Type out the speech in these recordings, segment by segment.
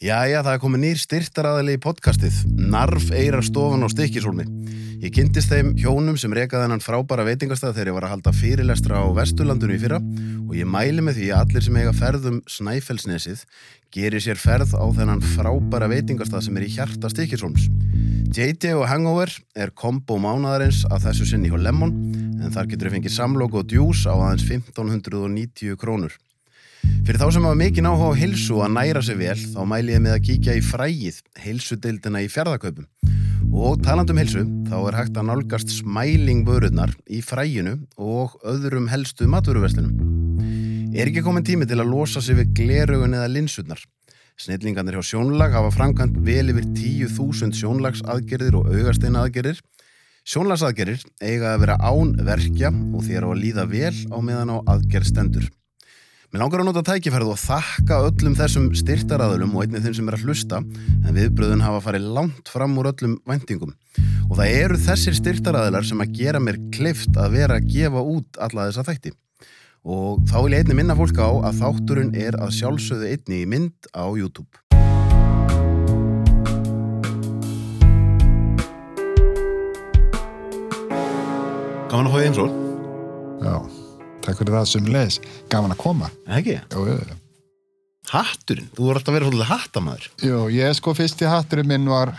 Jæja, það er komið nýr styrtaraðali í podcastið, Narf Eirar stofan á Stikkisólmi. Ég kynntist þeim hjónum sem rekaði hennan frábæra veitingastað þegar ég var að halda fyrirlestra á Vesturlandinu í fyrra og ég mæli með því að allir sem eiga ferðum Snæfellsnesið gerir sér ferð á þennan frábæra veitingastað sem er í hjarta Stikkisólms. JJ og Hangover er kombo mánadarins að þessu sinni hjá Lemon en þar getur þau fengið samlokk og djús á aðeins 1590 krónur. Fyrir þá sem hafa mikið náhuga á hilsu að næra sig vel, þá mæli ég með að kíkja í frægið, hilsudeildina í fjárðakaupum. Og talandum hilsu, þá er hægt að nálgast smælingvörurnar í fræginu og öðrum helstu maturverslunum. Er ekki komin tími til að losa sig við gleraugun eða linsutnar? Snillingarnir hjá sjónlag hafa framkvæmt vel yfir 10.000 sjónlagsaðgerðir og augasteina aðgerðir. Sjónlagsaðgerðir eiga að vera án verkja og þér á að líða vel á meðan á aðgerð stendur. Mér langar að nota tækifærið og þakka öllum þessum styrtaraðulum og einnig þeim sem er að hlusta en viðbröðun hafa farið langt fram úr öllum vendingum. Og það eru þessir styrtaraðular sem að gera mér kleift að vera að gefa út alla þessa þætti. Og þá vil ég einni minna fólk á að þátturinn er að sjálfsögðu einni í mynd á YouTube. Gaman að því eins og? Já, takk fyrir það sem leis. Gaman að koma. Ekki? Jú. Hatturinn, þú voru alltaf vera svolítið hattamæður. Jú, ég sko fyrst í hatturinn minn var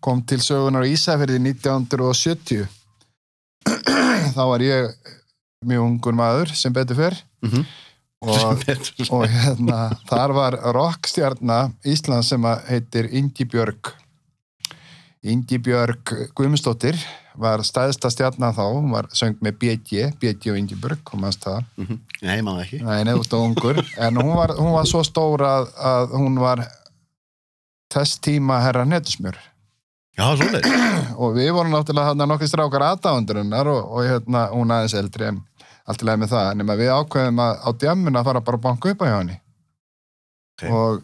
kom til sögunar á Ísafjörði 1970 þá var ég mjög ungur maður sem betur fyrr Mm -hmm. og, og hérna þar var rockstjarnar Ísland sem að heitir Ingi Björg Ingi Björg Guðmundsdóttir var stæðsta stjarnar þá, hún var söng með BG, BG og Ingi Björg komast það Mm -hmm. Nei, það ekki. Nei, nefnst og ungur en hún var, hún var svo stór að, að hún var þess tíma herra netusmjör Já, svolítið. og við vorum náttúrulega hann nokkuð strákar aðdáðundurinnar og, og hérna, hún aðeins eldri en allt í lagi með það, nema við ákveðum að á djammuna að fara bara að banka upp á hjá henni Ok. og,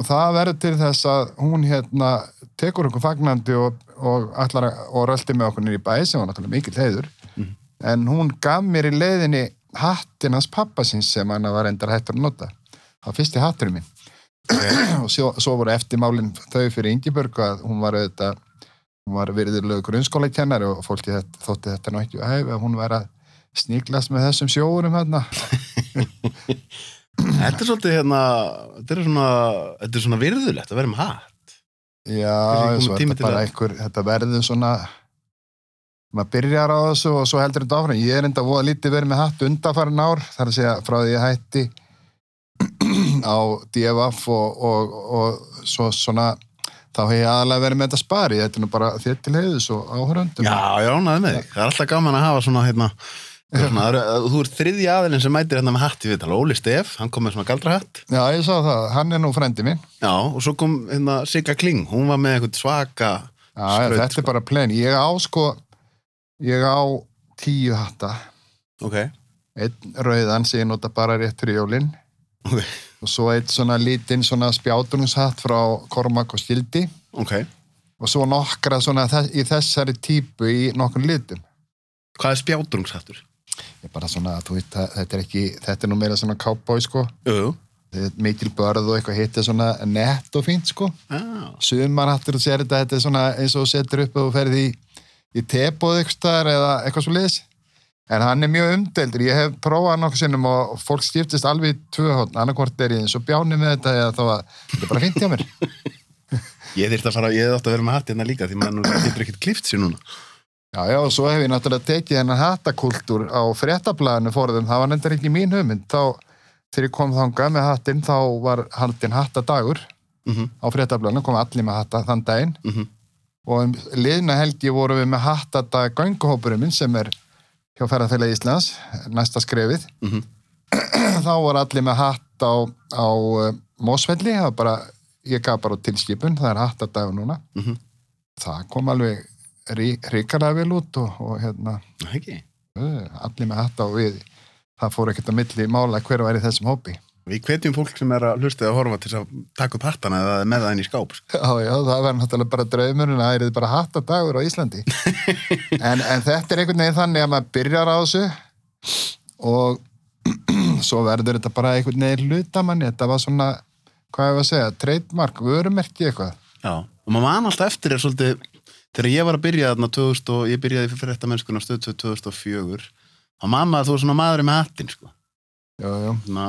og það verður til þess að hún hérna tekur okkur fagnandi og, og, að, og röldi með okkur í bæ sem var náttúrulega mikill heiður. Mhm. en hún gaf mér í leiðinni hattin hans pappa síns sem hann var endar hættur að nota. Það var fyrsti hatturinn minn. Og svo, svo voru eftirmálin þau fyrir Ingibjörg að hún var auðvitað hún var virðulegu grunnskólakennari og fólki þetta, þótti þetta hæf að hún var að sníklast með þessum sjóurum hérna Þetta er svolítið hérna, þetta er svona, þetta er svona virðulegt að vera með hatt. já, svo þetta til bara einhver þetta verður svona maður byrjar á þessu og svo heldur þetta áfram ég er enda voða lítið verið með hatt undarfærin ár þar að segja frá því ég hætti á DFF og, og, og svo svona þá hef ég aðalega verið með þetta spari þetta er nú bara þér til heiðus og áhöröndum Já, með þig. Það er alltaf gaman að hafa svona, hérna, svona, eru- þú ert þriðji aðilinn sem mætir hérna með hatt í viðtal. Óli Stef, hann kom með svona galdrahatt. Já, ég sá það, hann er nú frendi minn Já, og svo kom hérna Sigga Kling, hún var með eitthvað svaka Já, skraut, þetta er bara plen. Ég á sko, ég á tíu hatta, Ok, einn rauðan sem ég nota bara rétt fyrir jólinn ok, og svo einn svona lítinn svona spjátununshatt frá Kormak og Stildi ok. og svo nokkra svona í þessari típu í nokkur litum. Hvað er spjátrungshattur? Ég bara svona, þú veit, þetta er ekki, þetta er nú meira svona cowboy sko, Jú, þetta er mikil börð og eitthvað hitt er svona nett og fínt sko. Já, Sumarhattur og sér þetta, þetta er svona eins og setur upp og ferði í, í tebóð eitthvað eða eitthvað svo liðs. En hann er mjög umdeldur, ég hef prófað nokkuð sinnum og fólk skiptist alveg í tvö hótt, annarkvort er ég eins og bjáni með þetta eða þá að þetta er bara fínt hjá mér. ég þyrfti að fara, ég þátt að vera með hatt hérna líka því maður nú getur ekkert klift sér núna. Já, já, og svo hef ég náttúrulega tekið hennar hattakultúr á fréttablaðinu fórðum, það var nefndar ekki mín hugmynd, þá þegar ég kom þangað með hattinn, þá var haldinn hattadagur Mm á fréttablaðinu, kom allir með hatta þann daginn. -hmm. og um liðna helgi vorum við með hattadag gönguhópurinn minn sem er hjá ferðarfélagi Íslands, næsta skrefið. Mhm. þá voru allir með hatt á, á uh, Mósfelli, það var bara ég gaf bara tilskipun, það er hattadagur núna. Mhm. það kom alveg ríkarlega vel út og, og hérna, uh, allir með hatta og við það fór ekkert að milli mála hver var í þessum hópi Við hvetjum fólk sem er að hlusta eða horfa til að taka upp hattana eða með það inn í skáp. sko. Já, já, það var náttúrulega bara draumurinn að það er bara hattadagur á Íslandi. en, en þetta er einhvern veginn þannig að maður byrjar á þessu og svo verður þetta bara einhvern veginn hlutamanni. Þetta var svona hvað hefur að segja, trademark, vörumerki eitthvað. Já, og maður man alltaf eftir er svolítið, þegar ég var að byrja þarna 2000 og ég byrjaði fyrir þetta mennskuna stöð 2004, þá að þú var svona maður með hattin, sko. Já, já. Svona,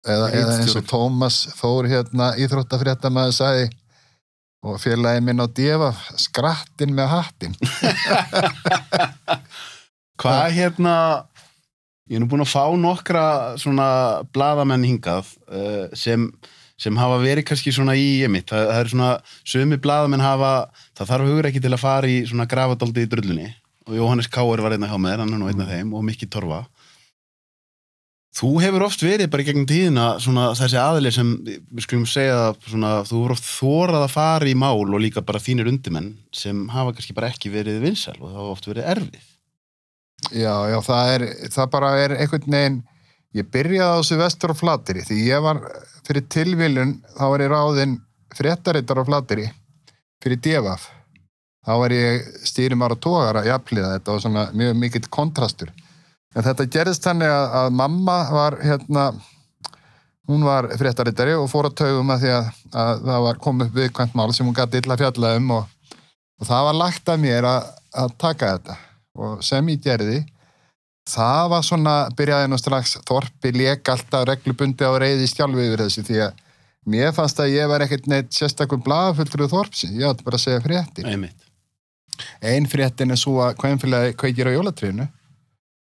Eða, eða eins og. Tómas Þór hérna, íþróttafréttamaður sagði og félagi minn á Deva, skrattin með hattin. hvað hérna, ég er nú búin að fá nokkra svona bladamenn hingað uh, sem, sem hafa verið kannski svona í emitt, það, það er svona, sumi bladamenn hafa, það þarf hugur ekki til að fara í svona grafadóldi í drullunni. Og Jóhannes Káur var einna hjá mér, hann er nú einn af þeim og Mikki Torfa. Þú hefur oft verið bara í gegnum tíðina svona þessi aðli sem, við skulum segja svona, þú hefur oft þórað að fara í mál og líka bara þínir undimenn sem hafa kannski bara ekki verið vinsæl og það hafa oft verið erfið. Já, já, það er, það bara er einhvern veginn, ég byrjaði á þessu vestur á Flateri, því ég var fyrir tilviljun, þá var ég ráðinn fréttarittar á Flateri fyrir Devaf. Þá var ég stýrimar á tógara í afliða, þetta var svona mjög mikill kontrastur. En þetta gerðist þannig að, að mamma var hérna, hún var fréttarittari og fór að taugum að því að, að það var komið upp viðkvæmt mál sem hún gæti illa að fjalla um og, og það var lagt að mér að, að taka þetta og sem ég gerði það var svona, byrjaði nú strax Þorpi lék alltaf reglubundi á reyði stjálfi yfir þessu því að mér fannst að ég var ekkert neitt sérstakum blaðafulltrúð Þorpsi, ég átti bara að segja fréttir Einmitt. ein fréttin er svo að kveimfélagi kveikir á jólatriðinu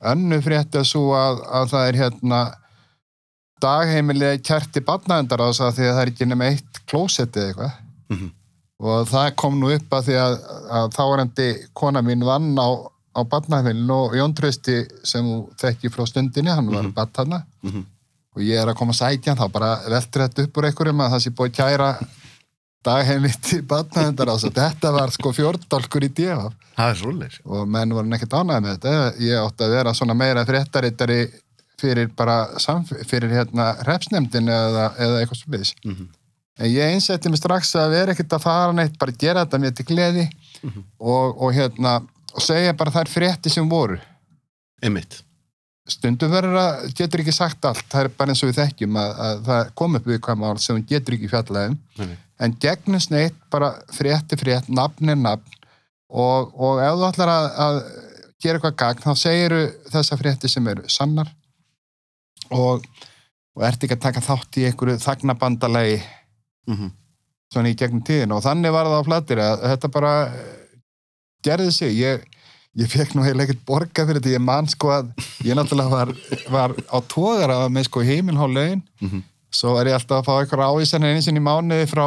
önnu frétt er svo að, að það er hérna dagheimilið kert í barnaðendar á þess að því að það er ekki nema eitt klósetti eða eitthvað Mhm. og það kom nú upp að því að, að þárendi kona mín vann á, á barnaheimilinu og Jón Trausti sem þekki frá stundinni, hann var mm -hmm. Mhm. og ég er að koma að sækja þá bara veltur þetta upp úr einhverjum að það sé búið kæra dagheimilt í barnaðendar á þess að þetta var sko fjórdálkur í er svolítið. og menn voru nekkert ánægð með þetta ég átti að vera svona meira fréttarittari fyrir bara fyrir hérna repsnefndin eða, eða eitthvað svo liðs Mm -hmm. en ég einsetti mig strax að vera ekkert að fara neitt bara gera þetta mér til gleði Mhm. og, og hérna og segja bara þær frétti sem voru. Einmitt. stundum verður að, getur ekki sagt allt það er bara eins og við þekkjum að, að það kom upp viðkvæm mál sem hún getur ekki fjallaðum Einmitt. en gegnum sneitt bara frétti frétt, nafn er nafn. Og, og ef þú ætlar að, að gera eitthvað gagn þá segiru þessa frétti sem eru sannar. Og, og ert ekki að taka þátt í einhverju þagnabandalagi Mm svona í gegnum tíðin og þannig var það á flatir að þetta bara gerði sig ég, ég fekk nú heila ekkert borga fyrir þetta ég man sko að ég náttúrulega var, var á tógara með sko heimilhólaugin Mhm. svo var ég alltaf að fá eitthvað ávísanir einu sinni mánuði frá,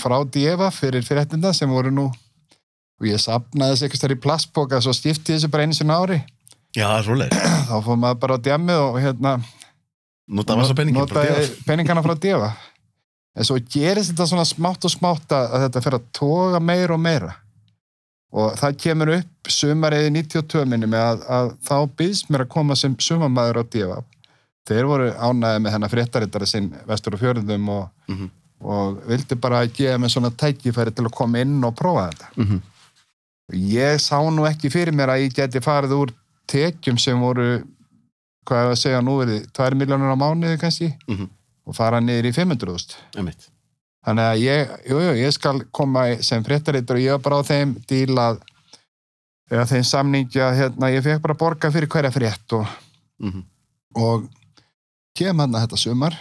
frá Deva fyrir fyrirtinda sem voru nú og ég sapnaði þessi eitthvað í plastboka svo skipti þessu bara einu sinni ári Já, það er svolítið. þá fór maður bara á djamið og hérna Nota massa penningin frá notaði þér. peningana frá Deva en svo gerist þetta svona smátt og smátt að, að þetta fer að toga meira og meira og það kemur upp sumarið 92 minni með að, að þá byðst mér að koma sem sumarmæður á Deva þeir voru ánæði með hennar fréttarittara sinn vestur og fjörðum og, Mhm. og vildi bara gefa mig svona tækifæri til að koma inn og prófa þetta Mhm. og ég sá nú ekki fyrir mér að ég geti farið úr tekjum sem voru hvað er að segja nú verið 2 miljónur á mánuði kannski Mhm. og fara niður í 500.000 Einmitt. Þannig að ég, jú, jú, ég skal koma sem fréttarittur og ég var bara á þeim díl að eða þeim samningi að hérna, ég fekk bara borga fyrir hverja frétt og, Mhm. og kem hann að þetta sumar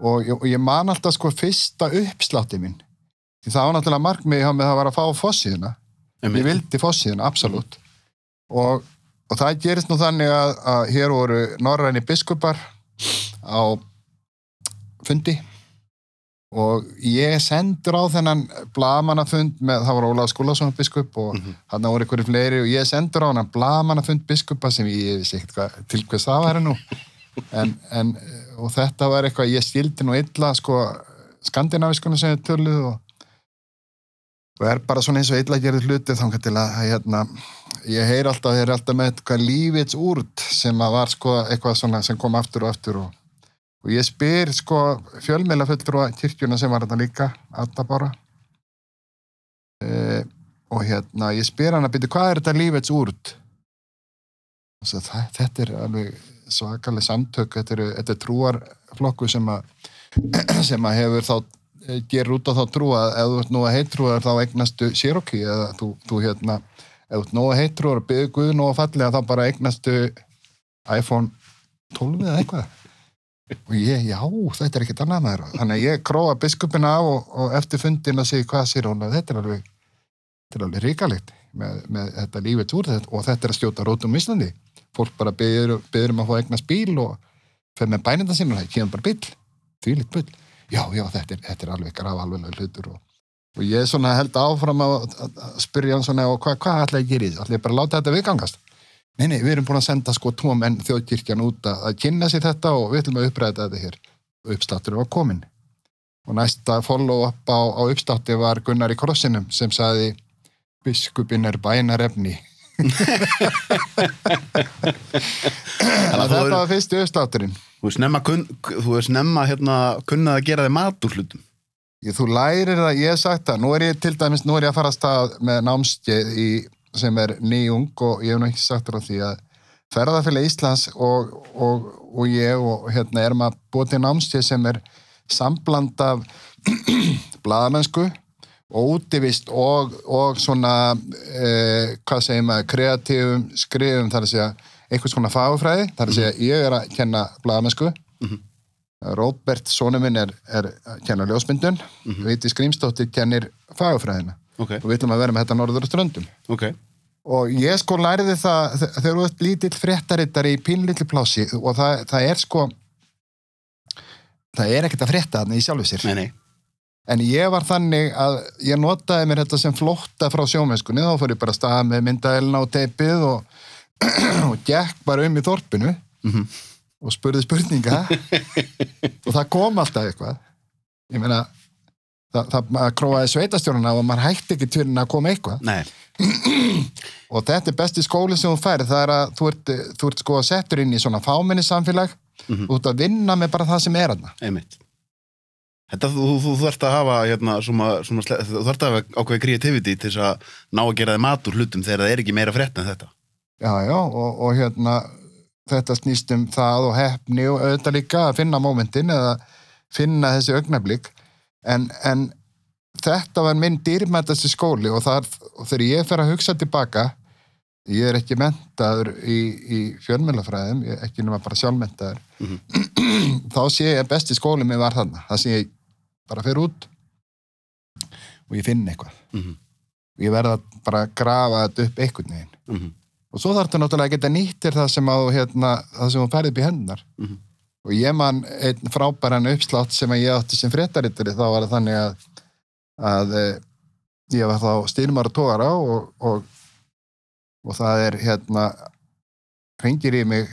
og, ég- og ég man alltaf sko fyrsta uppslátti því það var náttúrulega markmið hjá mig það var að fá fossíðuna Einmitt. ég vildi fossíðuna, absolutt. Og, og það gerist nú þannig að, að hér voru norræni biskupar á fundi og ég sendur á þennan blamanafund með, það var Ólaf Skúlason biskup og Mhm. hann voru einhverju fleiri og ég sendur á hann blamanafund biskupa sem ég vissi ekkert hvað, til hvers það væri nú en, en, og þetta var eitthvað, ég skildi nú illa sko skandinaviskuna sem þið töluð og, og er bara svona eins og illa gerði hluti þá til að hérna, ég heyr alltaf, þeir eru alltaf með eitthvað lífits úrt sem að var sko eitthvað svona sem kom aftur og aftur og, og ég spyr sko fjölmiðla fulltrúa kirkjuna sem var þetta líka, Adda bara e, og hérna ég spyr hann að byrja, hvað er þetta lífits úrt? Og svo, það, þetta er alveg svakaleg samtök þetta er, þetta er trúarflokku sem að sem að hefur þá eh, gerir út á þá trú að ef þú ert nú að heitrúar þá eignastu Cherokee eða þú, þú hérna ef þú ert nú að heitrúar og byggðu Guð nú að fallega þá bara eignastu iPhone 12 eða eitthvað og ég, já, þetta er ekkert annað maður. Þannig að ég króa biskupina á og, og eftir fundin að segja hvað sér hún? Þetta er alveg, þetta alveg ríkalegt með, með þetta lífið túr og þetta er að stjóta rótum í Íslandi. Fólk bara byður um að fá eignast bíl og fyrir með bænenda sinna og það kemur bara bíl, því litt bíl já, já, þetta er, þetta er alveg graf alveg hlutur og, og ég held áfram að, að, að spyrja hann svona og hvað hva ætla ég að gera í þessu, ætla ég bara að láta þetta viðgangast Nei, nei, við erum búin að senda sko tvo menn þjóðkirkjan út að, kynna sér þetta og við ætlum að uppræða þetta hér. Uppstáttur var komin. Og næsta follow-up á, á uppstátti var Gunnar í krossinum sem saði biskupin er bænarefni. þetta var fyrstu uppstátturinn. Þú er snemma, kun, þú er snemma hérna, kunnað að gera þig mat úr hlutum. Ég, þú lærir það, ég hef sagt það, nú er ég til dæmis, nú er ég að fara að stað með námskeið í, sem er nýjung og ég hef nú ekki sagt það á því að ferðarfélag Íslands og, og, og ég og hérna erum að búið til námskeið sem er sambland af bladamennsku og útivist og, og svona eh, hvað segir maður, kreatífum skrifum þar að segja einhvers konar fagfræði, þar að segja ég er að kenna bladamennsku Mhm. Róbert, sonu minn er, er að kenna ljósmyndun Mhm. Viti Skrimsdóttir kennir fagfræðina Ok, og við ætlum að vera með þetta norður og ströndum ok. Og ég sko læriði það þe- þegar þú ert lítill fréttarittari í pínlítli plási og það, það er sko það er ekkert að frétta þarna í sjálfu sér. Nei, nei. en ég var þannig að ég notaði mér þetta sem flótta frá sjómennskunni þá fór ég bara að staða með myndaðelina og teipið og, og gekk bara um í þorpinu Mhm. og spurði spurninga. Og það kom alltaf eitthvað. Ég meina það, það króaði sveitastjórnuna og maður hætti ekki tvirna að koma eitthvað. Nei, og þetta er besti skóli sem þú færð það er að þú ert, þú ert sko settur inn í svona fáminni samfélag Mhm. þú ert að vinna með bara það sem er aðna. Þetta, þú, þú, þú þarft að hafa, hérna, svona, svona, þú þarft að hafa ákveði creativity til þess að ná að gera þig mat úr hlutum þegar það er ekki meira frétt en þetta. já já og, og hérna þetta snýst um það og hefni og auðvitað líka að finna mómentin eða finna þessi augnablík en, en þetta var minn dýrmættasti skóli og, þar, og þegar ég fer að hugsa tilbaka ég er ekki mentaður í, í fjölmjölafræðum, ég er ekki nema bara sjálfmentaður Mhm. þá sé ég að besti skóli mér var þarna það sé ég bara fer út og ég finn eitthvað Mhm. ég verða bara að grafa þetta upp einhvern veginn Mhm. og svo þarf þetta náttúrulega að geta nýttir það sem að hérna, það sem þú ferði upp í hendunar Mhm. og ég man einn frábæran uppslátt sem að ég átti sem fréttarittari þá var það þannig að, að eh, ég var þá tógar á og, og, og það er hérna hringir í mig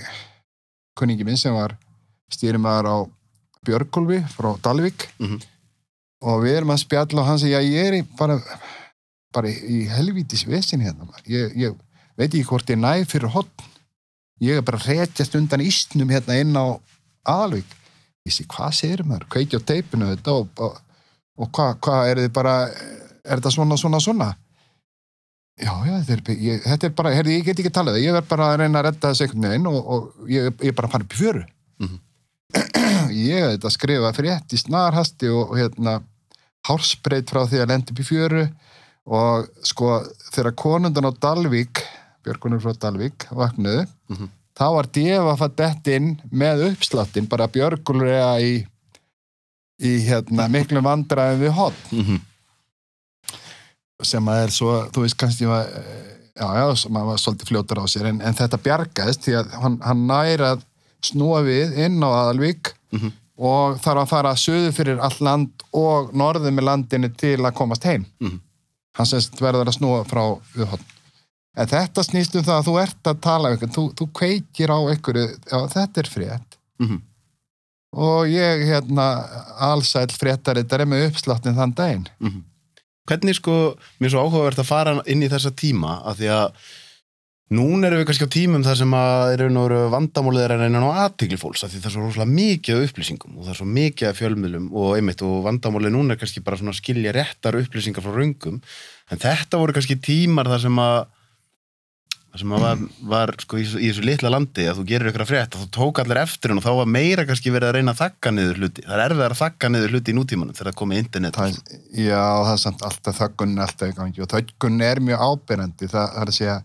kunningi minn sem var stýrmar á Björgólfi frá Dalvík. Mhm. og við erum að spjalla og hann segja ég er bara, bara í helvítis vesin hérna ég, ég veit ekki hvort ég næ fyrir hotn ég er bara að retjast undan ísnum hérna inn á aðalvík ég sé hvað segir maður, kveiki á teipinu og, og, og hvað hva, er þið bara er þetta svona svona svona já já þetta er, ég, þetta er bara herri, ég get ekki talað, ég verð bara að reyna að redda þessu einhvern veginn og, og ég, er bara að fara upp í fjöru Mhm. ég hef þetta skrifa frétt í snarhasti og, og hérna hálsbreyt frá því að lenda upp í fjöru og sko þegar konundan á Dalvík Björgunur frá Dalvík vaknuðu Mhm. þá var djefa fatt dett inn með uppsláttin bara Björgunur eða í í hérna miklu vandræðum við hot Mhm. sem að er svo, þú veist kannski að, já, já, sem að var svolítið fljótur á sér en, en þetta bjargaðist því að hann, hann næri að snúa við inn á Aðalvík Mhm. og þarf að fara söðu fyrir all land og norðu með landinu til að komast heim Mhm. hann semst verður að snúa frá viðhótt en þetta snýst um það að þú ert að tala einhvern, þú, þú kveikir á einhverju já, þetta er frétt Mhm. Og ég hérna allsæl fréttarittar er með uppsláttin þann daginn Mhm. Hvernig sko, mér er svo áhugavert að fara inn í þessa tíma af því að núna erum við kannski á tímum þar sem að vandamálið er að reyna á aðtikli fólks af því það er svo rosalega mikið af upplýsingum og það er svo mikið af fjölmiðlum og einmitt og vandamálið núna er kannski bara svona að skilja réttar upplýsingar frá raungum en þetta voru kannski tímar þar sem að sem að var, var sko, í, þessu- í þessu litla landi að þú gerir ykkur að frétt að þú tók allir eftir hún og þá var meira kannski verið að reyna að þakka niður hluti. Það er erfið að þakka niður hluti í nútímanum þegar það komið internet. Það, já, það er samt alltaf þöggun alltaf í gangi og þöggun er mjög ábyrjandi það, það er að segja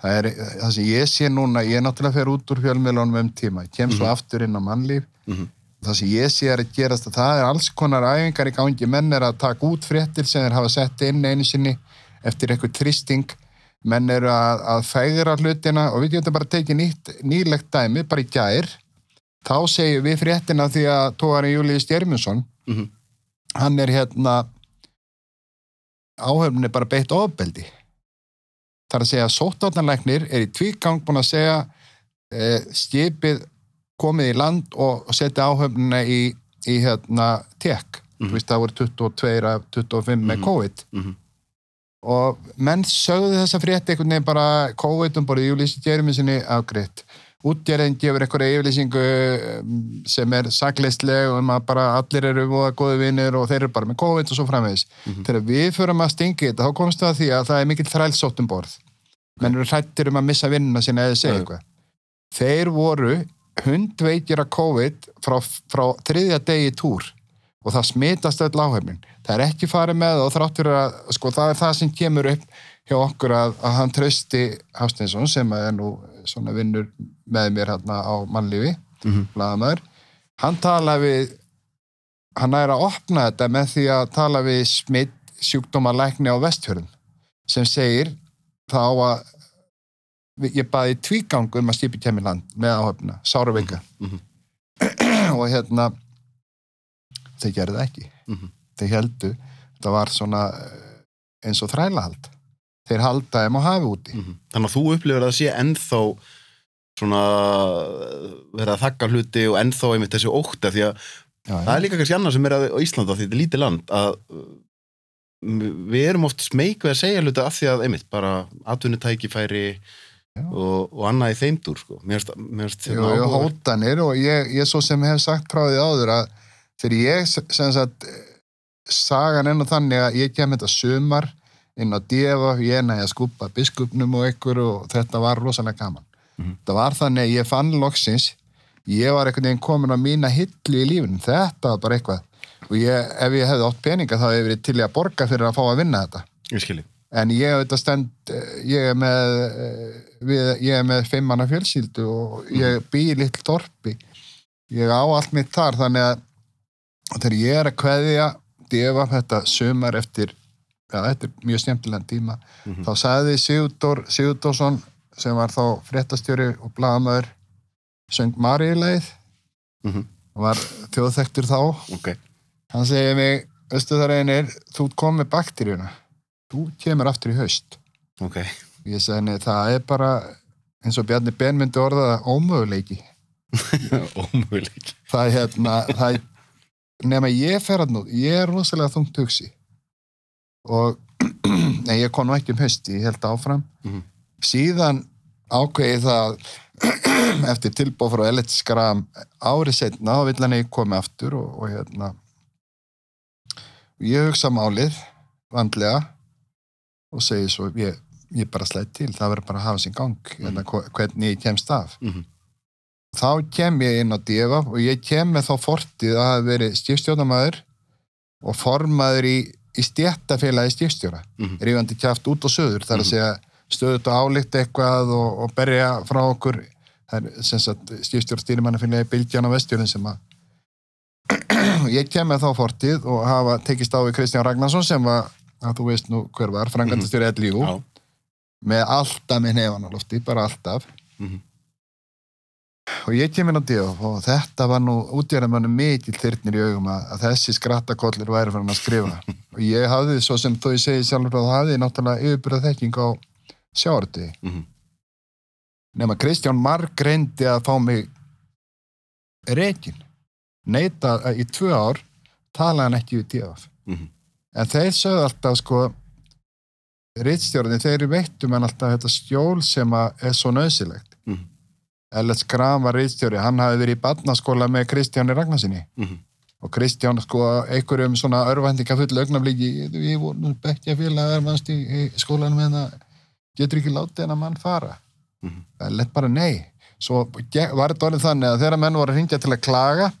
það, er, það sem ég sé núna, ég er náttúrulega fer út úr fjölmiðlunum um tíma, ég kem svo aftur inn á mannlíf. Mhm. það sem ég sé er að gerast að það er alls konar æfingar í gangi, menn er að taka út fréttir sem þeir hafa sett inn einu sinni eftir eitthvað þristing menn eru að, að fægra hlutina og við getum bara tekið nýtt, nýlegt dæmi bara í gær þá segjum við fréttina því að tóðarinn Július Stjerminsson Mhm. hann er hérna áhöfnin er bara beitt ofbeldi það er að segja að sóttáttanleiknir er í tvígang búin að segja e, skipið komið í land og, og setja áhöfnina í, í hérna tek Mhm. þú veist það voru 22 af 25 með Mhm. COVID Mhm. Og menn sögðu þessa frétti einhvern veginn bara COVID um borðið Júlísi Jeremisinni afgreitt útgerðin gefur einhverja yfirlýsingu um, sem er sakleistleg um að bara allir eru voða góði vinnir og þeir eru bara með COVID og svo framvegis. Mhm. Þegar við förum að stingi þetta, þá komst það að því að það er mikill þrælsótt um borð. Menn eru hrættir um að missa vinnuna sinna eða segja eitthvað. Þeir voru hundveikir að COVID frá, frá þriðja degi túr og það smitast öll áhefnin. Það er ekki farið með og þrátt fyrir að, sko, það er það sem kemur upp hjá okkur að, að hann trösti Hafsteinsson sem er nú svona vinnur með mér hérna á mannlífi, Mhm. blaðamæður. Hann tala við, hann er að opna þetta með því að tala við smitt sjúkdómalækni á vestfjörðum sem segir þá að ég baði tvígang um að skipi kemur land með áhöfna, Sáraveika Mhm. og hérna þeir gerðu það ekki Mhm. þeir heldu, það var svona eh, eins og þrælahald þeir halda þeim á hafi úti Mhm. Þannig að þú upplifir að sé ennþá svona verið að þakka hluti og ennþá einmitt þessi ókta því að já, það er líka kannski annað sem er að, á Íslanda því þetta er lítið land að uh, við erum oft smeyk við að segja hluti af því að einmitt bara atvinnutækifæri Já. og, og annað í þeimdur sko. mér finnst- jú, áhugavert. hótanir og ég, ég svo sem hef sagt frá því áður að þegar ég sem sagt sagan enn og þannig að ég kem þetta sumar inn á Deva, ég næði að skúpa biskupnum og ykkur og þetta var rosalega gaman. Mhm. Það var þannig að ég fann loksins, ég var einhvern veginn komin á mína hillu í lífinu, þetta var bara eitthvað. Og ég, ef ég hefði átt peninga þá hefði verið til í að borga fyrir að fá að vinna þetta. Ég skilji en ég auðvitað stend eh, ég er með eh, við, ég er með fimmana fjölsýldu og ég bý í litl torpi. Ég á allt mitt þar þannig að þegar ég er að kveðja defa þetta sumar eftir já, þetta er mjög skemmtilega tíma Mhm. þá sagði Sigurdór Sigurdórsson sem var þá fréttastjóri og blagamöður söng Maríuleið Mhm. og var þjóðþektur þá. Ok, hann segir mig, reynir þú komið bakteríuna. Þú kemur aftur í haust. Ok. Ég segi henni, það er bara eins og Bjarni Ben myndi orða það ómöguleiki. Ómöguleik það er hérna það er, nema ég fer að nú ég er rosalega þungt hugsi. Og en ég kom nú ekki um hausti, ég held áfram. Mhm. síðan ákveði það eftir tilbúð frá Elliot Skram árið setna og vill hann ekki komi aftur og, og hérna. Ég hugsa málið vandlega og segi svo ég, ég bara slæði til, það verður bara að hafa sin gang hérna, hva- hvernig ég kemst af. Mhm. Þá kem ég inn á Deva og ég kem með þá fortið að hafa verið stífstjórnamaður og formaður í, í stjættafélagi stífstjóra Mhm. rífandi kjáft út og söður þar að Mhm. segja stöðut og álíkt eitthvað og, og berja frá okkur það er sem sagt stífstjóra stýrimannafélagi Bildján á Vestjörn sem að ég kem með þá fortið og hafa tekist á við Kristján Ragnarsson sem var, að þú veist nú hver var, frangandastjóri LIU Já. með alltaf með nefan á lofti, bara alltaf Mhm. Og ég kem inn á díu og þetta var nú útjörðamannu mikil þyrnir í augum að, að þessi skrattakollir væri fyrir hann að skrifa og ég hafði svo sem þó ég segi sjálfur að það hafði náttúrulega yfirbyrða þekking á sjáarti Mhm. nema Kristján Mark reyndi að fá mig reikin neita að í tvö ár tala hann ekki við díaf Mhm. en þeir sögðu alltaf sko rittstjórni, þeir veittum hann alltaf þetta skjól sem er svo nöðsilegt Mhm. Ellert Skram var rittstjóri, hann hafi verið í barnaskóla með Kristjáni Ragnarsinni Mhm. og Kristján sko einhverjum svona örvæntinga full augnablíki við vorum bekkja félagar mannst í, í skólanum en það getur ekki látið hennar mann fara? Mhm. það lett bara nei. Svo var þetta orðið þannig að þegar menn voru að ringja til að klaga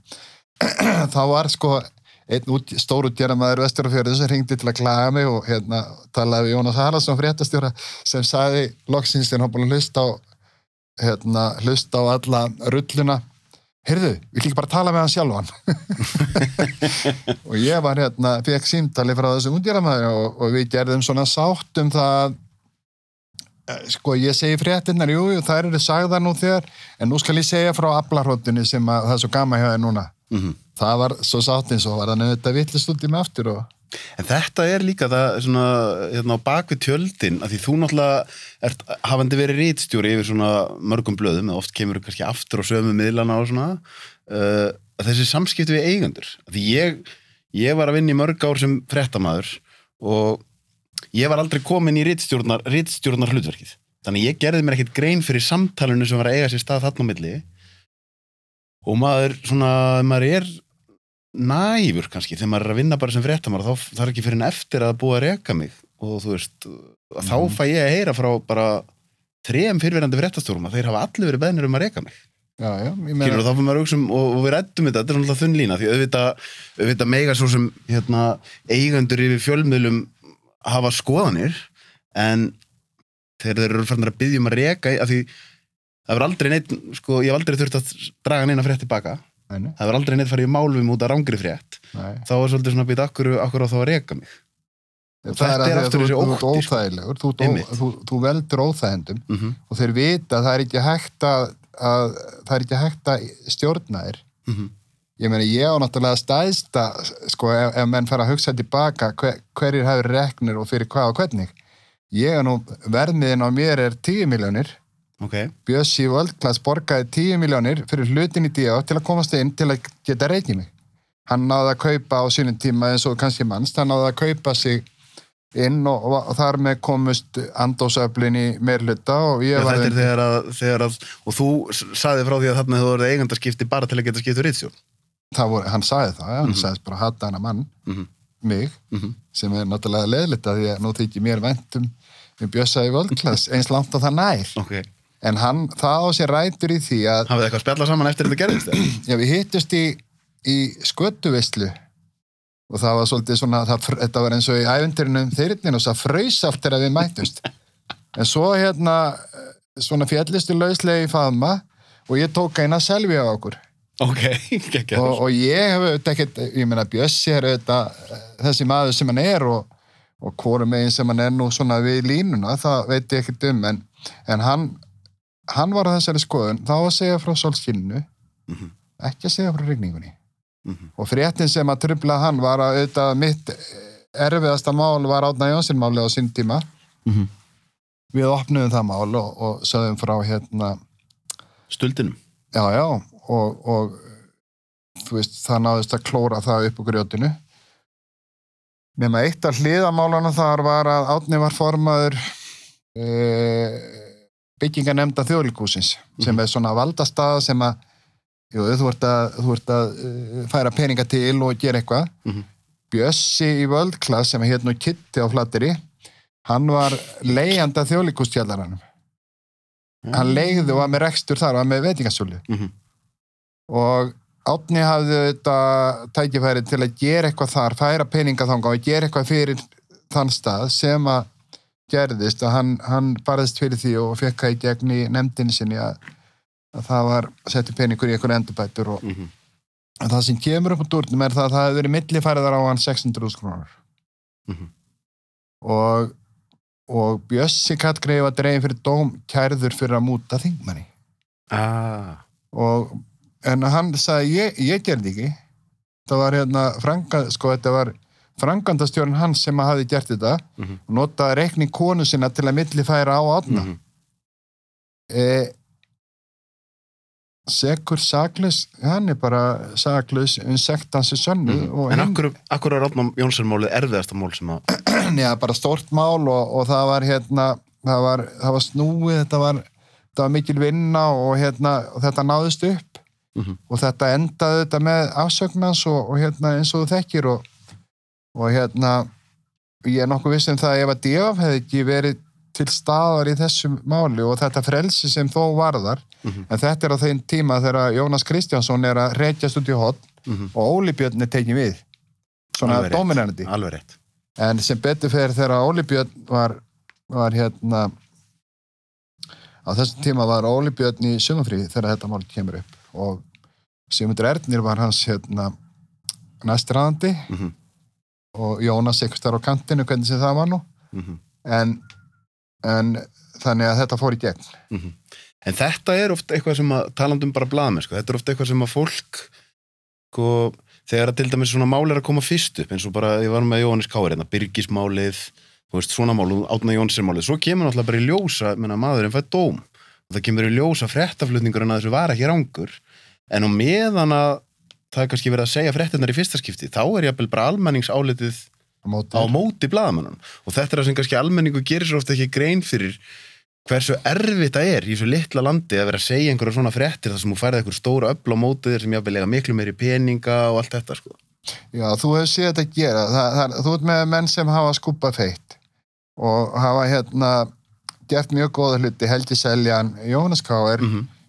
þá var sko einn út, stór útgerðamaður vesturafjörðu sem ringdi til að klaga mig og hérna talaði við Jónas Haraldsson fréttastjóra sem sagði loksins þegar hann búin að hlusta á hérna, hlusta á alla rulluna. Heyrðu, við líka bara tala með hann sjálfan? Og ég var hérna fekk símtali frá þessum útgerðamaður og, og við gerðum svona sátt um það. Eh, sko ég segi fréttinnar, jú, jú, þær eru sagðar nú þegar, en nú skal ég segja frá aflarhóttunni sem að, það er svo gama hjá þér núna. Mhm. það var svo sátt eins og var það nefnir villist út í mig aftur og En þetta er líka það svona, hérna á bakvið tjöldin, að því þú náttúrulega ert hafandi verið rítstjóri yfir svona mörgum blöðum, eða oft kemur þú kannski aftur á sömu miðlana og svona, uh, þessi samskipti við eigendur. Að Því ég, ég var að vinna í mörg ár sem frettamæður og ég var aldrei komin í rítstjórnar, rítstjórnar hlutverkið. Þannig ég gerði mér ekkert grein fyrir samtalenu sem var að eiga sér stað þarna á milli og maður svona, maður er næfur kannski. Þegar maður er að vinna bara sem fréttamar þá er ekki fyrir en eftir að búa að reka mig. Og þú veist, að þá Mhm. fæ ég að heyra frá bara trem fyrirverandi fréttastjórum að þeir hafa allir verið beðnir um að reka mig. Já, já, ég Kynur, meina þá fyrir maður að hugsa um, og, og við rættum þetta, þetta er náttúrulega þunn lína því auðvitað, auðvitað mega svo sem hérna, eigendur yfir fjölmiðlum hafa skoðanir en þegar þeir eru farin að byggja um að reka að því það verður aldrei neitt sko, ég hef aldrei þurft að draga neina frétt tilbaka Nei, það verður aldrei neitt farið í málum út af rángri frétt nei. þá er svolítið svona að býta akkur, akkur á þá að reka mig Og Það þetta að er að þú, þessi þú ert sko. óþægilegur þú, þú, þú veldur óþægendum mm -hmm. og þeir vita að það er ekki hægt að, að það er ekki hægt að stjórna þér Mhm. ég meina ég á náttúrulega stæðsta sko ef, ef menn fara að hugsa tilbaka hver, hverjir hafi reknir og fyrir hvað og hvernig ég er nú verðmiðin á mér er 10 miljónir ok, Bjössi Völdklass borgaði 10 miljónir fyrir hlutin í díá til að komast inn til að geta mig hann náði að kaupa á sínum tíma eins og kannski mannst, hann náði að kaupa sig inn og, og, þar með komust andósöflin í meirluta og ég ja, var þetta er þegar að, þegar að og þú saði frá því að þarna þú verið eigandaskipti bara til að geta skiptu rítstjórn það voru, hann sagði það, hann Mhm. sagðist bara hata hana mann, mm mig -hmm. sem er náttúrulega leðlita því að nú þykir mér væntum við Bjössa í Völdklass eins langt og það nær. Ok, en hann, það á sér rætur í því að hafið eitthvað að spjalla saman eftir þetta gerðist? Já, við hittust í, í skötuvislu og það var svolítið svona, það, þetta var eins og í ævendirinu um þeirrinn og það fröys aftur að við mættust. En svo hérna, svona fjallistu lauslega í faðma og ég tók eina selvi á okkur. ok, ekki Og, og ég hef auðvitað ekkert, ég meina Bjössi er auðvitað þessi maður sem hann er og, og hvorum meginn sem hann er nú svona við línuna, það veit ég ekkert um, en, en hann, hann var á þessari skoðun, þá að segja frá solskilinu, Mhm. ekki að segja frá rigningunni. Mhm. Og fréttin sem að trubla hann var að auðvitað mitt erfiðasta mál var Átna Jónsson máli á sín tíma. Mhm. Við opnuðum það mál og, og sögðum frá hérna, Stuldinum já, já, og, og veist, það náðist að klóra það upp úr grjótinu. Nefna eitt af hliðamálana þar var að Átni var formaður e, bygginganemnda þjóðlíkúsins sem er svona valdastaða sem að jú, þú ert að, þú ert að uh, færa peninga til og gera eitthvað. Mhm. Bjössi í völdklass sem er hérna Kitti á Flatteri hann var leiðanda þjóðlíkústjallaranum hann leiði og var með rekstur þar og var með veitingasölu. Mhm. og Átni hafði þetta tækifæri til að gera eitthvað þar, færa peninga þanga og gera eitthvað fyrir þann stað sem að gerðist og hann, hann barðist fyrir því og fekk það í gegn í nefndinni sinni að, að það var setti peningur í eitthvað endurbætur og Mhm. en það sem kemur upp á dúrnum er það að það hefur verið millifærðar á hann 600 krónur Mhm. og og Bjössi Kattgreif var dreigin fyrir dóm kærður fyrir að múta þingmanni ah. og en hann sagði ég, ég gerði ekki það var hérna franga, sko þetta var frangandastjórn hans sem hafi gert þetta Mhm. og notaði reikning konu sinna til að millifæra á átna Mhm. e, sekur saklaus hann er bara saklaus um sektansi sönnu Mhm. og En akkur, akkur er Átnum Jónsson málið erfiðasta mál sem að Já, bara stórt mál og, og það var hérna, það var, það var snúið, þetta var, þetta var mikil vinna og hérna, og þetta náðist upp Mhm. og þetta endaði þetta með afsögnans og, og hérna eins og þú þekkir og, og hérna, ég er nokkuð viss um það að ef að DF hefði ekki verið til staðar í þessum máli og þetta frelsi sem þó varðar Mhm. en þetta er á þeim tíma þegar Jónas Kristjánsson er að reykjast út í hot Mhm. og Óli Björn er tekin við svona dominandi en sem betur fyrir þegar Óli Björn var, var hérna á þessum tíma var Óli Björn í sumafrí þegar þetta mál kemur upp og Sigmundur Ernir var hans hérna næstræðandi Mhm. Og Jónas eitthvað starf á kantinu hvernig sem það var nú. Mhm. en, en þannig að þetta fór í gegn. Mhm. En þetta er oft eitthvað sem að, talandum bara blaðmenn, sko, þetta er oft eitthvað sem að fólk, sko, þegar að til dæmis svona mál er að koma fyrst upp, eins og bara, ég var með Jóhannes Káir, hérna, Byrgismálið, þú veist, svona mál, Átna Jónsson-málið, svo kemur náttúrulega bara í ljósa, menna, maðurinn fætt dóm, og það kemur í ljósa fréttaflutningur en að þessu var ekki rangur, en á meðan að það er kannski verið að segja fréttinnar í fyrsta skipti, þá er jafnvel bara almenningsálitið á móti, á móti blaðamannum og þetta er það sem kannski almenningu gerir svo ofta ekki grein fyrir hversu erfitt það er í svo litla landi að vera að segja einhverja svona fréttir þar sem þú færði einhver stóra öll á móti þér sem jafnvel lega miklu meiri peninga og allt þetta sko. Já, þú hefur séð þetta gera. Það, það, þú ert með menn sem hafa skupað feitt og hafa hérna gert mjög góða hluti Helgi Seljan, Jónas Káir mm Eh,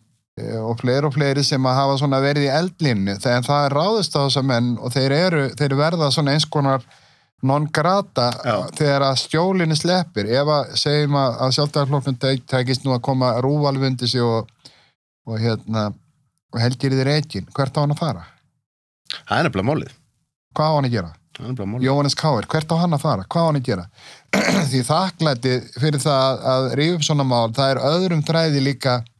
og fleiri og fleiri sem að hafa svona verið í eldlinni þegar það er ráðist á þessa menn og þeir eru, þeir verða svona eins konar non grata Já. þegar að stjólinni sleppir ef að segjum að, að sjálfdagarflokknum tækist nú að koma rúvalvundi sig og, og hérna og helgir þið reikin, hvert á hann að fara? Það er nefnilega málið. Hvað á hann að gera? Er. Jóhannes Káir, hvert á hann að fara? Hvað á hann að gera? Því þakklæti fyrir það að rífa upp svona mál, það er öðrum þræði líka eh,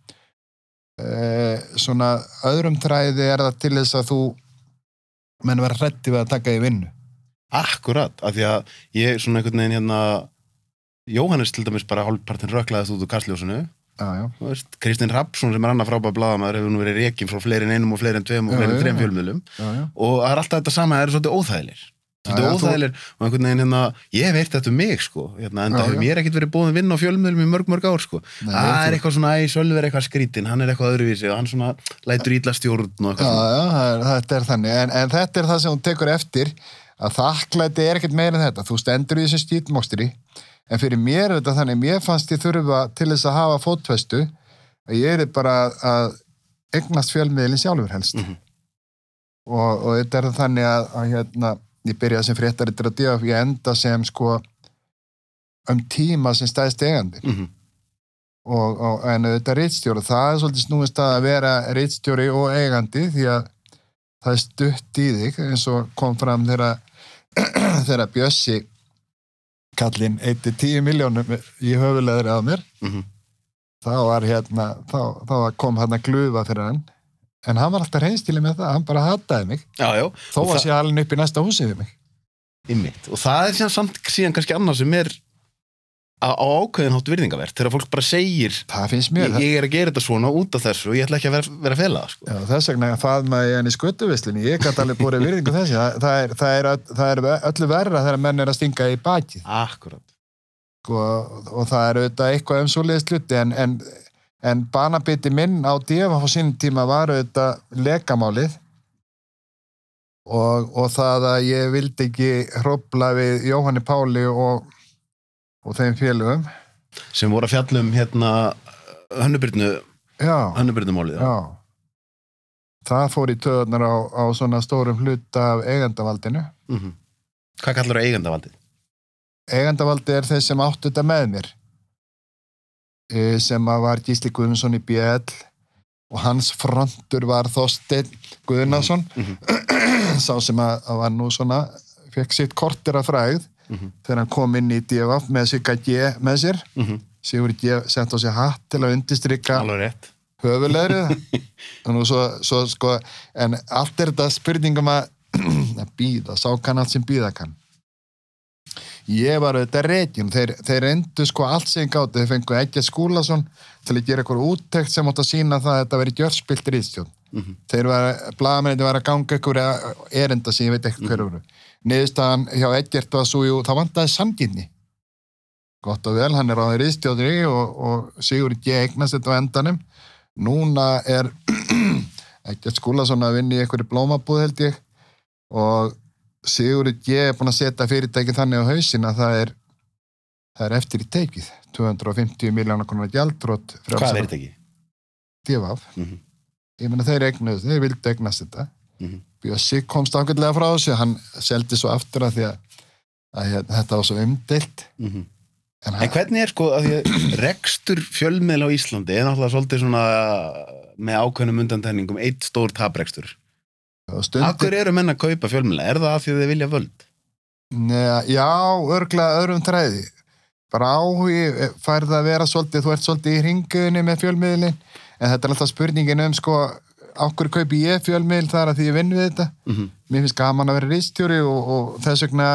svona öðrum þræði er það til þess að þú menn vera hrætti við að taka í vinnu. Akkurat, af því að ég svona einhvern veginn hérna Jóhannes til dæmis bara hálfpartin röklaðist út úr veist, Kristinn Rapsson sem er annar frábæð blaðamaður hefur nú verið rekin frá fleiri en einum og fleiri en tveim og Já, fleiri en já, þreim fjölmiðlum. Og það er alltaf þetta sama, það eru svolítið óþægilir Já, já, þú- óþægilir og einhvern veginn hérna, ég hef veirt þetta um mig sko, hérna, en Já, það hefur já. mér ekkert verið búin vinn á fjölmiðlum í mörg mörg ár sko, Nei, það er eitthvað svona æ, Sölvi er eitthvað skrítinn, hann er eitthvað öðruvísi og hann svona lætur ítla stjórn og Já, eitthvað já, það er, þetta er þannig, en, en þetta er það sem hún tekur eftir, að þakklæti er ekkert meira en þetta, þú stendur í þessum skýtmókstri, en fyrir mér er þetta þannig, mér fannst ég þurfa til þess að hafa fótfestu, að ég er bara að eignast fjölmiðlinn sjálfur helst. Mhm. og, og ég byrjaði sem fréttarittur að díða, ég enda sem sko um tíma sem stæðst eigandi Mhm. og, og, en þetta rítstjóri, það er svolítið snúist að vera rítstjóri og eigandi því að það er stutt í þig eins og kom fram þegar Bjössi kallinn 1-10 miljónum í höfuleðri á mér Mhm. þá var hérna þá, þá kom hann að glufa fyrir hann en hann var alltaf reynstili með það, hann bara hataði mig. Já, já, þó Og að sé alveg upp í næsta húsi við mig. Einmitt. og það er síðan samt síðan kannski annað sem er á, ákveðin hátt virðingavert þegar fólk bara segir mér, ég, er að gera þetta svona út af þessu og ég ætla ekki að vera, vera að fela sko. Þess vegna faðmaði í skötuvislinni ég gæti alveg búið virðingu þessi það, það, er, það, er, það er öllu verra þegar menn er að stinga í bakið. Akkurat. Sko, og það er auðvitað eitthvað um svoleiðis hluti en, en, en banabiti minn á djöfa á sínum tíma var auðvitað lekamálið. Og, og það að ég vildi ekki hrópla við Jóhanni Páli og, og þeim félögum. Sem voru að fjalla um hérna hönnubyrnu já, hönnubyrnumálið já. Það fór í töðunar á, á svona stórum hluta af eigandavaldinu mm hvað kallar það eigandavaldið? eigandavaldi er þeir sem áttu þetta með mér sem að var Gísli Guðmundsson í BL og hans frontur var Þorsteinn Guðnason Mhm. sá sem að, að var nú svona fekk sitt kortir af fræð Mhm. þegar hann kom inn í DFF með Sigga G með sér Mhm. Sigur G sett á sig hatt til að undistrykka höfulegrið og svo, svo sko en allt er þetta spurningum að býða, sá kann allt sem býða kann ég var auðvitað reygin þeir, þeir endur sko allt sem gátt þeir fengu Egger Skúlason til að gera eitthvað úttekt sem átt að sína það að þetta veri gjörspilt rýðstjón Mhm. þeir var, blagamennið var að ganga ykkur erinda sem ég veit ekki hverju voru. Niðurstaðan hjá Eggert var svo jú, það vantaði samgínni gott og vel, hann er á því rýðstjóðri og, og Sigur G. eignast þetta á endanum. Núna er Eggert Skúlason að vinna í einhverju blómabúð held ég. Og Sigur G. er búin að setja fyrirtæki þannig á hausin að það er það er eftir í teikið 250 miljónar konar gjaldrótt Hvað er ekki? divaf Mhm. ég meina þeir egnuðu, þeir vildi egnast þetta Mhm. Bjössi komst ákveðlega frá þessu hann seldi svo aftur að því að, að hérna, þetta var svo umdeilt Mhm. en En hann, hvernig er sko að því að rekstur fjölmiðl á Íslandi er náttúrulega svolítið svona með ákveðnum undantenningum eitt stór taprekstur. Stundi hverju eru menn að kaupa fjölmiðla? Er það af því að þeir vilja völd? Neða, já, örglega öðrum træði. Bara áhugi færð að vera svolítið, þú ert svolítið í hringuðinni með fjölmiðlin en þetta er alltaf spurningin um sko, ákveður kaupi ég fjölmiðl þar að því ég vinn við þetta? Mm mér finnst gaman að vera rýstjóri og, og þess vegna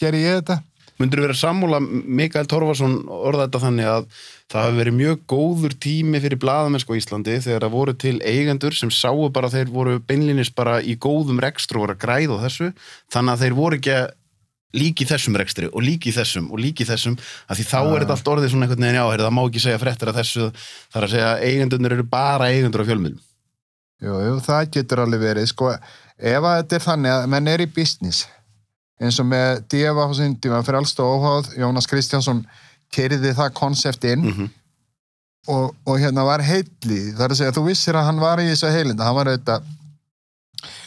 ger ég þetta Mundur vera sammúla Mikael Torfarsson orða þetta þannig að það hafi verið mjög góður tími fyrir blaðamennsku á Íslandi þegar það voru til eigendur sem sáu bara að þeir voru beinlinis bara í góðum rekstru og voru að græða þessu. Þannig að þeir voru ekki að líki þessum rekstri og líki þessum og líki þessum að því þá er þetta allt orðið svona einhvern veginn já, það má ekki segja fréttir að þessu þar að segja að eigendurnir eru bara eigendur á fjölmiðlum. Jú, jú, það getur alveg verið sko, ef að þetta er þannig að menn er í business eins og með á sinni tíma fyrir allstóð óháð Jónas Kristjánsson kerði það konsept inn. Mm og, og hérna var heilli. Það er að segja, þú vissir að hann var í þessu heilinda hann var auðvitað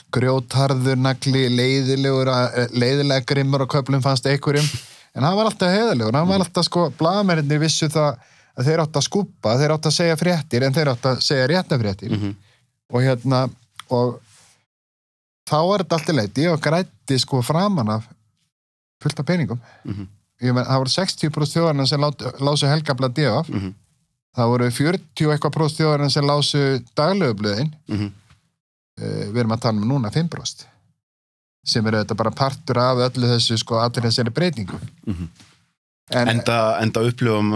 grjótarður, nagli, leiðilegur að- leiðilega grimmur og köflum fannst einhverjum, en hann var alltaf heiðilegur hann var alltaf sko, blagamerinni vissu það að þeir átt að skúpa, þeir átt að segja fréttir en þeir átt að segja rétta fréttir -hmm. og hérna og þá er þetta alltaf leiti og grætti sko framan af fullt af peningum Mhm. ég menn, það voru 60% þjóðarinn sem lát- lásu helgablað DF Mhm. það voru 40 og eitthvað próst þjóðarinn sem lásu daglöfublöðin Mhm. uh, við erum að tala um núna 5% sem eru þetta bara partur af öllu þessu sko allir þessari breytingu Mhm. en, enda, enda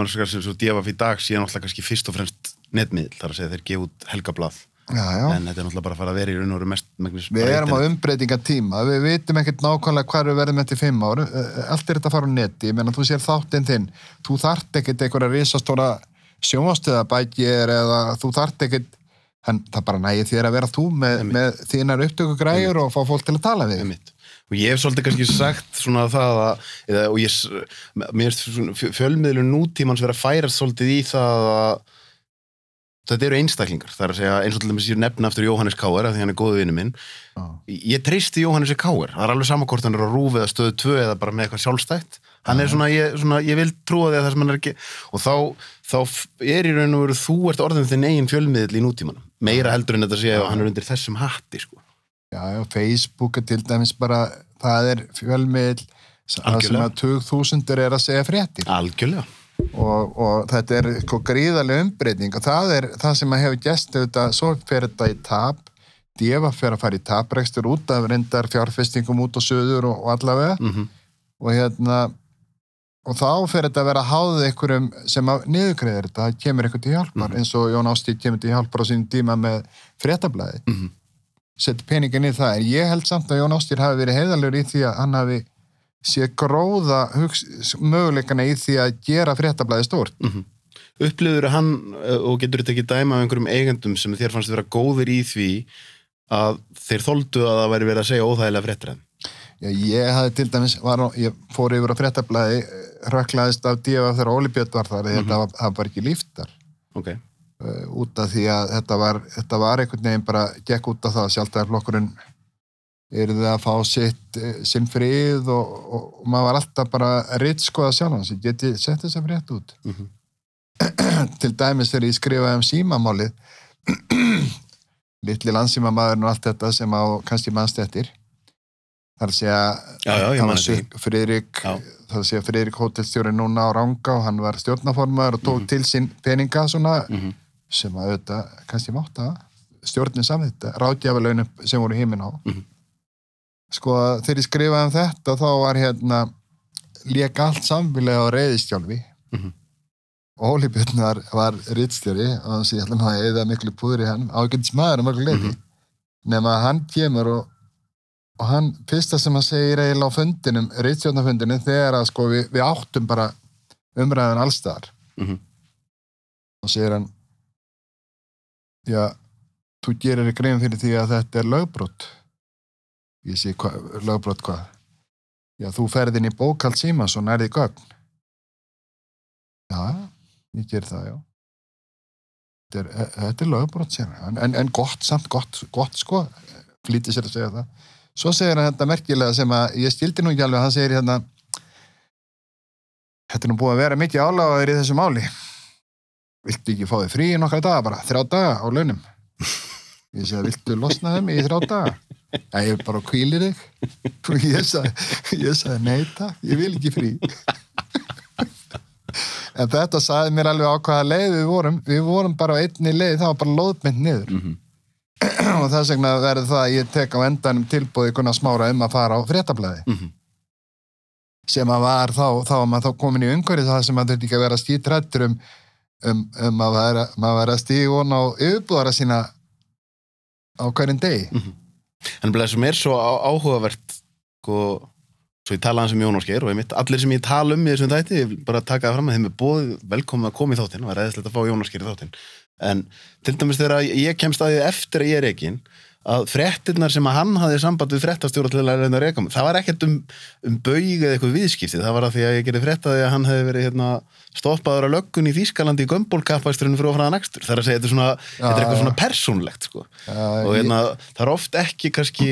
skar sem djafaf í dag síðan alltaf kannski fyrst og fremst netmiðl þar að segja þeir gefa út helgablað já, já, en þetta er náttúrulega bara að fara að vera í raun og veru mest við erum á umbreytinga tíma við vitum ekkert nákvæmlega hvað við verðum eftir 5 ár, Uh, allt er þetta að fara á neti. Ég menna þú sér þáttinn þinn. Þú þart ekkert einhverja risastóra sjónvastöðabækir eða þú þart ekkert en það bara nægir þér að vera þú með, með þínar upptökugræjur og fá fólk til að tala við. Einmitt. og ég hef svolítið kannski sagt svona það að eða, og ég, mér finnst fjölmiðlun nútímans vera færast svolítið í það að þetta eru einstaklingar, það er að segja eins og til dæmis ég nefna aftur Jóhannes Káer af því hann er góðu vinnu minn. Já. ég treysti Jóhannes Káer, það er alveg samakort hann er á rúfi eða stöðu 2 eða bara með eitthvað sjálfstætt. Hann er svona ég, svona, ég vil trúa því að það sem hann er ekki og þá, þá er í raun og veru þú ert orðin þinn eigin fjölmiðl í nútímanum. Meira heldur en þetta sé að hann er undir þessum hatti sko. Já, já, Facebook er til dæmis bara, það er fjölmiðl það sem Algjörlega. að 2000 er að segja fréttir. Algjörlega og, og þetta er sko gríðarlega umbreyting. Og það er það sem að hefur gæst svo fer þetta í tap. Djefa fer að fara í taprekstur út af reyndar fjárfestingum út á söður og, og allavega. Mm og hérna og þá fer þetta að vera háðið einhverjum sem að niðurgreðir þetta, það kemur einhvern til hjálpar Mhm. eins og Jón Ástíð kemur til hjálpar á sínum tíma með fréttablaði -hmm. setja peningin í það, en ég held samt að Jón Ástíð hafi verið heiðalegur í því að hann hafi séð gróða möguleikana í því að gera fréttablaði stórt. Mm Upplifður hann uh, og getur þetta ekki dæma af einhverjum eigendum sem þér fannst vera góðir í því að þeir þoldu að það væri verið að segja óþægilega Já, ég hafði til dæmis, var, ég fór yfir á fréttablaði, rökklaðist af dífa þegar Óli Björn var þar, mm þetta var, það var ekki líftar ok, uh, út af því að þetta var, þetta var einhvern veginn bara gekk út af það að sjálfstæðarflokkurinn yrði að fá sitt, eh, sinn frið og, og, og maður var alltaf bara ritt skoða sjálfan sig, geti sett þess að frétt út Mhm. til dæmis þegar ég skrifaði um símamálið litli landsímamaðurinn og allt þetta sem á kannski mannst eftir þar að ég eftir Suk- Friðrik Já. það að Friðrik hótelstjóri núna á Ranga og hann var stjórnaformaður og tók Mhm. til sín peninga svona mm -hmm. sem að auðvitað kannski mátt að stjórnin saman þetta, ráðgjafalaunum sem voru hímin á Mhm. Sko þegar ég skrifaði um þetta þá var hérna lék allt samfélagi á reyðistjálfi Mhm. og Óli Björn var, var rittstjóri og þannig að ég ætla að eða miklu púður í hann ágætis maður um okkur leiti Mhm. nema að hann kemur og, og hann, fyrsta sem hann segir eiginlega á fundinum, rittstjórnafundinum þegar að sko við, við áttum bara umræðan allstaðar Mhm. og segir hann já, þú gerir þér grein fyrir því að þetta er lögbrot ég sé hva, lögbrot hvað já, þú ferð inn í bókald símas og nærði gögn Já, ég ger það, já. Þetta er, þetta er lögbrot sér, en, en, en gott samt, gott, gott sko, flýti sér að segja það. Svo segir hann þetta merkilega sem að ég stildi nú ekki alveg, hann segir hérna, þetta er nú búið að vera mikið áláður í þessu máli. Viltu ekki fá þig frí í nokkra daga bara, þrjá daga á launum? Ég segi, viltu losna þeim í þrjá daga? Já, ég bara kvílir þig. Og ég sagði, sagði, nei takk, ég vil ekki frí. En þetta sagði mér alveg á hvaða leið við vorum. Við vorum bara á einni leið, það var bara lóðmynd niður. Mhm. Og þess vegna verður það að ég tek á endanum tilbúið Gunnar Smára um að fara á fréttablaði. Mhm. Sem að var þá, þá var maður þá komin í umhverfið það sem að þurfti ekki að vera stítrættur um, um, um að vera, maður vera stígun á yfirbúðara sína á hverjum degi. En það sem er svo áhugavert sko, svo ég tala hans um Jón Ásgeir og einmitt, allir sem ég tala um í þessum þætti ég bara taka það fram að þeim er bóðið velkomið að koma í þáttinn og það er eðislegt að fá Jón Ásgeir í þáttinn. En til dæmis þegar ég kemst að því eftir að ég er ekkin að fréttirnar sem að hann hafði samband við fréttastjóra til að reyna að reyka mig, það var ekkert um, um baug eða eitthvað viðskipti, það var að því að ég gerði fréttaði að hann hefði verið hérna, stoppaður á löggun í Þýskalandi í gömbólkappasturinn fyrir ofraðan ekstur, það er að segja þetta er, svona, þetta er eitthvað svona persónlegt sko. Já, og hérna, það er oft ekki kannski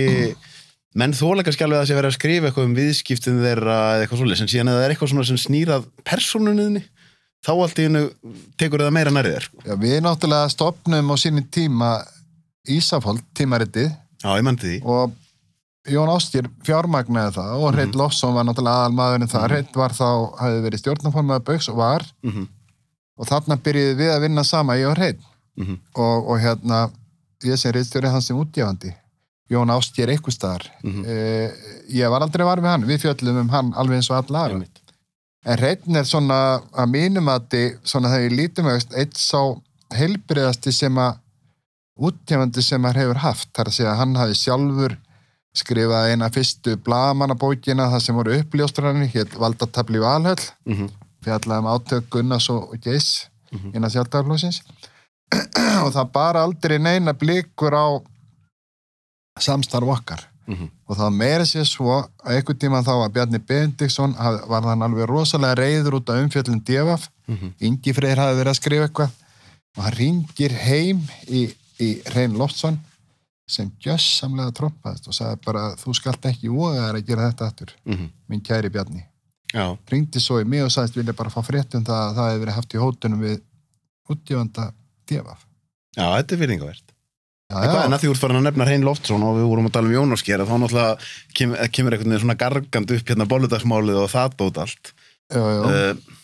menn þóla kannski alveg að sé verið að skrifa eitthvað um viðskiptin þeirra eða eitthvað svolítið, en síðan eða það er eitthvað svona sem snýrað persónunniðni, þá allt í hennu tekur það meira nærið þér sko. Já, við náttúrulega stopnum á sínum tíma Ísafold, tímaritið. Og Jón Ástýr fjármagnaði það og Reit Lofsson var náttúrulega aðalmaðurinn það. Mhm. Reit var þá, hefði verið stjórnaformaður Bauks og var. Mm -hmm. og þarna byrjuði við að vinna sama ég og Reit Mm og, og hérna ég sem reitstjóri hans sem útgefandi Jón Ástýr eitthvað staðar. Mhm. eh, ég var aldrei var við hann, við fjöllum um hann alveg eins og alla aðra. En Reitn er svona að mínum að þið, svona þegar ég lítum auðvist, eitt sá heilbriðasti sem að útgefandi sem hann hefur haft, þar að segja að hann hafi sjálfur skrifað eina fyrstu blagamannabókina, það sem voru uppljóstrarinn, hér valdatabli Valhöll, mm -hmm. fjallaði um átök Gunnars og Geis Mhm. innan sjálfdagaflósins og það bara aldrei neina blikur á samstarf okkar Mhm. og það meira sér svo að einhvern tíma þá að Bjarni Benediktsson haf- var hann alveg rosalega reyður út af umfjöllum Devaf, Mhm. Ingi Freyr hafi verið að skrifa eitthvað og hann ringir heim í, í Reyn Loftsson sem gjössamlega trompaðist og sagði bara þú skalt ekki þær að gera þetta aftur Mhm. minn kæri Bjarni. Já, ringdi svo í mig og sagðist vilja bara fá frétt um það að það hefði verið haft í hótunum við útgjöfanda Devaf já, þetta er virðingavert Já, En að því úr farin að nefna Reyn Loftsson og við vorum að tala um Jón Ásgeir þá náttúrulega kem, kemur einhvern veginn svona gargand upp hérna bóludagsmálið og það dót allt. Já, já. uh,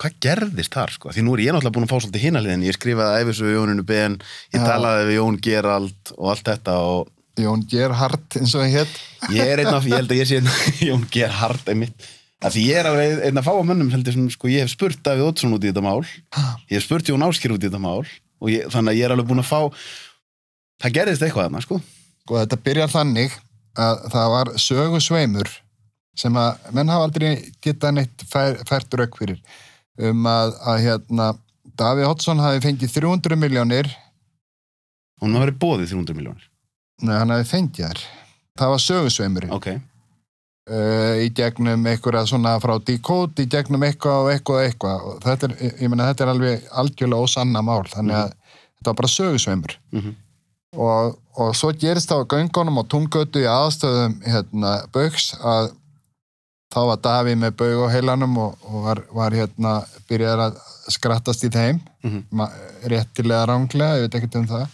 hvað gerðist þar sko? því nú er ég náttúrulega búin að fá svolítið hinaliðin. Ég skrifaði æfisögu Jóninu Ben ég Já. talaði við Jón Gerald og allt þetta og Jón Gerhard eins og hann hétt ég er einn af, ég held að ég sé af Jón Gerhard einmitt. Að því ég er alveg einn af fáa mönnum heldur sem sko ég hef spurt Davíð Oddsson út í þetta mál. Ég hef spurt Jón Áskir út í þetta mál og ég, þannig að ég er alveg búin að fá það gerðist eitthvað þarna sko. Og þetta byrjar þannig að það var sögu sveimur sem að menn hafa aldrei getað neitt fær, fært rauk fyrir um að, að hérna Davíð Hoddsson hafi fengið 300 miljónir hann hafi verið bóðið 300 miljónir Nei, hann hafi fengið þær. Það var sögu sveimur ok, uh, í gegnum einhverja svona frá Decode, í gegnum eitthvað og eitthvað og eitthvað. Og þetta er, ég meina þetta er alveg algjörlega ósanna mál, þannig að þetta var bara sögusveimur. Mhm. og, og svo gerist það á göngunum og tungötu í aðstöðum hérna Bauks að þá var Daví með Baug á heilanum og, og var, var hérna byrjaði að skrattast í þeim. Mhm. Ma- réttilega ránglega, ég veit ekkert um það.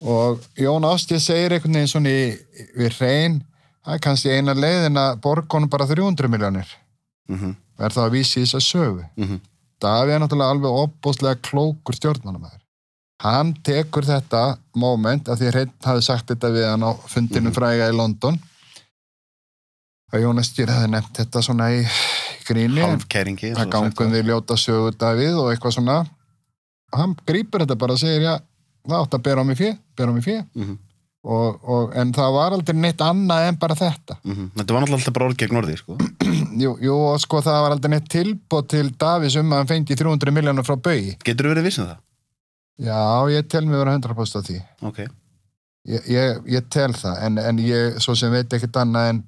Og Jón Ástið segir einhvern veginn svona í, við hrein það er kannski eina leiðin að borgunum bara 300 miljónir mhm, og er það að vísi þess að sögu. Mhm. Daví er náttúrulega alveg opbúslega klókur stjórnmannamæður hann tekur þetta moment að því hrein hafi sagt þetta við hann á fundinu Mhm. fræga í London að Jónas Stýr hefði nefnt þetta svona í gríni. Halvkæringi að gangum við ljóta sögu Davíð og eitthvað svona. Hann grípur þetta bara og segir já, það átt að bera á mig fjö, bera á mig fjö mm -hmm. og, og, en það var aldrei neitt annað en bara þetta. Þetta var náttúrulega alltaf bara orð gegn orði sko. jú, jú, og sko það var aldrei neitt tilbúð til Davís um að hann fengi 300 miljónur frá Baugi. Getur þú verið vissin það? já, ég tel mig vera 100% á því. Ok, ég, ég, ég tel það, en, en ég svo sem veit ekkert annað en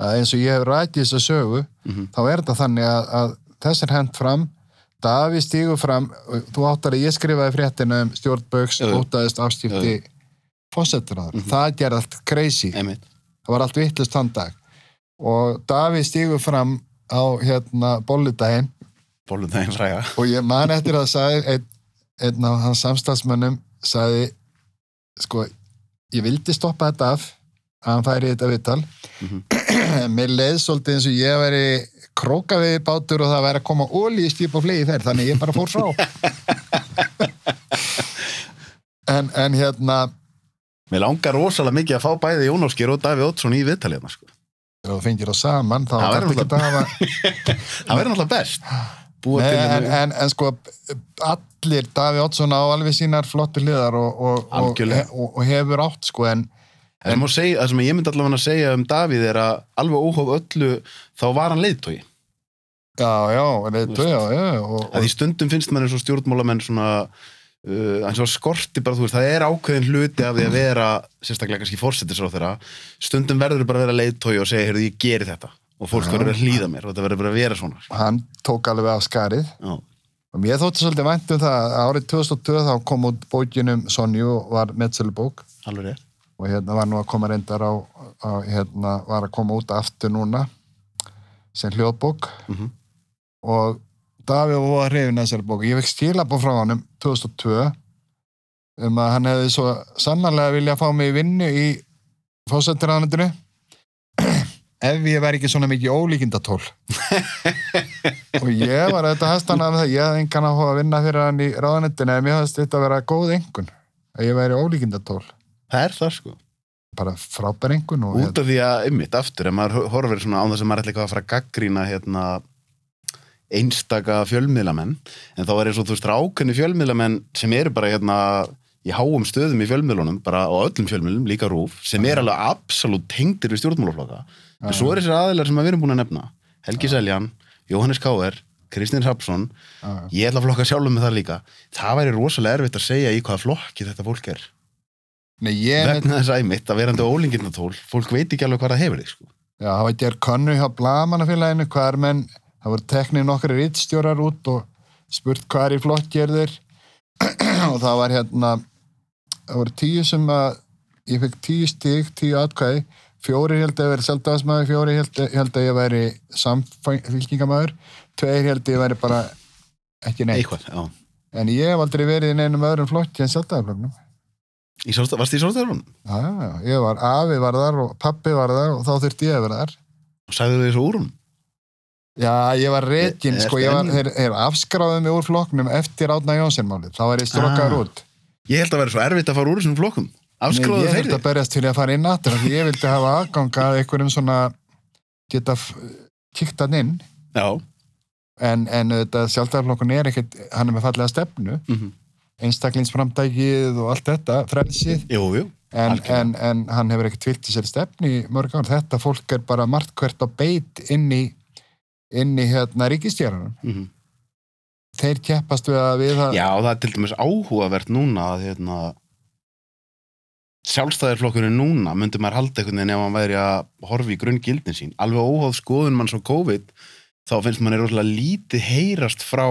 að eins og ég hef rækið þess að sögu mm þá er þetta þannig að, að þess er hent fram Davíð stígur fram þú áttar að ég skrifaði fréttina um stjórn Böks Jú, jú. ótaðist afskipti fósettur Mhm. það gerði allt crazy. Einmitt. Það var allt vittlust þann dag. Og Davíð stígur fram á hérna bolludaginn. Bólum það einn fræga. Og ég man eftir að það sagði einn, einn af hans samstagsmönnum sagði sko, ég vildi stoppa þetta af að hann færi þetta vittal Mhm. en mér leið svolítið eins og ég veri króka við bátur og það væri að koma ólí í skip og flegi þær, þannig ég bara fór frá en, en hérna Mér langar rosalega mikið að fá bæði Jón Óskir og Davíð Ótsson í viðtalið hérna, sko. ef þú fengir á saman þá Það væri þarf ekki að hafa Það verður náttúrulega best Nei, en, hérna- en, en sko allir Daví Oddsson á alveg sínar flottu hliðar og, og, og, og, og hefur átt sko en Það sem, segja, það sem ég myndi allavega að segja um Davíð er að alveg óhóf öllu þá var hann leiðtói. já, já, leitu, já, já og, Að og, í stundum finnst mann eins og stjórnmálamenn svona uh, eins og skorti bara, þú veist, það er ákveðin hluti af því að vera, sérstaklega kannski fórsetisráð þeirra, stundum verður bara að vera leiðtói og segja, heyrðu, ég geri þetta og fólk verður að hlýða mér og þetta verður bara að vera svona. hann tók alveg af skarið Já, og mér þótti svolítið vænt um það að árið 2002 þá kom út bókinum Sonju var meðsölubók alveg rétt. Og hérna var nú að koma reyndar á, á hérna var að koma út aftur núna sem hljóðbók. Mhm. og Davíð var hrifin að þessari bók. Ég fekk skilabók frá honum 2002 um að hann hefði svo sannarlega vilja fá mig í vinnu í fósættiráðanendinu ef ég væri ekki svona mikið ólíkindatól. Og ég var auðvitað hæstan af það ég hefði engan að að vinna fyrir hann í ráðanendinu en mér hefði þetta að vera góð engun að ég væri ólíkindatól Það er það, sko. bara frábær engun og út af því að, ymmit, aftur, ef maður horfir svona á þess að maður ætla eitthvað að fara að gaggrína hérna, einstaka fjölmiðlamenn, en þá er eins og þú veist ákveðni fjölmiðlamenn sem eru bara hérna í háum stöðum í fjölmiðlunum, bara á öllum fjölmiðlum, líka rúf, sem er alveg absolutt tengdir við stjórnmálaflokka. En svo er þessir aðilar sem að við erum búin að nefna, Helgi Seljan, Jóhannes K.R., Kristinn Hrapsson, Já. ég ætla að flokka sjálfum með það líka. Það væri rosalega erfitt að segja í hvaða flokki þetta fólk er. Vegna þess að einmitt að verandi ólingindatól, fólk veit ekki alveg hvað það hefur sko. já, það var gerð könnu hjá Blamanafélaginu, hvað er menn það voru teknið nokkri rittstjórar út og spurt hvað er í flokki er þeir. Og það var hérna það voru tíu sem að ég fekk tíu stig, tíu atkvæði. Fjóri held að ég væri seldaðasmaður fjóri held, held að ég væri samfylkingamæður tveir held að ég væri bara ekki neitt. Eitthvað, já. en ég hef aldrei verið í neinum öðrum flokki en seldaðarflokknum Í sjálfstæð, varst í sjálfstæðarunum? Já, já, já, ég var, afi var þar og pappi var þar og þá þurfti ég að vera þar. Og sagðu þau þessu úr hún? Já, ég var Er- sko, ég var, þeir, þeir afskráðið mig úr flokknum eftir Átna Jónssonmálið, þá var ég strókaður Ah. út. Ég held að vera svo erfitt að fara úr þessum flokkum. Nei, Afskráðu ég þurfti að berjast fyrir að fara inn aftur, því ég vildi hafa aðgang að einhverjum svona geta kíkt hann inn, Já. en, en þetta sjálfstæðarflokkun er ekkert, hann er með fallega stefnu, Mm -hmm. Einstaklingsframtækið og allt þetta, frelsið, Jú, jú. en, en, en hann hefur ekkert fyllt í sér stefni mörg ár. Þetta fólk er bara margt hvert á beit inn í, inn í hérna ríkistjárunum. Mm Þeir keppast við að við að... Já, það er til dæmis áhugavert núna að hérna, sjálfstæðarflokkurinn núna myndi maður halda einhvern veginn ef hann væri að horfa í grunn gildin sín. Alveg óháð skoðun mann svo COVID, þá finnst manni rosalega lítið heyrast frá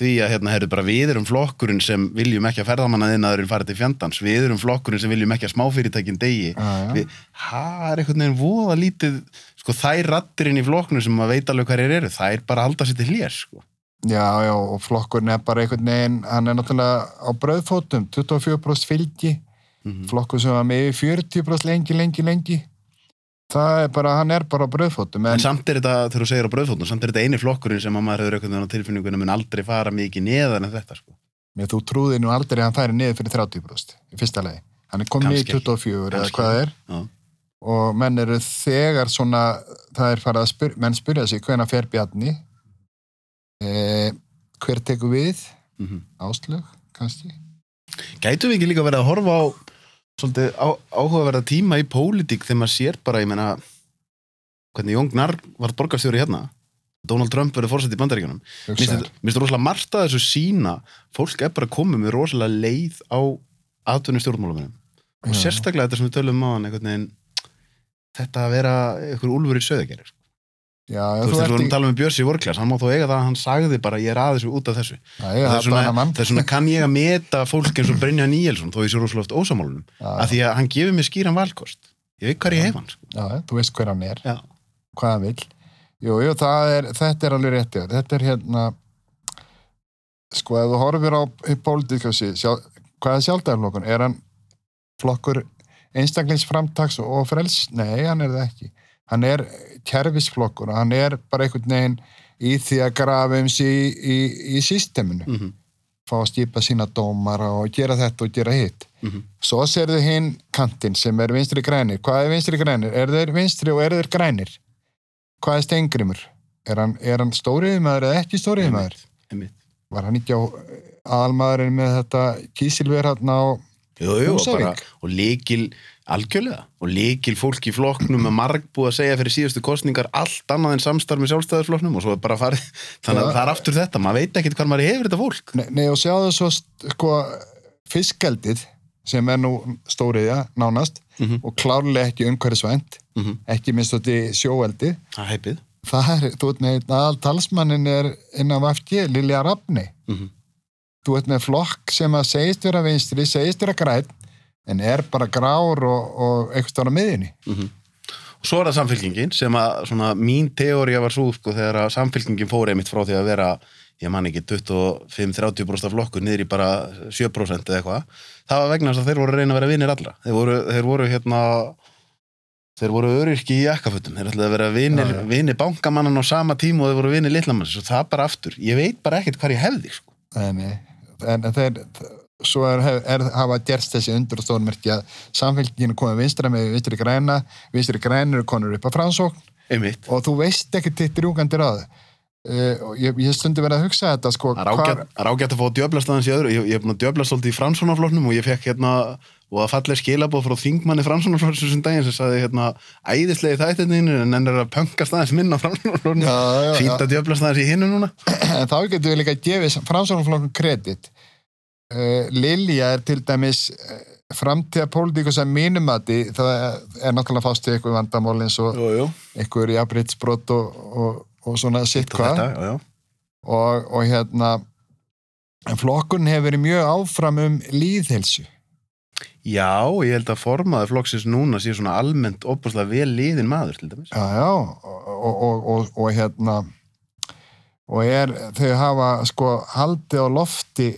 því að hérna, heyrðu bara við erum flokkurinn sem viljum ekki að ferðamannaðinaðurinn fara til fjandans, við erum flokkurinn sem viljum ekki að smáfyrirtækin degi. Það er einhvern veginn voða lítið sko þær rattirinn í flokknum sem maður veit alveg hverjir eru, er bara halda sér til hér sko. já, já, og flokkurinn er bara einhvern veginn, hann er náttúrulega á brauðfótum, 24% fylgi, mm flokkur sem var með yfir 40% lengi, lengi, lengi. Það er bara, hann er bara á brauðfótum, en en, samt er þetta, þegar þú segir á bröðfótnum samt er þetta eini flokkurinn sem að maður hefur veginn á tilfinningunum mun aldrei fara mikið neðan en þetta sko. með þú trúði nú aldrei að hann færi niður fyrir 30% í fyrsta lagi. Hann er komin í Kannski ekki. 24 eða hvað er. Já. og menn eru þegar svona það er farið að spyrja, menn spyrja sig hvena fer Bjarni eh, hver tekur við Mm Áslög, kannski Gætu við ekki líka verið að horfa á svolítið á, áhugaverða tíma í pólitík þegar maður sér bara, ég meina hvernig Jón Gnarr var borgarstjóri hérna. Donald Trump verið fórsett í bandaríkjunum. Mér finnst rosalega margt að þessu sína fólk er bara komið með rosalega leið á atvinnum stjórnmálumunum og sérstaklega þetta sem við tölum á hann þetta að vera einhver úlfur í söðagerir Já, Þú veist, að ert við í... að tala með Björsi Vorklas, hann má þó eiga það að hann sagði bara ég er aðeins út af þessu. Það, er svona, er svona kann ég að meta fólk eins og Brynja Níelsson, þó ég sé rosalega oft ósamálunum, af því að hann gefur mér skýran valkost. Ég veit hvað ég hef hann. Sko. Já, þú veist hver hann er, Já. hvað hann vill. Jú, jú, er, þetta er alveg rétt. hjá þér. Þetta er hérna, sko, ef þú horfir á sjá, hvað er sjálfdæðarflokkun? Er hann flokkur einstaklingsframtaks og frels? Nei, hann er það ekki. Hann er kerfisflokkur og hann er bara einhvern veginn í því að grafa um sig í, í, í systeminu. Mm Fá að skipa sína dómara og gera þetta og gera hitt. -hmm. Svo serðu hinn kantinn sem er vinstri grænir. Hvað er vinstri grænir? Er þeir vinstri og er þeir grænir? Hvað er steingrimur? Er hann, hann stóriðumæður eða ekki stóriðumæður? Einmitt. Var hann ekki á aðalmaðurinn með þetta kísilver hann á Húsavík? bara, og líkil algjörlega, og líkil fólk í flokknum með marg búið að segja fyrir síðustu kostningar allt annað en samstarf með sjálfstæðarsflokknum og svo er bara farið, þannig að það er aftur þetta maður veit ekkert hvað maður hefur þetta fólk. Nei, nei og sjáðu svo sko fiskaldið sem er nú stóriðja nánast Mhm. og klárlega ekki umhverfisvænt mm -hmm. ekki minnst þetta sjóeldi. Það er heipið það er, þú veit með aðal talsmannin er innan VFG, Lilja Rafni. Mm -hmm. þú ert með flokk sem að segist vera vinstri, segist vera græn en er bara grár og, og eitthvað stára miðinni og svo er það samfélkingin sem að svona, mín teória var svo sko, þegar að samfélkingin fór einmitt frá því að vera ég man ekki 25-30% af flokkur niður í bara 7% eða eitthvað. Það var vegna þess að þeir voru reyna að vera vinnir allra. Þeir voru, þeir voru hérna þeir voru öryrki í jakkafötum. Þeir ætlaði að vera vinir, Já, já. vinir bankamannan á sama tíma og þeir voru vinir litlamanns og það bara aftur, ég veit bara ekkert hvað ég hefði sko. en, en þeir svo er, er, hafa gerst þessi undur og stórmerki að samfélkingin er komið vinstra með vinstri græna, vinstri grænir er konur upp á fransókn einmitt, og þú veist ekki til drjúgandi ráð. Uh, og ég, ég stundi verið að hugsa þetta sko, það er ágætt, það er að fá djöblast aðeins í öðru, ég, ég hef búin að djöblast svolítið í fransónafloknum og ég fekk hérna og að fallega skilabóð frá þingmanni fransónaflokksins sem daginn sem sagði hérna æðislegi þættininu en enn er að pöngast aðeins minna já. fínt að djöblast aðeins í hinnu núna. En þá getum við líka að gefa framsóknarflokkun kredit Lilja er til dæmis uh, framtíða pólitíkus að mínum að það er náttúrulega fást við eitthvað vandamál eins og eitthvað jafnbreytsbrot og, og, og svona sitt hvað. og, og hérna en flokkun hefur verið mjög áfram um líðhelsu já, ég held að formaður flokksins núna sé svona almennt opaslega vel liðin maður til dæmis. Já, já, og, og, og, og hérna og er, þau hafa sko haldið á lofti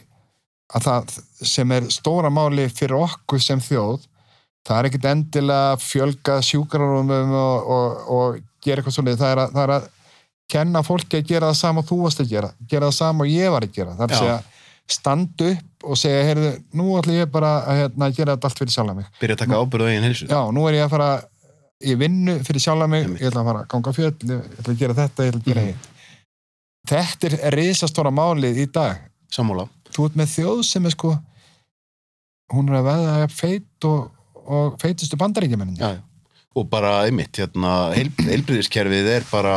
að það sem er stóra máli fyrir okkur sem þjóð það er ekkit endilega að fjölga sjúkrarúmum og, og, og gera eitthvað svolítið, það er að, það er að kenna fólki að gera það sama og þú varst að gera gera það sama og ég var að gera. Það er að segja standa upp og segja heyrðu, nú ætlum ég bara að hérna, gera þetta allt fyrir sjálf mig. Byrja að taka ábyrðu á eigin helsu já, nú er ég að fara í vinnu fyrir sjálf mig, Einmitt. ég ætla að fara að ganga fjöll ég ætla að gera þetta, ég ætla að gera Mhm. hitt. Þetta er, er risastóra málið í dag. Sammála þú ert með þjóð sem er sko hún er að veða feit og, og feitustu bandaríkjumennin já, já. og bara einmitt hérna, heil, heilbriðiskerfið er bara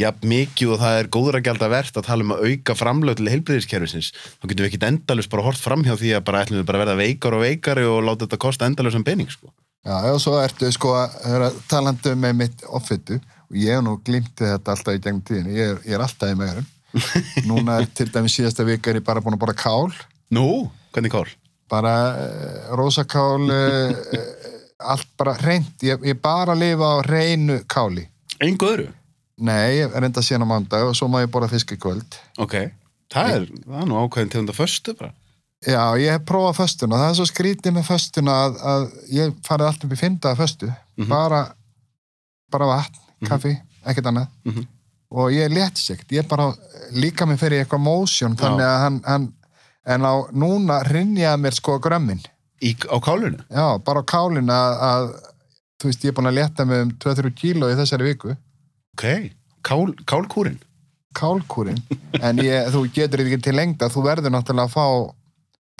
jafn mikið og það er góður að gælda verðt að tala um að auka framlög til heilbriðiskerfisins þá getum við ekkit endalust bara hort framhjá því að bara ætlum við bara að verða veikar og veikari og láta þetta kosta endalust um pening sko. Já, og svo ertu sko að talandi með mitt offittu og ég hef nú glimti þetta alltaf í gegnum tíðinu, ég er, ég er alltaf í meðurum. Núna er til dæmis síðasta vika er ég bara búin að bara kál, Nú, hvernig kál? bara uh, rósakál, uh, allt bara reynd, ég, ég bara lifa á reynu káli. Engu öðru? Nei, ég enda síðan á mándag og svo má ég borða fisk í kvöld. Ok, það er, það er nú ákveðin tegunda föstu bara. Já, ég hef prófað föstuna, það er svo skrítið með föstuna að, að ég farið allt upp í fyndaða föstu, Mhm. bara, bara vatn, Mhm. kaffi, ekkert annað. Mhm. Og ég er léttsegt, ég bara líka mig fyrir eitthvað motion þannig að hann, hann en á núna rinjaði mér sko grömmin. Í, á kálunu? já, bara á kálin að, að þú veist, ég er búin að létta mig um 2-3 kíló í þessari viku, Ok, Kál, kálkúrin? kálkúrin en ég, þú getur ekki til lengda þú verður náttúrulega að fá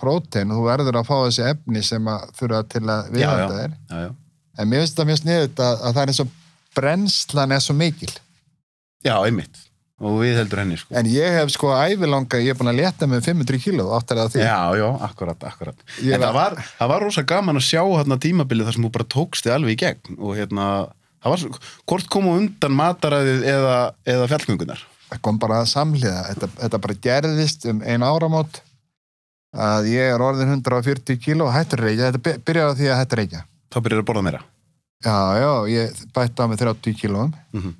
prótein, þú verður að fá þessi efni sem að þurfa til að já. þér. En mér finnst það mjög sniðut að, að það er eins og brennslan er svo mikil Já, einmitt. Og við heldur henni, sko. en ég hef sko ævilanga, ég er búin að mig um 500 kíló áttar það því Já, já, akkurat, akkurat. Ég en það var- var, það var rosa gaman að sjá hérna tímabilið þar sem þú bara tókst þig alveg í gegn og hérna, Það var svo, hvort kom á undan mataræðið eða, eða fjallgöngunar? það kom bara að samhliða þetta, þetta bara gerðist um ein áramót að ég er orðin 140 kíló og hættur reykja þetta by- byrjaði á því að hættur reykja Þá byrjar að borða meira. já, já, ég bætti á mig 30 kílóum Mm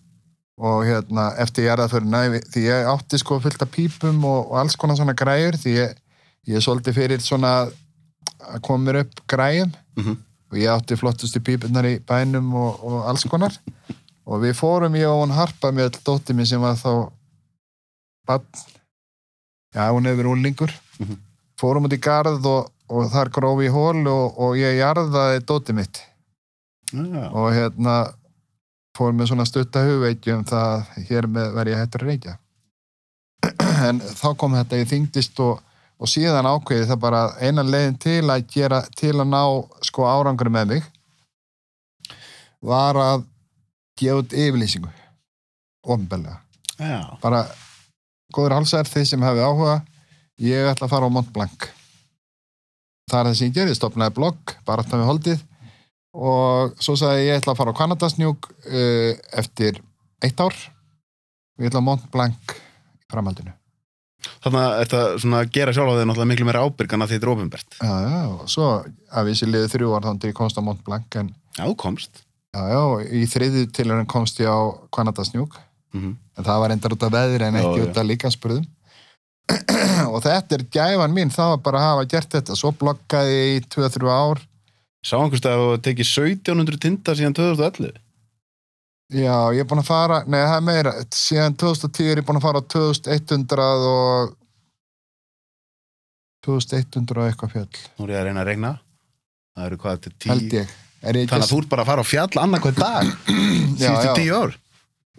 og hérna eftir ég er það fyrir nævi því ég átti sko fullt af pípum og, og alls konar svona græjur því ég, ég svolítið fyrir svona að koma mér upp græjum -hmm. og ég átti flottustu pípunar í bænum og, og alls konar og við fórum ég og hún harpa með all dótti mér sem var þá bann já, hún hefur úlingur Mhm. fórum út í garð og, og þar grófi í hól og, og ég jarðaði dótti mitt Já. og hérna fór með svona stutta hugveikju um það að hér með verð ég hættur reykja. En þá kom þetta ég þyngdist og, og síðan ákveði það bara eina leiðin til að gera til að ná sko árangur með mig var að gefa út yfirlýsingu ofnbellega Já. bara góður halsar þið sem hefði áhuga ég ætla að fara á Mont Blanc. Það er það sem ég gerði, stopnaði blogg bara aftan við holdið og svo sagði ég, ég ætla að fara á Kanadasnjúk uh, eftir eitt ár. Ég ætla á Mont Blanc í framhaldinu. Þannig að þetta svona að gera sjálf á þig náttúrulega miklu meira ábyrgan að þetta er ofinbært. já, já, og svo að við sér liðið þrjú ár þannig að ég komst á Mont Blanc en Já, komst. já, já, í þriðju tilhörun komst ég á Kanadasnjúk. Mm en það var endar út af veðri en ekki já. út af líkansspurðum og þetta er gæfan mín það var bara að hafa gert þetta. Svo bloggaði ég í 2-3 ár Sá einhvers að þú tekið 1700 tinda síðan 2011. já, ég er búin að fara, nei það er meira síðan 2010 er ég búin að fara á 2100 og 2100 og eitthvað fjöll Nú er ég að reyna að regna. Það eru hvað, til held tíu. ég er ég Þannig að þú ert bara að fara á fjall annarkvæð dag. já, Síðustu já, tíu ár.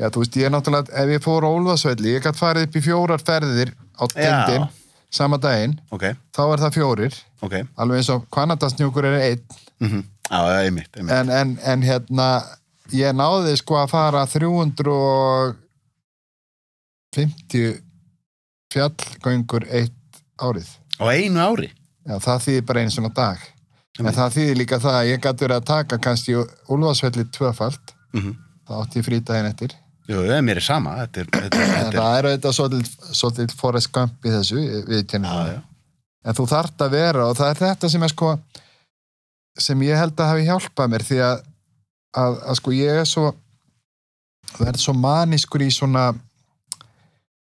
já, þú veist, ég er náttúrulega ef ég fór á Úlfarsvelli, ég gætt farið upp í fjórar ferðir á tindin sama daginn, Ok, þá er það fjórir. Ok. alveg eins og Kanadasnjúkur er einn. Mm það er einmitt, einmitt. en, en, en hérna ég náði sko að fara 350 fjallgöngur eitt árið. Á einu ári. já, það þýðir bara einu svona dag. En það þýðir líka það að ég gæti verið að taka kannski Úlfarsvelli tvöfalt. Mm þá átti ég frítaginn eftir Jú, er mér er sama. Þetta er, þetta er, þetta er, það er auðvitað svolítið, svolítið Forrest Gump í þessu við kennum það en þú þarft að vera og það er þetta sem sko sem ég held að hafi hjálpað mér því að, að, að sko ég er svo verð svo manískur í svona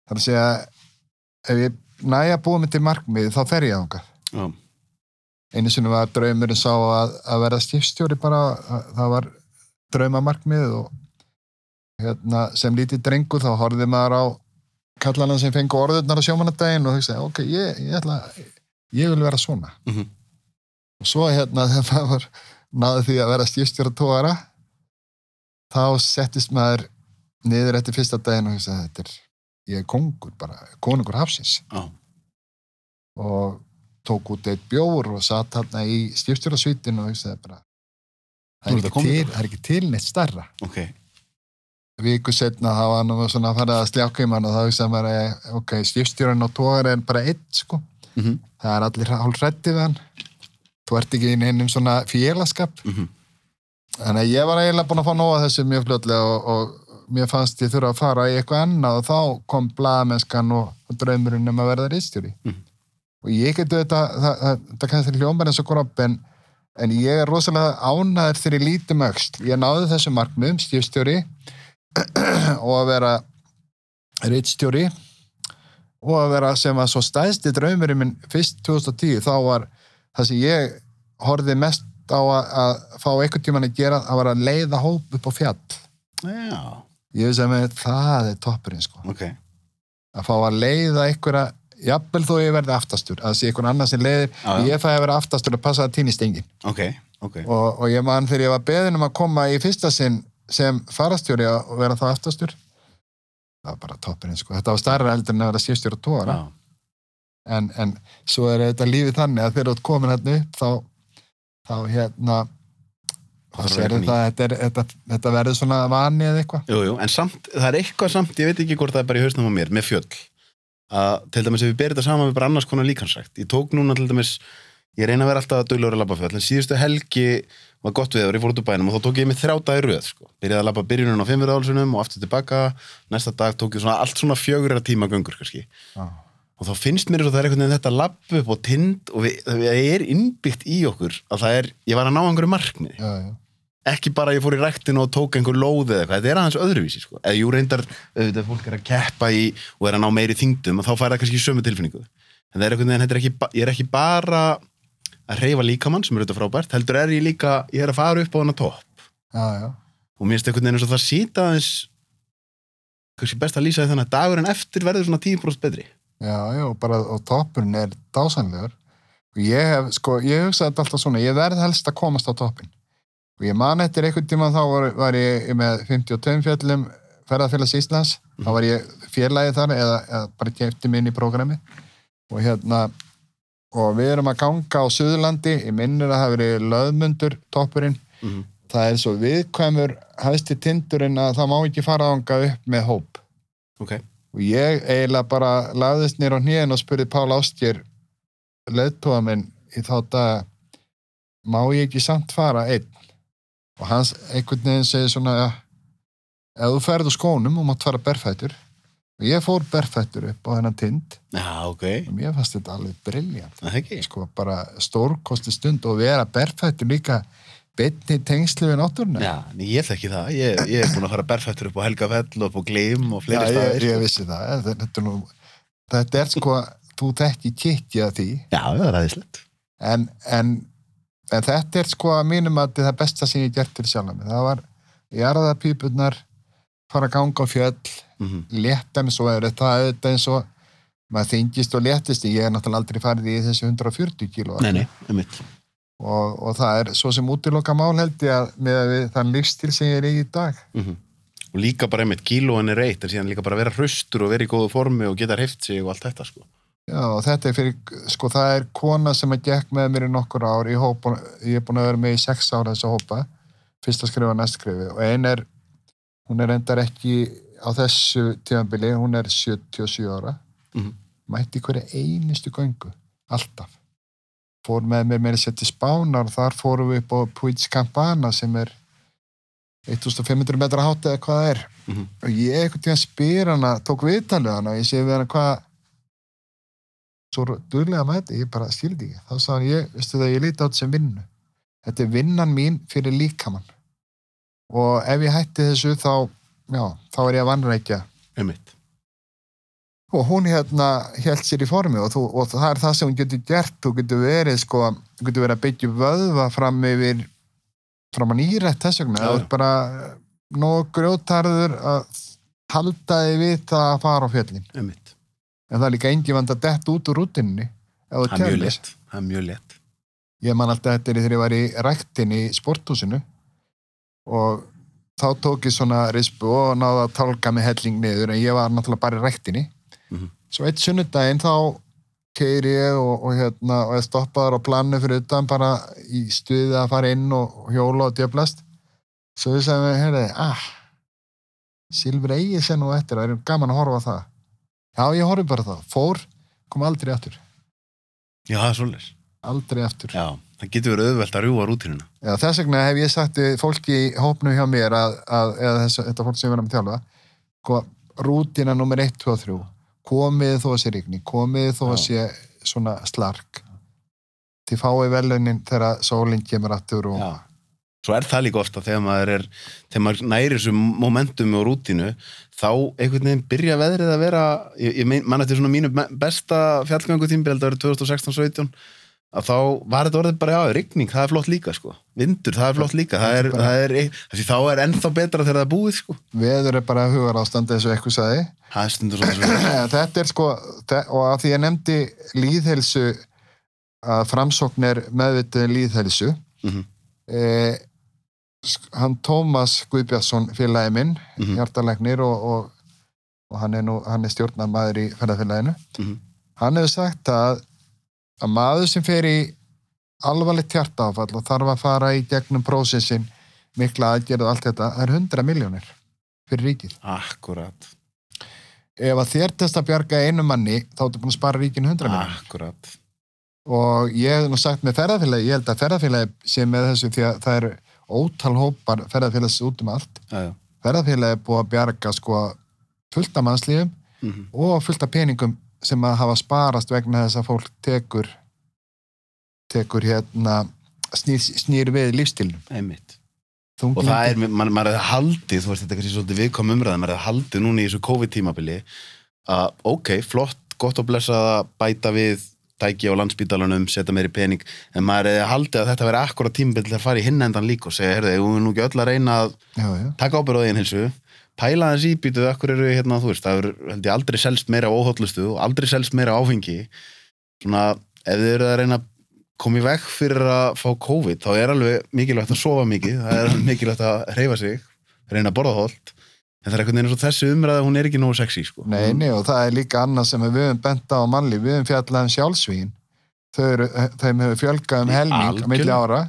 þar að segja ef ég næja búið mig til markmið þá fer ég ánga Já. einu sinni var draumurinn sá að, að verða stifstjóri bara að, það var draumamarkmið og hérna, sem lítið drengur þá horfði maður á kallana sem fengu orðurnar á sjómanadaginn og hugsaði, ok, ég, ég ætla ég vil vera svona Mhm. og svo hérna þegar maður náði því að vera stífstjóra tóara þá settist maður niður eftir fyrsta daginn og hugsaði, þetta er ég er kongur bara, konungur hafsins Já. og tók út eitt bjór og satt hérna í stífstjórasvítin og hugsaði bara það er, til, það er ekki til neitt starra Ok. Viku setna þá var nú svona að fara að sljáka í mann og þá hugsaði maður eh, ok, stífstjóran og tógar er bara eitt sko. Mm það er allir hálf hrætti við hann. Þú ert ekki í neinum svona félagskap. -hmm. þannig að ég var eiginlega búin að fá nóga þessu mjög fljótlega og, og mér fannst ég þurfa að fara í eitthvað annað og þá kom blaðmennskan og, draumurinn um að verða ristjóri Mhm. og ég getur þetta það, það, það kannski hljómar eins og gropp en, en ég er rosalega ánæður þegar ég lítum og að vera rittstjóri og að vera sem að svo stæðsti draumurinn minn fyrst 2010 þá var það sem ég horfði mest á að, að fá einhvern tímann að gera að var að leiða hóp upp á fjall Já. ég veist að með það er toppurinn sko Ok. að fá að leiða einhverja jafnvel þó ég verði aftastur að það sé einhvern annar sem leiðir já. ég fæ að vera aftastur að passa að týnist engin Ok. Ok. og, og ég man þegar ég var beðin um að koma í fyrsta sinn sem farastjóri og vera þá aftastur það var bara toppurinn sko þetta var starra heldur en að vera síðstjóri tóra Já. en, en svo er þetta lífið þannig að þegar þú ert komin hérna upp þá, þá hérna að þetta, þetta, þetta, verður svona vani eða eitthvað Jú, jú, en samt, það er eitthvað samt, ég veit ekki hvort það er bara í hausnum á mér, með fjöll. Að, til dæmis ef við berum þetta saman við bara annars konar líkansrækt. Ég tók núna til dæmis ég reyna að vera alltaf dölur að labba fjöll en síðustu helgi var gott viður, ég fór út úr bænum og þá tók ég mig þrjá dagir röð sko. byrjaði að labba byrjunum á fimmverðálsunum og aftur tilbaka næsta dag tók ég svona allt svona fjögur tíma göngur Já. og þá finnst mér eins og það er einhvern veginn þetta lapp upp og tind og við, það er innbyggt í okkur að það er, ég var að ná einhverju markmiði já, já. ekki bara ég fór í ræktinu og tók einhver lóð eða eitthvað, þetta er aðeins öðruvísi sko. eða jú reyndar, auðvitað fólk er að keppa í og er að ná meiri þingdum og þá fær það kannski sömu tilfinningu en það er einhvern veginn, þetta er ekki, ég er ekki bara að reyfa líkamann sem er auðvitað frábært, heldur er ég líka ég er að fara upp á hana topp. Og mér finnst einhvern veginn eins og það sýta aðeins kannski best að lýsa því þannig að dagurinn eftir verður svona 10% betri. Já, já, bara og toppurinn er dásanlegur og ég hef, sko, ég hugsaði þetta alltaf svona ég verð helst að komast á toppin og ég man eftir einhvern tíma þá var, var ég með 52 fjöllum ferðarfélags Íslands, þá var ég félagi þar eða, eða bara kefti minn í prógrami og hérna og við erum að ganga á Suðurlandi. Ég minnir að það verið löðmundur toppurinn, mm -hmm. það er svo viðkvæmur hæsti tindurinn að það má ekki fara ánga upp með hóp. Ok, og ég eiginlega bara lagðist nýr á hnýðin og spurði Pál Ástjör leðtóða minn í þá dag má ég ekki samt fara einn? Og hans einhvern veginn segir svona ja, ef þú ferð úr skónum og mátt fara berfættur og ég fór berfættur upp á þennan tind. Já ok. Mér fannst þetta alveg er ekki? Sko bara stórkosti stund og vera berfættur líka beinni tengslu við náttúruna. Já, ég þekki það, ég, ég er búin að fara berfættur upp á Helgafell og upp á Gleim og fleiri Já, ég, staðir ég sko. vissi það. Þetta, þetta, er nú, þetta er sko þú þekki kitti að því. Já, það er aðeinslegt en, en, en þetta er sko að mínum að það besta sem ég gert til sjálf það var jarðapípunar fara að ganga á fjöll mm -hmm. létta eins og er það auðvitað eins og maður þingist og léttist. Ég er náttúrulega aldrei farið í þessi 140 kíló Nei, nei, um mitt og, og það er svo sem útiloka mál held ég að með þann lífstil sem ég er í í dag. Mm Og líka bara einmitt, kílóin er reitt en síðan líka bara vera hraustur og vera í góðu formi og geta hreift sig og allt þetta sko. Já, og þetta er fyrir, sko, það er kona sem að gekk með mér í nokkur ár. Í hópa, ég er búin að vera með í sex ára þessa hópa, fyrst að skrifa næst skrifi. Og ein er, hún er endar ekki á þessu tíðanbili, hún er 77 ára. Mhm. mætti hverja einustu göngu alltaf. Fór með mér meira sett í spánar og þar fórum við upp á Puig Campana sem er 1500 metra hátt eða hvað það er. Mhm. og ég einhvern tíðan spyr hana, tók viðtalið hana og ég sé við hana hvað? Svo durlega mæti, ég bara skildi ekki. Þá sagði hann, ég, veistu það, ég líti á þetta sem vinnu. Þetta er vinnan mín fyrir líkamann og ef ég hætti þessu þá, já, þá er ég að vannrækja Um mitt og hún hérna held sér í formi og, þú, og það er það sem hún getur gert. Þú getur verið sko, þú getur verið að byggja vöðva fram yfir fram að nýrætt þess vegna. Það er bara nóg grjótarður að halda þig við það að fara á fjöllin. Um mitt en það er líka engi vand að detta út úr rútinni Það er mjög létt. Ég man alltaf þetta er þegar ég var í ræktin í sporthúsinu og þá tók ég svona rispu og náði að tálka mig helling niður en ég var náttúrulega bara í ræktinni. Mhm. svo eitt sunnudaginn þá keiri ég og, og hérna og ég stoppaður á planu fyrir utan bara í stuði að fara inn og, hjóla og djöflast. Svo ég sagði mig, heyrði, ah Silfur eigi sér nú eftir, það er gaman að horfa það. Já, ég horfi bara það, fór kom aldrei eftir, Já, það er svolítið aldrei eftir Já, það getur verið auðvelt að rjúa rútínuna. Já, þess vegna hef ég sagt fólki í hópnu hjá mér að, að eða þess, þetta fólk sem við erum að þjálfa sko, rútina nummer 1, 2 og 3 komið þó að sé rigni komið þó að sé svona slark. Þið fáið velunin þegar sólinn kemur aftur og Já. Svo er það líka ofta þegar maður er þegar maður næri þessu momentum og rútínu þá einhvern veginn byrja veðrið að vera ég, ég mein- man eftir svona mínu besta fjallgöngu tímbil þetta verið 2016-17 að þá var þetta orðið bara já, rigning, það er flott líka sko vindur, það er flott líka það er, það er, þessi, þá er ennþá betra þegar það er búið sko veður er bara hugar ástand eins og eitthvað sagði það er þetta er sko og að því ég nefndi líðhelsu að framsókn er meðvitið líðhelsu Mhm. eh, sk- hann Tómas Guðbjörnsson félagi minn, Mhm. hjartalegnir og, og, og hann er, nú, hann er stjórnarmaður í ferðarfélaginu Mhm. hann hefur sagt að, að maður sem fer í alvarlegt hjartaáfall og þarf að fara í gegnum prósessin mikla aðgerð og allt þetta, það er 100 miljónir fyrir ríkið. akkurat, Ef að þér testa að bjarga einu manni, þá ertu búin að spara ríkinu 100 miljónir. akkurat og ég hef nú sagt með ferðarfélagi, ég held að ferðarfélagi sé með þessu því að það eru ótal hópar ferðarfélags út um allt já. ferðarfélagi er búið að bjarga sko fullt af mannslífum Mhm. og fullt af peningum sem að hafa sparast vegna þess að fólk tekur tekur hérna snýr, snýr við lífstilnum einmitt. Og það er, man, maður hefði haldið þú veist þetta er kannski svolítið viðkom umræða maður hefði haldið núna í þessu COVID-tímabili að ok, flott, gott að blessa að bæta við tæki á landsbítalunum, setja meiri pening en maður hefði haldið að þetta veri akkurat tímabil til að fara í hinn endan líka og segja, heyrðu, við nú ekki öll að reyna að já, já. taka ábyrð á því hilsu pæla þess íbýtuð, akkur eru hérna, þú veist það er, held ég, aldrei selst meira óhóllustu og aldrei selst meira áfengi. Svona, ef þið eru að reyna að koma í veg fyrir að fá COVID þá er alveg mikilvægt að sofa mikið það er mikilvægt að hreyfa sig reyna að borða hólt en það er einhvern veginn eins og þessi umræða, hún er ekki nógu sexy sko. Nei, nei, og það er líka annað sem við höfum bent á mannli, við höfum fjallað um sjálfsvín þau eru, þeim hefur fjölgað um helming á milli ára.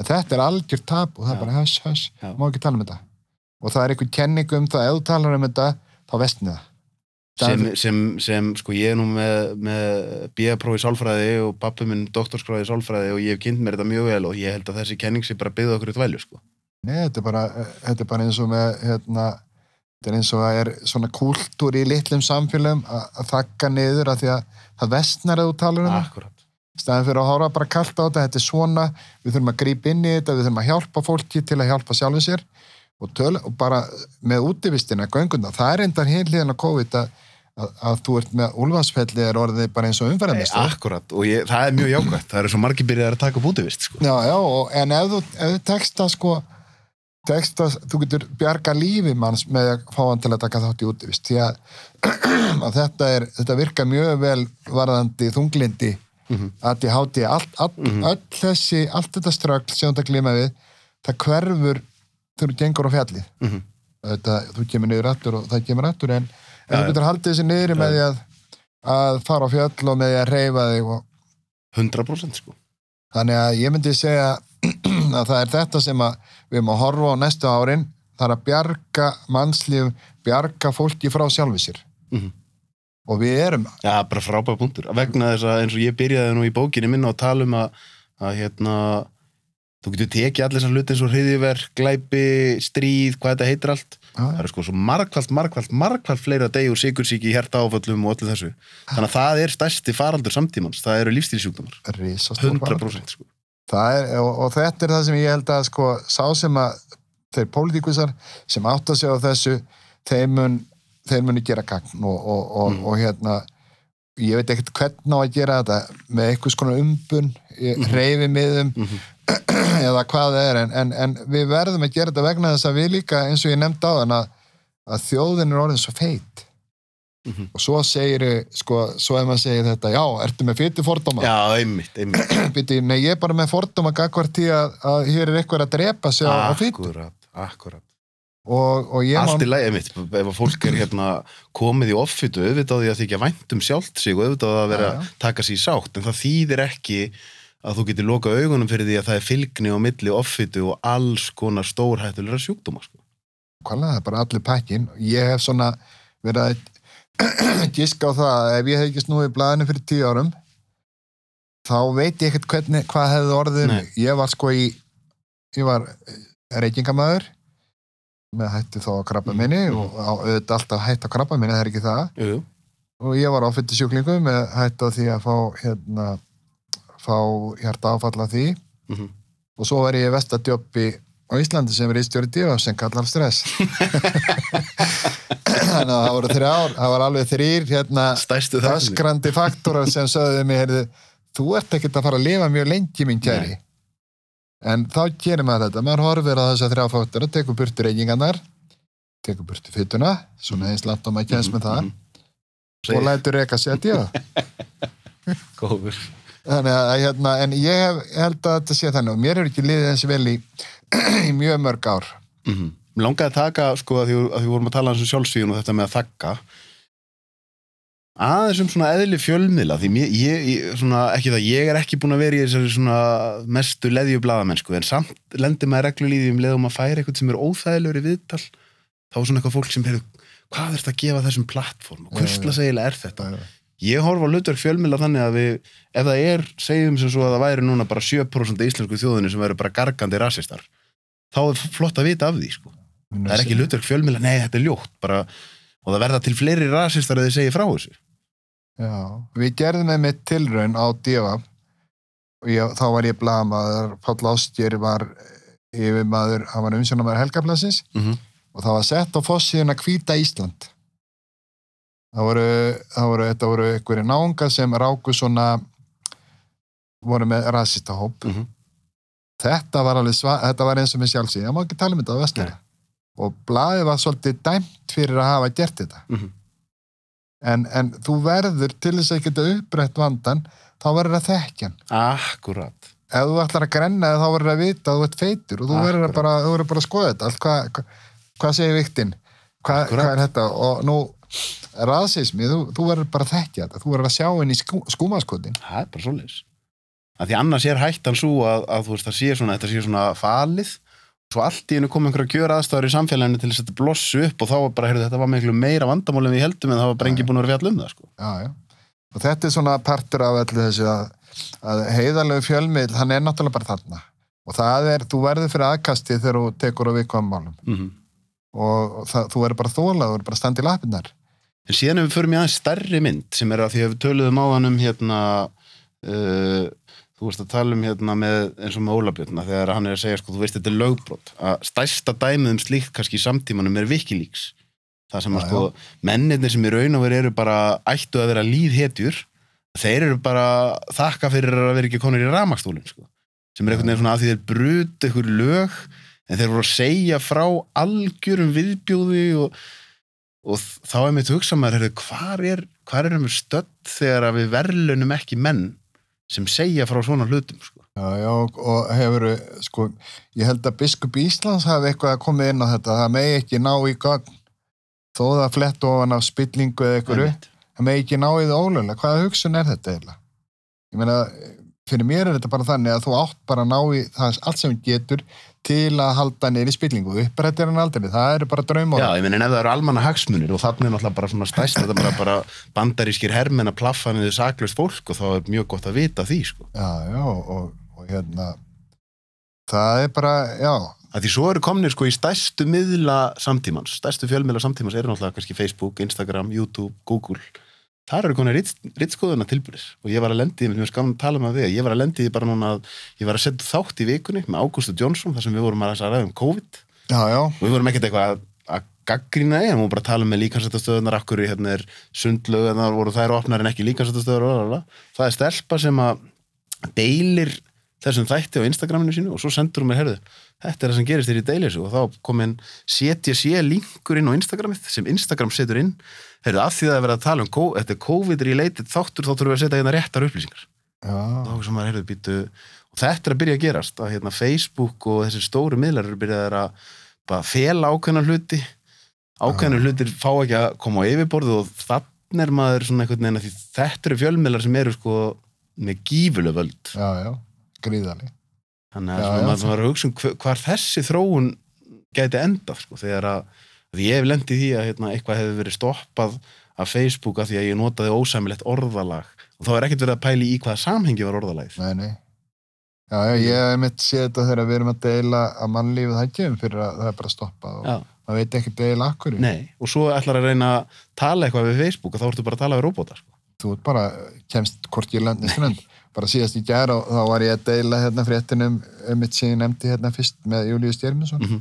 En þetta er algjör tap og það er bara höss, höss, má ekki tala um þetta og það er einhver kenning um það, ef þú talar um þetta þá vestni það sem, sem, sem, sko, ég er nú með, með B.A.prófi sálfræði og pappi minn doktorskráði í sálfræði og ég hef kynnt mér þetta mjög vel og ég held að þessi kenning sé bara byggða okkur í þvælu, sko. Nei, þetta er bara, þetta er bara eins og með hérna, þetta er eins og að er svona kúltúr í litlum samfélagum að, að þakka niður að því að það vestnar ef þú talar um það Akkurat. staðan fyrir að hóra bara kallt á þetta, þetta er svona við þurfum að grípa inn í þetta, við þurfum að hjálpa fólki til að hjálpa sjálfu sér og, töl, og bara með útivistina, gönguna það er endar hinliðan að COVID að, að, að þú ert með úlfansfelli er orðið bara eins og umferðarmestur Akkurat, og ég, það er mjög jákvæmt. Það eru svo margir byrjaðar að taka bútivist, sko. Já, já, og, en ef þú, ef þú tekst að sko tekst að þú getur bjarga lífi manns með að fá hann til að taka þátt í útivist því að, að þetta, er, þetta virka mjög vel varðandi þunglindi Mhm. ADHD, allt, all, öll þessi allt þetta strögl sem þetta glima við það hverfur þegar þú gengur á fjallið Mhm. þetta, þú kemur niður aftur og það kemur aftur en, en Já, þú getur haldið þessi niður með því að, að fara á fjall og með því að reyfa þig og 100% sko. Þannig að ég myndi segja að það er þetta sem að við erum að horfa á næstu árin, það er að bjarga mannslíf, bjarga fólki frá sjálfi sér. Mhm. Og við erum, Já, bara frábæð punktur. Vegna þess að eins og ég byrjaði nú í bókinni minna að tala um að, að hérna, þú getur tekið allir þessar hluti eins og hriðiver, glæpi, stríð, hvað þetta heitir allt. Það að, eru sko svo margkvælt, margkvælt, margkvælt fleira degi úr sigursíki, hjarta áföllum og öllu þessu. Þannig að það er stærsti faraldur samtímans. Það eru faraldur. 100% sko. Það er, og, og þetta er það sem ég held að sko, sá sem að þeir pólitíkusar sem átt að segja á þessu, þeir mun, þeir muni gera gagn og, og, og, Mm. og hérna, ég veit ekkert hvernig á að gera þetta með einhvers konar umbun, mm reyfi miðum, Mhm. eða hvað það er en, en, en við verðum að gera þetta vegna þess að við líka eins og ég nefndi á þann að, að þjóðin er orðin svo feit Mhm. og svo segir sko, svo ef maður segir þetta, já, ertu með fytu fordóma Já, einmitt, einmitt. Býti, nei, ég er bara með fordóma gagvart því að, að hér er eitthvað að drepa sig á, fytu Akkurat, akkurat. og, og ég Allt í lagi, einmitt, ef að fólk er hérna komið í offitu, auðvitað á því að þykja vænt um sjálft sig og auðvitað á að vera að taka sér í sátt, en það þýðir ekki að þú getur loka augunum fyrir því að það er fylgni á milli offitu og alls konar stórhættulegra sjúkdóma, sko. hvað það er bara allir pakkin ég hef svona verið að giska á það að ef ég hef ekki snúið blaðinu fyrir tíu árum þá veit ég ekkert hvernig, hvað hefði orðið Nei. ég var sko í ég var reykingamæður með hætti þá að krabba minni Mhm. og á, auðvitað alltaf hætt á krabba minni, það er ekki það Jú, og ég var áfytti sjúklingu með hætt á því að fá hérna, fá hjarta áfalla því. Mhm. og svo var ég í vestadjópi á Íslandi sem er í stjóri dífa sem kallar stress. Þannig að það voru þrjár það var alveg þrýr hérna öskrandi faktorar sem sögðu mig heyrðu, þú ert ekkert að fara að lifa mjög lengi minn kæri. En þá gerir maður þetta. Maður horfir á þess að þrjá faktora tekur burtu reyningarnar tekur burtu fytuna svona eins langt og maður kemst með það og lætur reyka að dífa Góður. Þannig að hérna, en ég hef, held að þetta sé þannig og mér er ekki liðið eins vel í, í mjög mörg ár. Mm -hmm. Langaði að taka, sko, að því, að því vorum að tala um sjálfsvíðun og þetta með að þakka aðeins um svona eðli fjölmiðla því mér, ég, ég, svona, ekki það, ég er ekki búin að vera í þessari svona mestu leðju bladamennsku, en samt lendir maður reglulíði um leðum að færa eitthvað sem er óþægilegur í viðtal, þá er svona eitthvað fólk sem hefur, hvað er þetta að gefa þessum plattform og Já, hvurstla segilega er þetta? Ég horf á hlutverk fjölmila þannig að við, ef það er, segjum sem svo að það væri núna bara 7% af íslensku þjóðinu sem væri bara gargandi rasistar, þá er flott að vita af því, sko. Það er ekki hlutverk fjölmila, nei, þetta er ljótt, bara, og það verða til fleiri rasistar að þið segja frá þessu. Já, við gerðum með mitt tilraun á Dífa og ég, þá var ég blamaður, Páll Ástjér var yfirmaður, hann var umsjónamaður helgaflæsins Mm -hmm. og það var sett á fossiðuna Hvíta Ísland. Það voru, það voru, þetta voru einhverju náunga sem ráku svona, voru með rasistahóp. Mhm. Þetta var alveg sva, þetta var eins og með sjálfsíð, ég má ekki tala um þetta á vestlera. Og blaðið var svolítið dæmt fyrir að hafa gert þetta. Mhm. En, en þú verður til þess að geta upprætt vandan, þá verður að þekkja hann. Akkurat. Ef þú ætlar að grenna þá verður að vita að þú ert feitur og þú verður bara, bara að skoða þetta. Allt hvað, hvað, hvað segir viktinn? Hvað, hvað er þetta? Og nú, rasismi, þú, þú verður bara að þekkja þetta. Þú verður að sjá henni í skú, skúmaskotin. Það er bara svoleiðis. Að því annars er hættan svo að, að þú veist, það sé svona, þetta sé svona falið, svo allt í hennu kom einhverja gjör aðstæður í samfélaginu til þess að þetta blossu upp og þá var bara, heyrðu, þetta var miklu meira vandamál en við heldum en það var bara engi búin að vera fjall um það, sko. Já, já. Og þetta er svona partur af öllu þessu að, að heiðalegu fjölmiðl, hann er náttúrulega bara þarna. Og það er, þú verður fyrir aðkasti þegar þú tekur á viðkvæmum málum. Mm Og, og það, þú verður bara þólað, þú verður bara að standa í lappinnar. En síðan ef við förum í aðeins stærri mynd sem er að því að við töluðum á hann um hérna uh, þú veist að tala um hérna með eins og með Ólafbjörna þegar hann er að segja sko þú veist þetta er lögbrot. Að stærsta dæmið um slíkt kannski í samtímanum er Wikileaks. Það sem að sko mennirnir sem í raun og veru eru bara ættu að vera líðhetjur þeir eru bara þakka fyrir að vera ekki konur í ramagstólinn sko. Sem er einhvern veginn svona að því þeir brutu einhver lög en þeir voru að segja frá algjörum viðbjóði og og þá er mitt hugsa maður, hvar er hvar erum við stödd þegar að við verðlunum ekki menn sem segja frá svona hlutum sko. Já, já, og hefur, sko, ég held að biskup Íslands hafi eitthvað að koma inn á þetta, það megi ekki ná í gagn, þó það flett ofan af spillingu eða Einmitt. það megi ekki ná í það ólöflega, hvaða hugsun er þetta eiginlega? Ég meina, fyrir mér er þetta bara þannig að þú átt bara að ná í það allt sem getur til að halda í spillingu, upprættir hann aldrei, það eru bara draumar. Já, ég meina en ef það eru almanna hagsmunir og þannig er náttúrulega bara svona stæst þetta bara, bara bandarískir hermenn að plaffa niður saklaust fólk og þá er mjög gott að vita því sko. Já, já, og, og hérna, það er bara, já, að því svo eru komnir sko í stærstu miðla samtímans, stærstu fjölmiðla samtímans eru náttúrulega kannski Facebook, Instagram, YouTube, Google þar eru konir rittskoðuna tilbúris og ég var að lendi, mér skamum að tala um að því ég var að lendi bara núna að ég var að setja þátt í vikunni með Ágústu Jónsson þar sem við vorum að ræða um COVID. Já, já, og við vorum ekkert eitthvað að, að gaggrina því, en við vorum bara að tala með líkansættastöðunar akkur í hérna er sundlög en það voru þær opnar en ekki líkansættastöður það er stelpa sem að deilir þessum þætti á Instagraminu sínu og svo sendur hún mér, herðu, þetta er það sem gerist þér í deilir og þá kom en CTC linkur inn á Instagramið sem Instagram setur inn, herðu, af því að það er verið að tala um þetta er COVID-related þáttur þá þurfum við að setja hérna réttar upplýsingar. Já, þá sem maður heyrðu býtu og þetta er að byrja að gerast að hérna, Facebook og þessi stóru miðlar eru byrjað að bara fela ákveðna hluti. Ákveðna hlutir fá ekki að koma á yfirborðu og þannig er maður svona einhvern veginn að því þetta eru fjölmiðlar sem eru sko með gífuleg völd. Já, já, gríðaleg. Þannig að Já, maður hugsa um hver, hvar þessi þróun gæti endað sko þegar að, ég hef lendið því að hérna, eitthvað hefði verið stoppað af Facebook að því að ég notaði ósæmilegt orðalag og þá er ekkert verið að pæli í hvaða samhengi var orðalagið Nei, nei. Já, já, ég hef mitt séð þetta þegar við erum að deila að mannlífið kemur fyrir að það er bara stoppað og Já. maður veit ekki deila akkur. Nei, og svo ætlar að reyna að tala eitthvað við Facebook og þá ertu bara að tala við róbóta sko. Þú ert bara, kemst hvort ég landið strönd. Bara síðast í gær og þá var ég að deila hérna fréttinum um mitt sem ég nefndi hérna fyrst með Júlíu Stjörminsson. mm -hmm.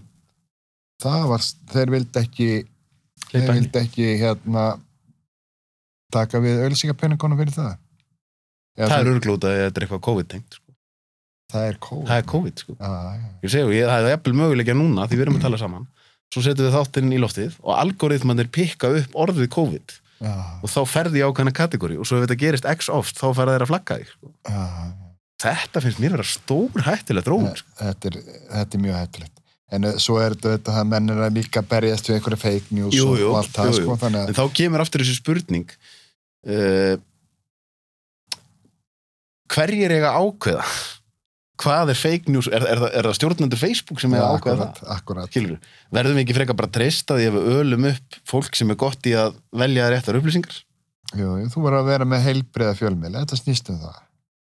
Það var, þeir vildi ekki, þeir Hleypa inn. vildi ekki hérna taka við auðlýsingapenningunum fyrir það. Já, Það er örglúta að þetta er eitthvað COVID-tengt sko. það er kóð. Það er COVID sko. Já, já, Ég segi, ég, það er eppil möguleikja núna því við erum að tala saman svo setjum við þáttinn í loftið og algoritmanir pikka upp orðið COVID já, og þá ferði ég ákveðna kategóri og svo ef þetta gerist x oft þá ferða þeir að flagga þig sko. Þetta finnst mér að vera stór hættilega dróðum sko. þetta er, þetta er mjög hættulegt. En uh, svo er þetta, að menn er að líka berjast við einhverja fake news Jú, jú, og allt það sko En þá kemur aftur þessi spurning uh, hverjir eiga ákveða hvað er fake news er, er, er það stjórnendur Facebook sem eiga að ákveða það? verðum við ekki frekar bara treysta því að við ölum upp fólk sem er gott í að velja réttar upplýsingar jú, þú verður að vera með heilbriða fjölmiðli, þetta snýst um það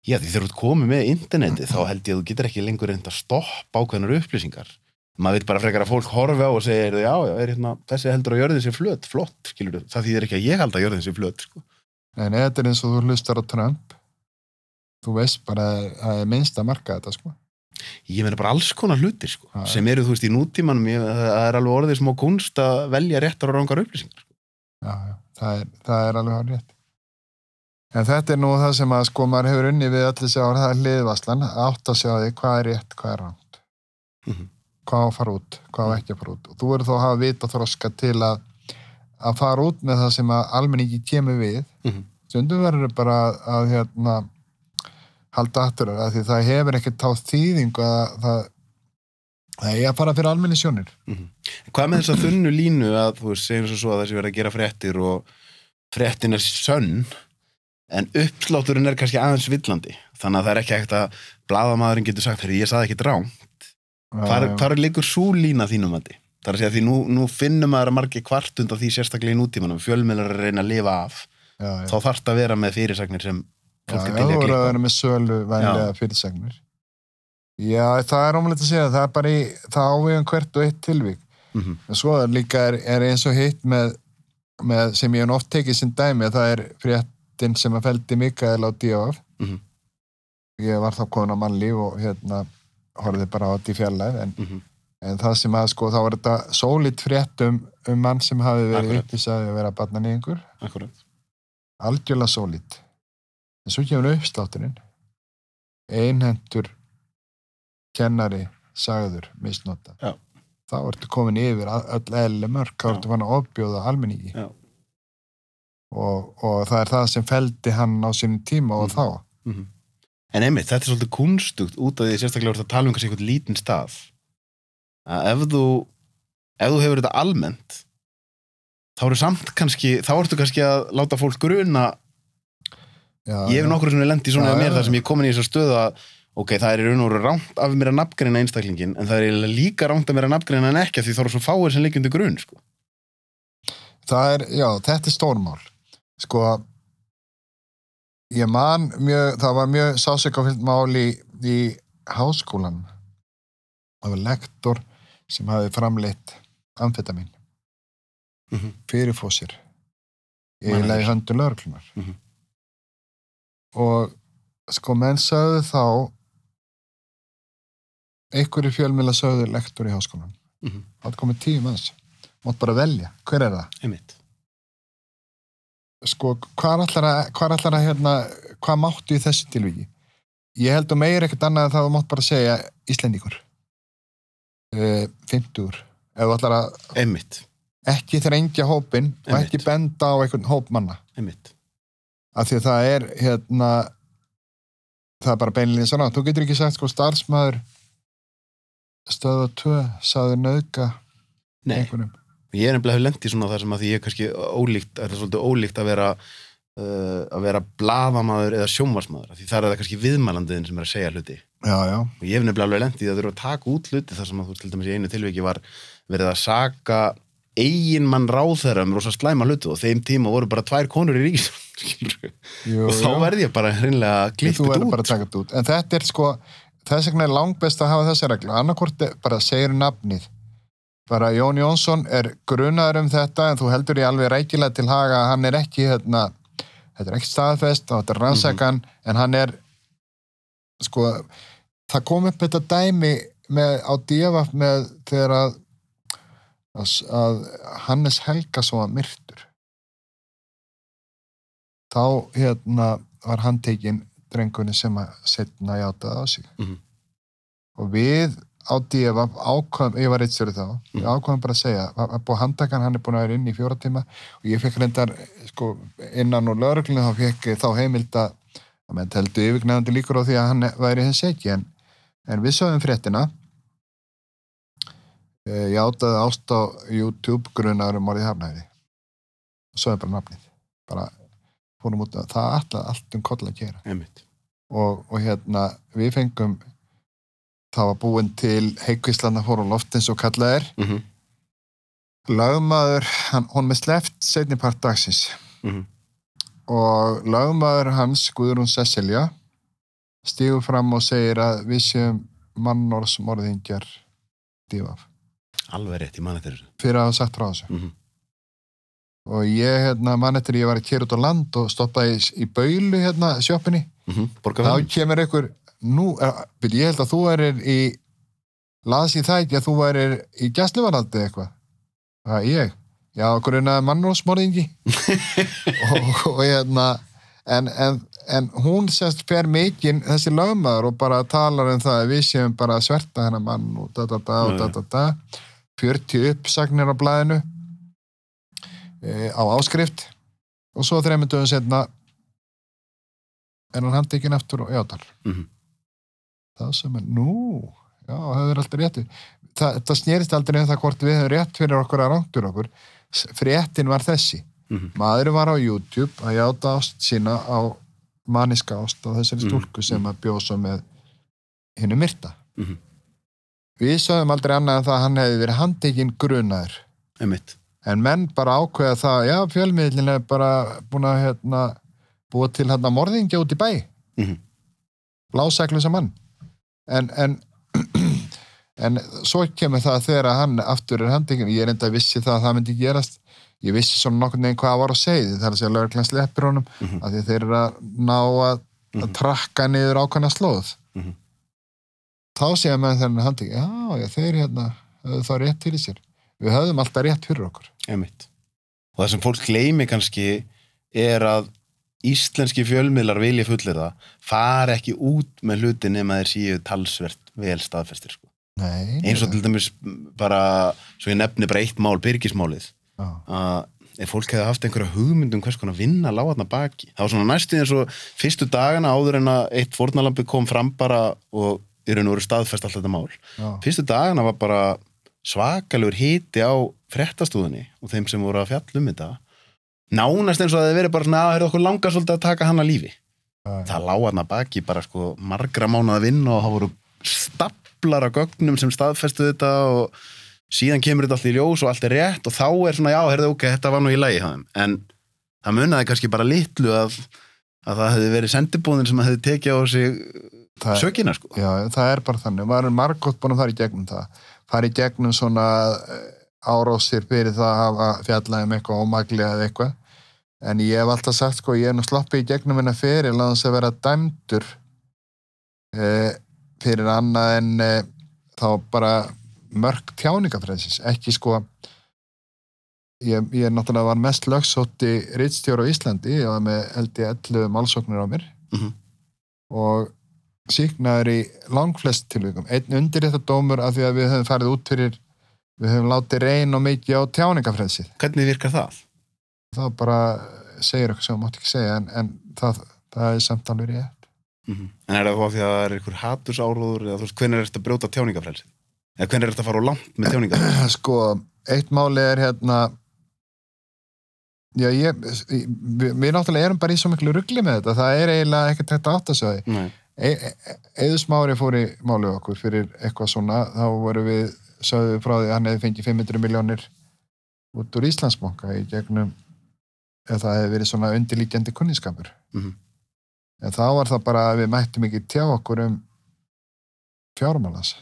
Já, því þegar þú komið með interneti þá held ég að þú getur ekki lengur reynd að stoppa ákveðnar upplýsingar. Maður vil bara frekar að fólk horfi á og heyrðu, já, já, er hérna, þessi heldur að jörðin sér flöt, flott, skilur þú. Það þýðir ekki að ég held að jörðin sér flöt, sko. en þetta er eins og þú hlustar á Trump þú veist bara að minnst að marka þetta sko. Ég meina bara alls konar hlutir, sko, Já, sem eru, þú veist, í nútímanum, það er alveg orðið smá kunst að velja réttar og rángar upplýsingar. já, já, það, er, það er alveg hann rétt en þetta er nú það sem að sko maður hefur unni við allir sjá það er liðvaslan, átt að sjá því hvað er rétt, hvað er ránt Mhm. hvað á að fara út, hvað á ekki að fara út. Og þú verður þá að hafa vita þroska til að að fara út með það sem að almenningi kemur við. Mhm. stundum verður bara að hérna, halda aftur að því það hefur ekkert tá þýðingu að það það er að fara fyrir almenni sjónir Hvað með þess að þunnu línu að, þú segjum svo svo að þessi verið að gera fréttir og fréttin er sönn, en uppslátturinn er kannski aðeins villandi. Þannig að það er ekki ekkert að blaðamaðurinn getur sagt, herri, ég saði ekki Já, já. hvar liggur svo lína þínum að því? Það er að segja því nú, nú finnum maður að margir kvart undan því sérstaklega í nútímanum, fjölmiðlar er að reyna að lifa af, já, já. þá þarf það að vera með fyrirsagnir sem fólk er til að vera með sölu vænlega fyrirsagnir. Já, það er ómulegt að segja, það er bara í, það ávegum hvert og eitt tilvík. Mhm, En svo líka er, er eins og hitt með, með sem ég hef oft tekið sem dæmi, að það er fréttin sem að feldi Mikael á D.O.F. mhm, Ég var þá komin á mannlíf og hérna horfði bara á þetta í fjarlæð, en, mhm, en það sem að sko, þá var þetta sólit frétt um, um mann sem hafi verið upplýsaði að vera barnan í einhver, algjörlega sólit. En svo kemur uppslátturinn, einhentur kennari sagður misnota. Já. Þá ertu komin yfir öll eðli mörg, þá ertu fann að ofbjóða almenningi. Og, og það er það sem feldi hann á sínum tíma og Mhm. þá. Mhm. En einmitt, þetta er svolítið kunstugt út af því sérstaklega voru að tala um kannski einhvern lítinn stað að ef þú ef þú hefur þetta almennt þá eru samt kannski þá ertu kannski að láta fólk gruna Já, ég hef nokkur sem er lendi svona Já, mér já, þar sem ég er komin í þessa stöðu að ok, það er í raun og veru rámt af mér að nafngreina einstaklingin en það er líka rámt af mér að nafngreina en ekki af því þá eru svo fáir sem liggjandi grun sko. Það er, já, þetta er stórmál. Sko, ég man mjög, það var mjög sásökafyllt mál í, í háskólan. Það var lektor sem hafi framleitt amfetamin Mhm. fyrir fósir. Man Eiginlega í eftir. höndu lögreglunar. Mhm. Og sko, menn sögðu þá einhverju fjölmjöla sögðu lektor í háskólan. Mhm. Það komið tíu manns. Mátt bara velja. Hver er það? einmitt sko, hvað ætlar að, hvað ætlar að hérna, hvað máttu í þessu tilvíki? Ég held að meir ekkert annað þú mátt bara segja Íslendingur uh, 50 ef þú ætlar að einmitt, ekki þrengja hópin og Einmitt. ekki benda á einhvern hóp manna einmitt af því að það er hérna það er bara beinlega svona, þú getur ekki sagt sko starfsmæður stöða 2 saður nöðga Nei, einhvernum ég er nefnilega í svona þar sem að því ég er kannski ólíkt, það er svolítið ólíkt að vera uh, að vera blaðamaður eða sjónvarsmaður, af því það er það kannski viðmælandiðin sem er að segja hluti. Já, já, og ég hef nefnilega alveg lent í því að þurfa að taka út hluti þar sem að þú til dæmis í einu tilviki var verið að saka eiginmann ráðherra um rosa slæma hluti og þeim tíma voru bara tvær konur í ríkis jú, og þá jú. verði ég bara hreinlega þetta bara út. En þetta er sko, þess vegna er langbest að hafa þessa reglu, annarkvort er- bara segir nafnið. Bara Jón Jónsson er grunaður um þetta en þú heldur í alveg rækilega til haga að hann er ekki hérna, þetta er ekki staðfest og þetta er rannsakan en hann er sko, það kom upp þetta dæmi með, á divaf með þegar að að, að Hannes Helgason var myrtur þá hérna var handtekinn drengunni sem að setna játaði á sig. Mhm. og við á DFA ákvæðum, ég var eitt stjórið þá Mhm. ákvæðum bara að segja, að búið handtakan hann er búin að vera inn í fjóra tíma. Og ég fekk reyndar sko, innan úr lögreglunni þá fekk ég þá heimild að að menn teldu yfirgnæðandi líkur á því að hann væri hins ekki en, en við sögum fréttina. E, játaði ást á YouTube grunar um orðið hafnæði og er bara nafnið. Bara fórum út að það alltaf allt um koll að gera. Og, og hérna við fengum það var búin til heikvíslanda fór á loft eins og kallað er. Mm -hmm. lagmaður, hann, hún með sleft setni part dagsins. Mhm. og lögmaður hans, Guðrún Cecilia stígur fram og segir að við séum mannorsmorðingjar divaf Alveg rétt, ég man eftir fyrir að hafa sagt frá þessu. Mm og ég, hérna, mann eftir ég var að kera út á land og stoppaði í, í baulu hérna, sjoppinni, -hmm. þá kemur einhver nú, er, byrju, ég held að þú erir í las í ekki að þú erir í gæsluvaraldi eitthvað? Það ég, já, okkur er mannorsmorðingi og, og hérna en, en, en hún sérst fer mikinn þessi lögmaður og bara talar um það að við séum bara að sverta hennar mann og da da da da da da. 40 uppsagnir á blæðinu á áskrift og svo þreymur dögum setna er hann handtekinn aftur og játar Mhm. það sem er, nú já, það er alltaf rétti það, það snýrist aldrei um það hvort við hefum rétt fyrir okkur að rántur okkur fréttin var þessi Mhm. maður var á YouTube að játa ást sína á maniska ást á þessari Mhm. stúlku sem að bjósa með hinnu myrta Mhm. við sögum aldrei annað en það að hann hefði verið handtekinn grunaður Einmitt. En menn bara ákveða það já, fjölmiðlin er bara búin að hérna, búa til hérna morðingja út í bæ Mhm. blásæklusa mann en, en en svo kemur það þegar hann aftur er handtekinn, ég er enda að vissi það að það myndi gerast ég vissi svona nokkurn veginn hvað var á segði það er að segja lögreglan sleppir honum Mhm. af því þeir eru að ná að, að Mhm. trakka niður ákvæmna slóð Mhm. þá séum með þennan handtekinn já, já, þeir hérna höfðu þá rétt fyrir sér við höfðum alltaf rétt fyrir okkur. Einmitt. Og það sem fólk gleymi kannski er að íslenski fjölmiðlar vilja fullir það fara ekki út með hluti nema þeir séu talsvert vel staðfestir sko. Nei, eins og til dæmis bara, svo ég nefni bara eitt mál, byrgismálið að ef fólk hefði haft einhverja hugmynd um hvers konar vinna láðna baki, það var svona næstu eins og fyrstu dagana áður en að eitt fórnalambi kom fram bara og í raun og veru staðfest allt þetta mál. Já, fyrstu dagana var bara svakalegur hiti á frettastúðinni og þeim sem voru að fjalla um þetta nánast eins og að það veri bara svona að er okkur langar svolítið að taka hann að lífi. Já, það lág hann að baki bara sko margra mánuða vinna og það voru staplar af gögnum sem staðfestu þetta og síðan kemur þetta allt í ljós og allt er rétt og þá er svona já, herðu ok, þetta var nú í lagi en það munaði kannski bara litlu að, að það hefði verið sendibúðin sem hefði tekið á sig sökina sko. Já, það er bara þannig. Maður er margótt búin að fara í gegnum það fara í gegnum svona eh, árásir fyrir það að hafa fjallað um eitthvað ómaglega eða eitthvað. En ég hef alltaf sagt sko, ég er nú sloppið í gegnum minna fyrir lanðans að vera dæmdur eh, fyrir annað en eh, þá bara mörg tjáningafræðsins, ekki sko ég, ég náttúrulega var mest lögsótti rittstjóra á Íslandi, ég var með held ég 11 málsóknir á mér. Mhm. og síknaður í langflest tilvíkum, einn undir þetta dómur af því að við höfum farið út fyrir við höfum látið reyn og mikið á tjáningafræðsið hvernig virkar það? það bara segir eitthvað sem þú mátt ekki segja en, en það, það er samt alveg rétt Mm En er það þá því að það er einhver hatursáróður eða þú veist, hvernig er þetta að brjóta tjáningafrelsi? Eða hvernig er þetta að fara á langt með tjáningafrelsi? sko, eitt máli er hérna já, ég við, við náttúrulega erum bara í svo miklu ruggli með þetta það er eiginlega ekkert átt að segja Nei. Eður Smári fór í málið okkur fyrir eitthvað svona þá voru við, sögðu frá því að hann hefði fengið 500 miljónir út úr Íslandsbanka í gegnum ef það hefði verið svona undirlíkjandi kunninskapur Mhm. en þá var það bara að við mættum ekki tjá okkur um fjármálans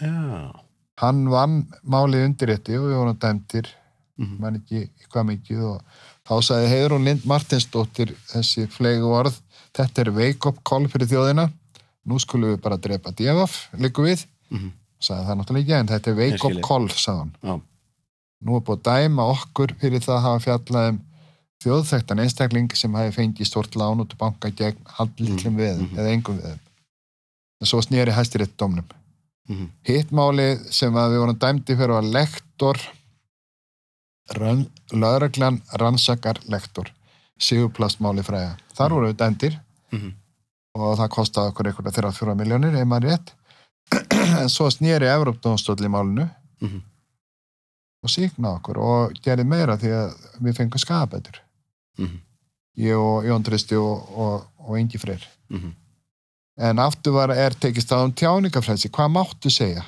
Já. hann vann málið undirrétti og við vorum dæmtir Mhm. mann ekki hvað mikið og þá sagði Heiðrún Lind Martinsdóttir þessi flegu orð þetta er wake-up call fyrir þjóðina nú skulum við bara drepa djefaf líku við, Mhm. sagði það náttúrulega ekki en þetta er wake-up ég. call, sagði hann Já. nú er búið að dæma okkur fyrir það að hafa fjallað um þjóðþektan einstakling sem hafi fengið stort lán út úr banka gegn hallitlum Mhm, veðum mhm. eða engum veðum en svo snýri hæstir eitt domnum Mhm. Hitt máli sem að við vorum dæmdi fyrir var lektor rann, lögreglan rannsakar lektor sigurplastmáli fræða. Þar voru við dæmdir Mhm. og það kostaði okkur einhverja þeirra fjóra miljónir, ef maður rétt en svo snýri Evrópdómstóll í málinu Mhm. og síkna okkur og gerði meira því að við fengum skapætur Mhm. ég og Jón Tristi og, og, og Ingi Freyr Mhm. en aftur var er tekist á um tjáningafrelsi, hvað máttu segja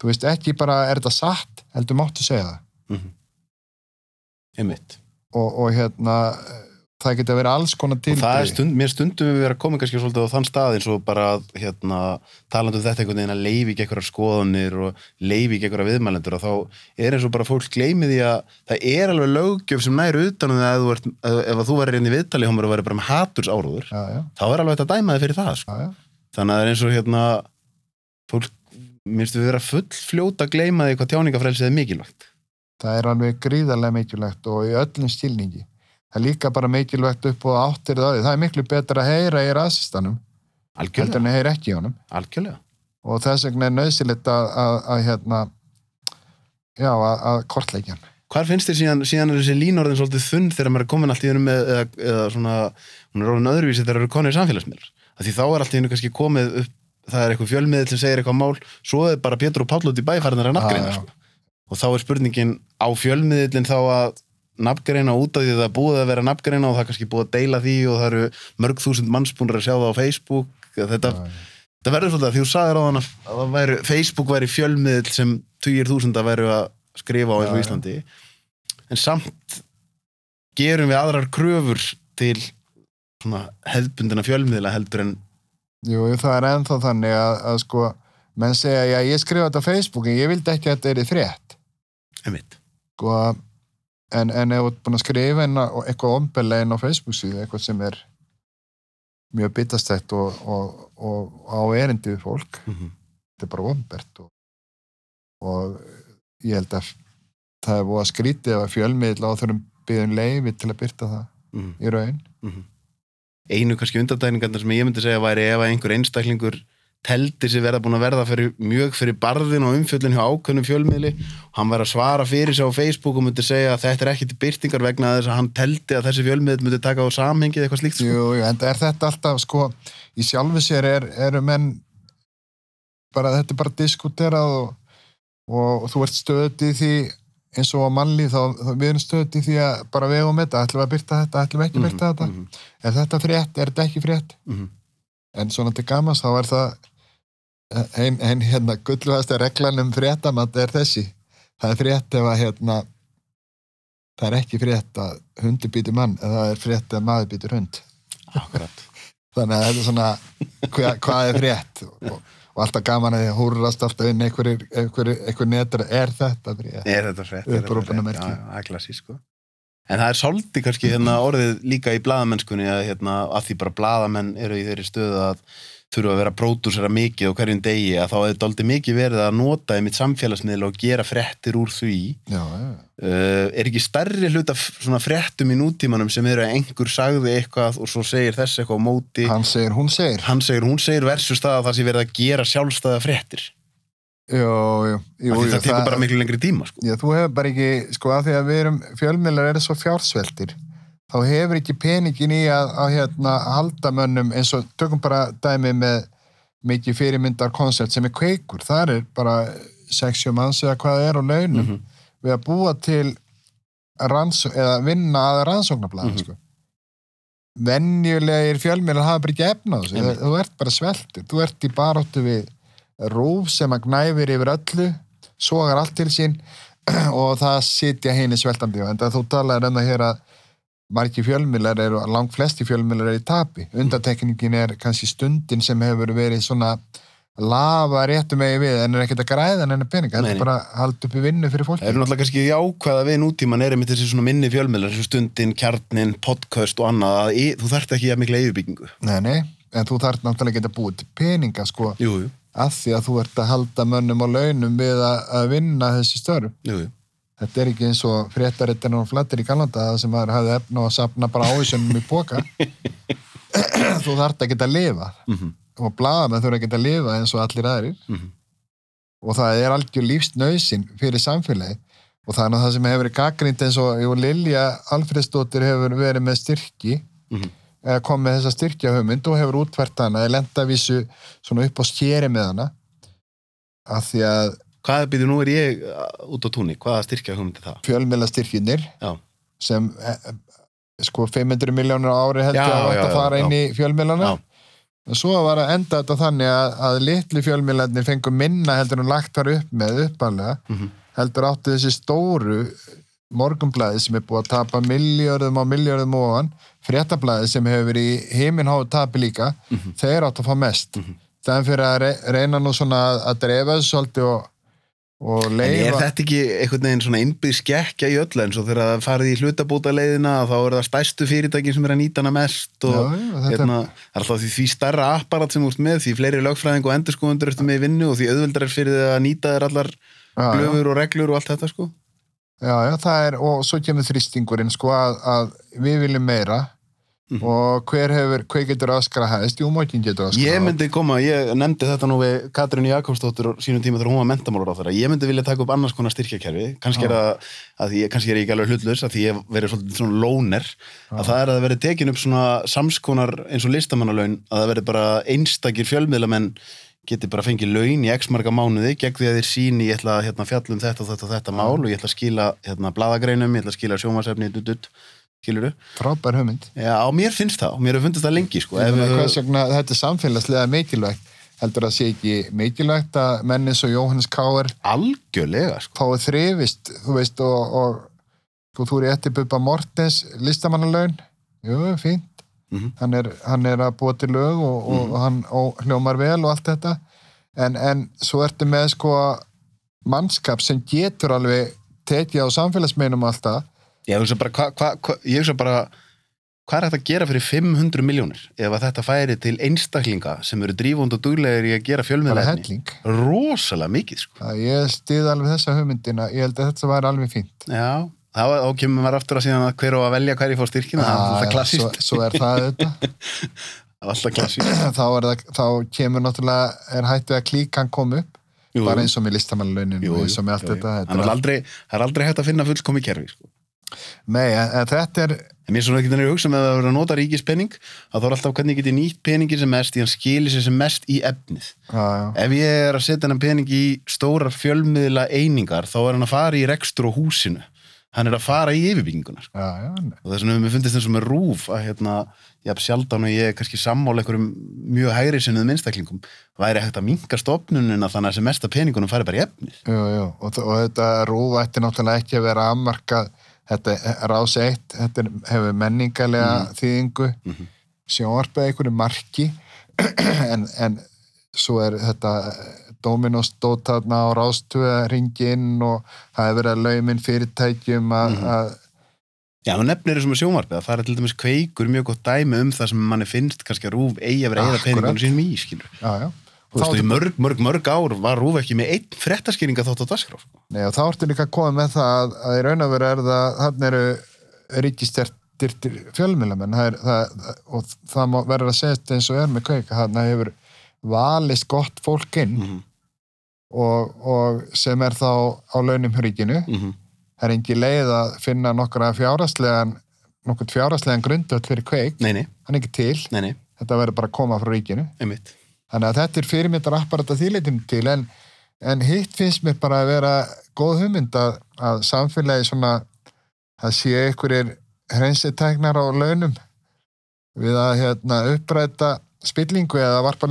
þú veist ekki bara er þetta satt, heldur máttu segja það Mhm. Einmitt. og, og hérna það geta verið alls konar er tilbreyði stund, mér stundum við vera komið kannski svolítið á þann stað eins og bara hérna, talandi um þetta einhvern veginn að leifi ekki einhverjar skoðanir og leifi ekki einhverjar viðmælendur og þá er eins og bara fólk gleymi því að það er alveg löggjöf sem næri utan um að þú ert, ef, ef að þú verður inn í viðtali og verður bara með haturs áróður þá er alveg þetta að dæma þig fyrir það sko. já, já. þannig að það er eins og hérna fólk, minnstu við vera full fljóta að gleyma því hvað tjáningafrelsið er mikilvægt það er alveg gríðarlega mikilvægt og í öllum stilningi það er líka bara mikilvægt upp og áttir það það er miklu betra að heyra í rasistanum heldur en að heyra ekki í honum algjörlega. og þess vegna er nöðsilegt að, að, að hérna já, að, að kortleikja hann Hvar finnst þér síðan, síðan er þessi línorðin svolítið þunn þegar maður er komin allt í hennu með eða, eða svona, hún er orðin öðruvísi þegar það eru konir samfélagsmiðlar. Af Því þá er allt í hennu kannski komið upp, það er eitthvað fjölmiðil sem segir eitthvað mál, svo er bara Pétur og Páll út í bæfærðin að já. Sko. Og þá er spurningin á fjölmiðilin þá að nafngreina út af því að það búið að vera nafngreina og það er kannski búið að deila því og það eru mörg þúsund mannsbúnir að sjá það á Facebook. Þetta, þetta verður svolítið að því þú sagðir á hann að væri, Facebook væri fjölmiðil sem tugir þúsunda væru að skrifa á eins og. Íslandi en samt gerum við aðrar kröfur til svona hefðbundina fjölmiðla heldur en Jú, það er ennþá þannig að, að sko, menn segja, já, ég skrifa þetta á Facebook en ég vildi ekki að þetta er frétt einmitt. sko, en, en ef þú ert búin að skrifa inn á, eitthvað ombelega inn á Facebook síðu, eitthvað sem er mjög bitastætt og, og, og á erindi við fólk Mm -hmm. þetta er bara ombert og, og ég held að það er búið að skrítið að fjölmiðla og þurfum byggðum leifi til að byrta það Mhm. í raun einu kannski undardæningarna sem ég myndi segja væri ef að einhver einstaklingur teldi sig verða búin að verða fyrir, mjög fyrir barðin og umfjöllin hjá ákveðnum fjölmiðli. Og hann væri að svara fyrir sig á Facebook og myndi segja að þetta er ekki til byrtingar vegna þess að hann teldi að þessi fjölmiðl myndi taka á samhengið eitthvað slíkt sko. Jú, jú, en er þetta alltaf sko, í sjálfu sér er, eru menn bara, þetta er bara diskuterað og, og, þú ert stöðt í því eins og á mannlíf þá, þá við erum stöðt í því að bara vegum þetta, ætlum við að byrta þetta, ætlum við ekki að byrta þetta? Mhm, er þetta frétt, er þetta ekki frétt? Mhm, en svona til gamans þá er það ein, ein hérna gulluhasta reglan um fréttamat er þessi. Það er frétt ef að hérna það er ekki frétt að hundi býtur mann eða það er frétt að maður býtur hund. Akkurat. þannig að þetta er svona hvað, hvað er frétt? Og, og alltaf gaman að því að húrrast alltaf inn einhverjir, einhver netur er þetta frétt? Er þetta frétt? Það er klassísk, sko. En það er svolítið kannski hérna, orðið líka í blaðamennskunni að, hérna, að því bara blaðamenn eru í þeirri stöðu að þurfa að vera pródúsera mikið og hverjum degi að þá er doldið mikið verið að nota í mitt samfélagsmiðl og gera fréttir úr því. Já, já, uh, er ekki stærri hlut af svona fréttum í nútímanum sem eru að einhver sagði eitthvað og svo segir þess eitthvað á móti? Hann segir, hún segir. Hann segir, hún segir versus það að það sé verið að gera sjálfstæða fréttir. Jú, jú, jú, það tekur bara miklu lengri tíma sko. Já, þú hefur bara ekki, sko, að því að við erum fjölmiðlar eru svo fjársveltir þá hefur ekki peningin í að, að hérna, halda mönnum eins og tökum bara dæmi með mikið fyrirmyndar koncept sem er kveikur þar er bara 60 manns eða hvað er á launum Mhm. við að búa til ranns, eða vinna að rannsóknarblæða Mhm. sko. venjulegir fjölmiðlar hafa bara ekki efna þessu, Einmitt. þú ert bara sveltur þú ert í baróttu við rúf sem að gnæfir yfir öllu sogar allt til sín og það sitja henni sveltandi en það þú talaður um það hér að margir fjölmiðlar eru, langt flesti fjölmiðlar eru í tapi, undantekningin er kannski stundin sem hefur verið svona lafa réttu megi við en er ekkert að græða en er peninga, þetta er bara að halda upp í vinnu fyrir fólki Það eru náttúrulega kannski jákvæða við nútíman er einmitt þessi svona minni fjölmiðlar, þessu stundin, kjarnin, podcast og annað, að í, þú þarft ekki að mikla yfirbyggingu. Nei, nei, en þú þarf náttúrulega ekki að búið til peninga sko, Jú, jú, að því að þú ert að halda mönnum á launum við að, að vinna þessi störf. jú, jú. Þetta er ekki eins og fréttarittin og flattir í það sem maður hafði efna og sapna bara ávísunum í póka. þú þarf ekki að lifa Mm og blaðamenn þurfa ekki að lifa eins og allir aðrir Mhm. og það er algjör lífsnausin fyrir samfélagi og það er það sem hefur verið gaggrind eins og Lilja Alfredsdóttir hefur verið með styrki Mhm. eða kom með þessa styrkja hugmynd og hefur útvært hana eða lendavísu svona upp á skeri með hana af því að Hvað býður nú er ég uh, út á túnni? Hvaða styrkja hugmyndi það? fjölmjöla styrkinir Já. sem eh, eh, sko 500 miljónur á ári heldur að átt að fara já. inn í fjölmjölana og svo var að enda þetta þannig að, að litli fjölmjölarnir fengur minna heldur en lagt þar upp með uppalega Mhm. heldur áttu þessi stóru morgumblæði sem er búið að tapa miljörðum á miljörðum ofan fréttablæði sem hefur í heiminháu tapi líka þeir átt að fá mest þannig fyrir að re reyna nú svona að, að drefa þessu svolítið og En er þetta ekki einhvern veginn svona innbyggð skekkja í öllu? Eins og þegar það farið í hlutabóta leiðina þá er það stærstu fyrirtækin sem er að nýta hana mest og Já, já, hérna, það er alltaf því, því starra apparat sem ert með, því fleiri lögfræðing og endurskoðundur ertu með í vinnu og því auðveldar er fyrir þið að nýta þér allar glöfur og reglur og allt þetta sko. Já, já, það er, og svo kemur þrýstingurinn sko að, að við viljum meira Mhm. og hver hefur, hver getur öskra hæðist, jú, mókin getur öskra Ég myndi koma, ég nefndi þetta nú við Katrín Jakobsdóttur sínum tíma þegar hún var mentamálur á þeirra, ég myndi vilja taka upp annars konar styrkjakerfi, kannski er því, kannski er ég ekki alveg hlutlus, að því ég verið svolítið svona lóner, að það er að það verið tekin upp svona samskonar eins og listamannalaun, að það verið bara einstakir fjölmiðlamenn geti bara fengið laun í x marga mánuði gegn því að þeir síni, ég ætla að hérna, fjalla um þetta og þetta og þetta mál og ég ætla að skila hérna, bladagreinum, ég ætla að skila sjómasefni, dutt, dutt, skilur frábær hugmynd. Já, mér finnst það, og mér hefur fundist það lengi, sko. Ef hvers vegna þetta er samfélagslega mikilvægt? Heldur að sé ekki mikilvægt að menn eins og Jóhannes Káir Algjörlega, sko. fáið þrifist þú veist og, og sko, þú er eftir Bubba Mortens listamannalaun. Jú, fínt. Mhm. hann, er, hann er að búa til lög og, og hann og hljómar vel og allt þetta. En, en svo ertu með sko mannskap sem getur alveg tekið á samfélagsmeinum og allt það Ég hugsa bara, hva, hva, hva, ég hugsa bara hvað er þetta að gera fyrir 500 miljónir ef að þetta færi til einstaklinga sem eru drífund og duglegir í að gera helling. Rosalega mikið sko. að ég stið alveg þessa hugmyndina. Ég held að þetta væri alveg fínt. Já, þá, þá kemur maður aftur að síðan að hver á að velja hverju fór styrkina, það er alltaf svo, klassíst svo er það Það klassíst þá, er það, þá kemur náttúrulega er hættið að klíkan kom upp. Jú, bara eins og með og og Það aldrei, það er aldrei hægt að finna fullkomi kerfi sko. Nei, en, þetta er mér er svona ekki þannig að hugsa með að vera að nota ríkispenning að þá er alltaf hvernig ég nýtt peningin sem mest í hann skilir sér sem mest í efnið já, já, ef ég er að setja hennan pening í stórar fjölmiðla einingar þá er hann að fara í rekstur á húsinu hann er að fara í yfirbygginguna já, já, nei. og þess vegna mér finnst þess að með rúf að hérna, haf sjaldan og ég er kannski sammála einhverjum mjög hægri sinnuðum einstaklingum væri hægt að minka stofnunina þannig að sem mesta peningunum fari bara í efnið jú, jú. Og, og þetta rúf ætti náttúrulega ekki að vera afmarkað þetta er rás eitt þetta er, hefur menningarlega þýðingu Mhm. sjónvarpið einhverju marki en, en svo er þetta Dominos stótt þarna á rástöða ringinn og það hefur verið að lauminn fyrirtækjum að, Mhm. að Já, þú nefnir þessum sjónvarpið að það er til dæmis kveikur mjög gott dæmi um það sem manni finnst kannski að rúf eigi að vera eða peningunum sínum í, skilur. já, já. Þú veist, í mörg, mörg, mörg ár var rúf ekki með einn frettaskýringa þátt á dagskrá. sko. Nei, og þá ertu líka að koma með það að, að í raun og veru er það, þannig eru ríkistertir fjölmjölamenn það er, það, það- og það má verður að segja eins og er með kveika, þannig hefur valist gott fólk inn Mm -hmm. og, og sem er þá á launum ríkinu, það er engi leið að finna nokkra fjáraslegan nokkur fjáraslegan grundöld fyrir kveik Nei, nei, hann er ekki til, nei, nei, þetta verður bara að koma frá ríkinu einmitt. Þannig að þetta er fyrirmyndar apparat að þýleitum til en, en hitt finnst mér bara að vera góð hugmynd að, að samfélagi svona að sé einhverjir hreinsitæknar á launum við að hérna, uppræta spillingu eða varpa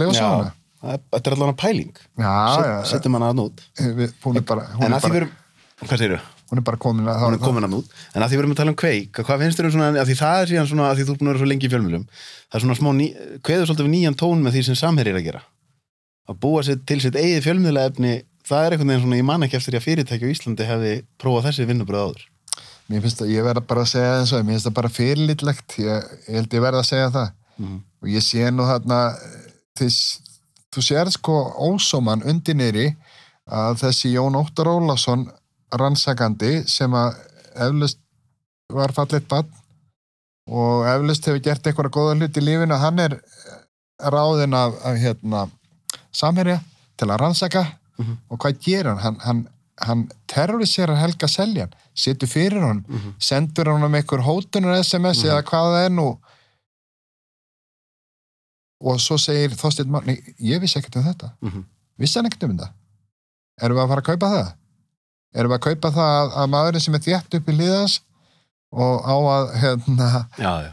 er- þetta er allavega pæling. Já, Set, já, Settum hann að nút. En að því bara, við erum, hvað segirðu? Hún er bara komin að Hún er komin að nút. En að því við erum að tala um kveik, hvað finnst þér um svona, að því það er síðan svona, að því þú er búin að vera svo lengi í fjölmjölum, það er svona smá, ný, kveður svolítið við nýjan tón með því sem samherjir að gera. Að búa sér til sitt eigið fjölmjöla efni, það er einhvern veginn svona, ég man ekki eftir því að fyrirtæki á Íslandi hefði prófað þessi vinnubröð áður. Mér finnst að ég verða bara að segja eins og mér finnst það bara fyrirlitlegt, ég, ég held ég verða að segja það. Mhm. og ég sé nú þarna þess, þú sér sko ósóman undir nýri að þessi Jón Óttar Ólafsson rannsakandi sem að eflust var fallit bann og eflust hefur gert eitthvað góða hlut í lífinu hann er ráðinn af, af hérna, samherja til að rannsaka Mhm. og hvað gerir hann? Hann, hann, hann terroriserar Helga Seljan setur fyrir hann, Mhm. sendur hann um einhver hótunar SMS Mhm. eða hvað það er nú og svo segir Þorsteinn Már, nei, ég vissi ekkert um þetta Mhm. vissi hann ekkert um þetta erum við að fara að kaupa það erum við að kaupa það að, að maðurinn sem er þétt upp í liðans og á að hérna, Já, já.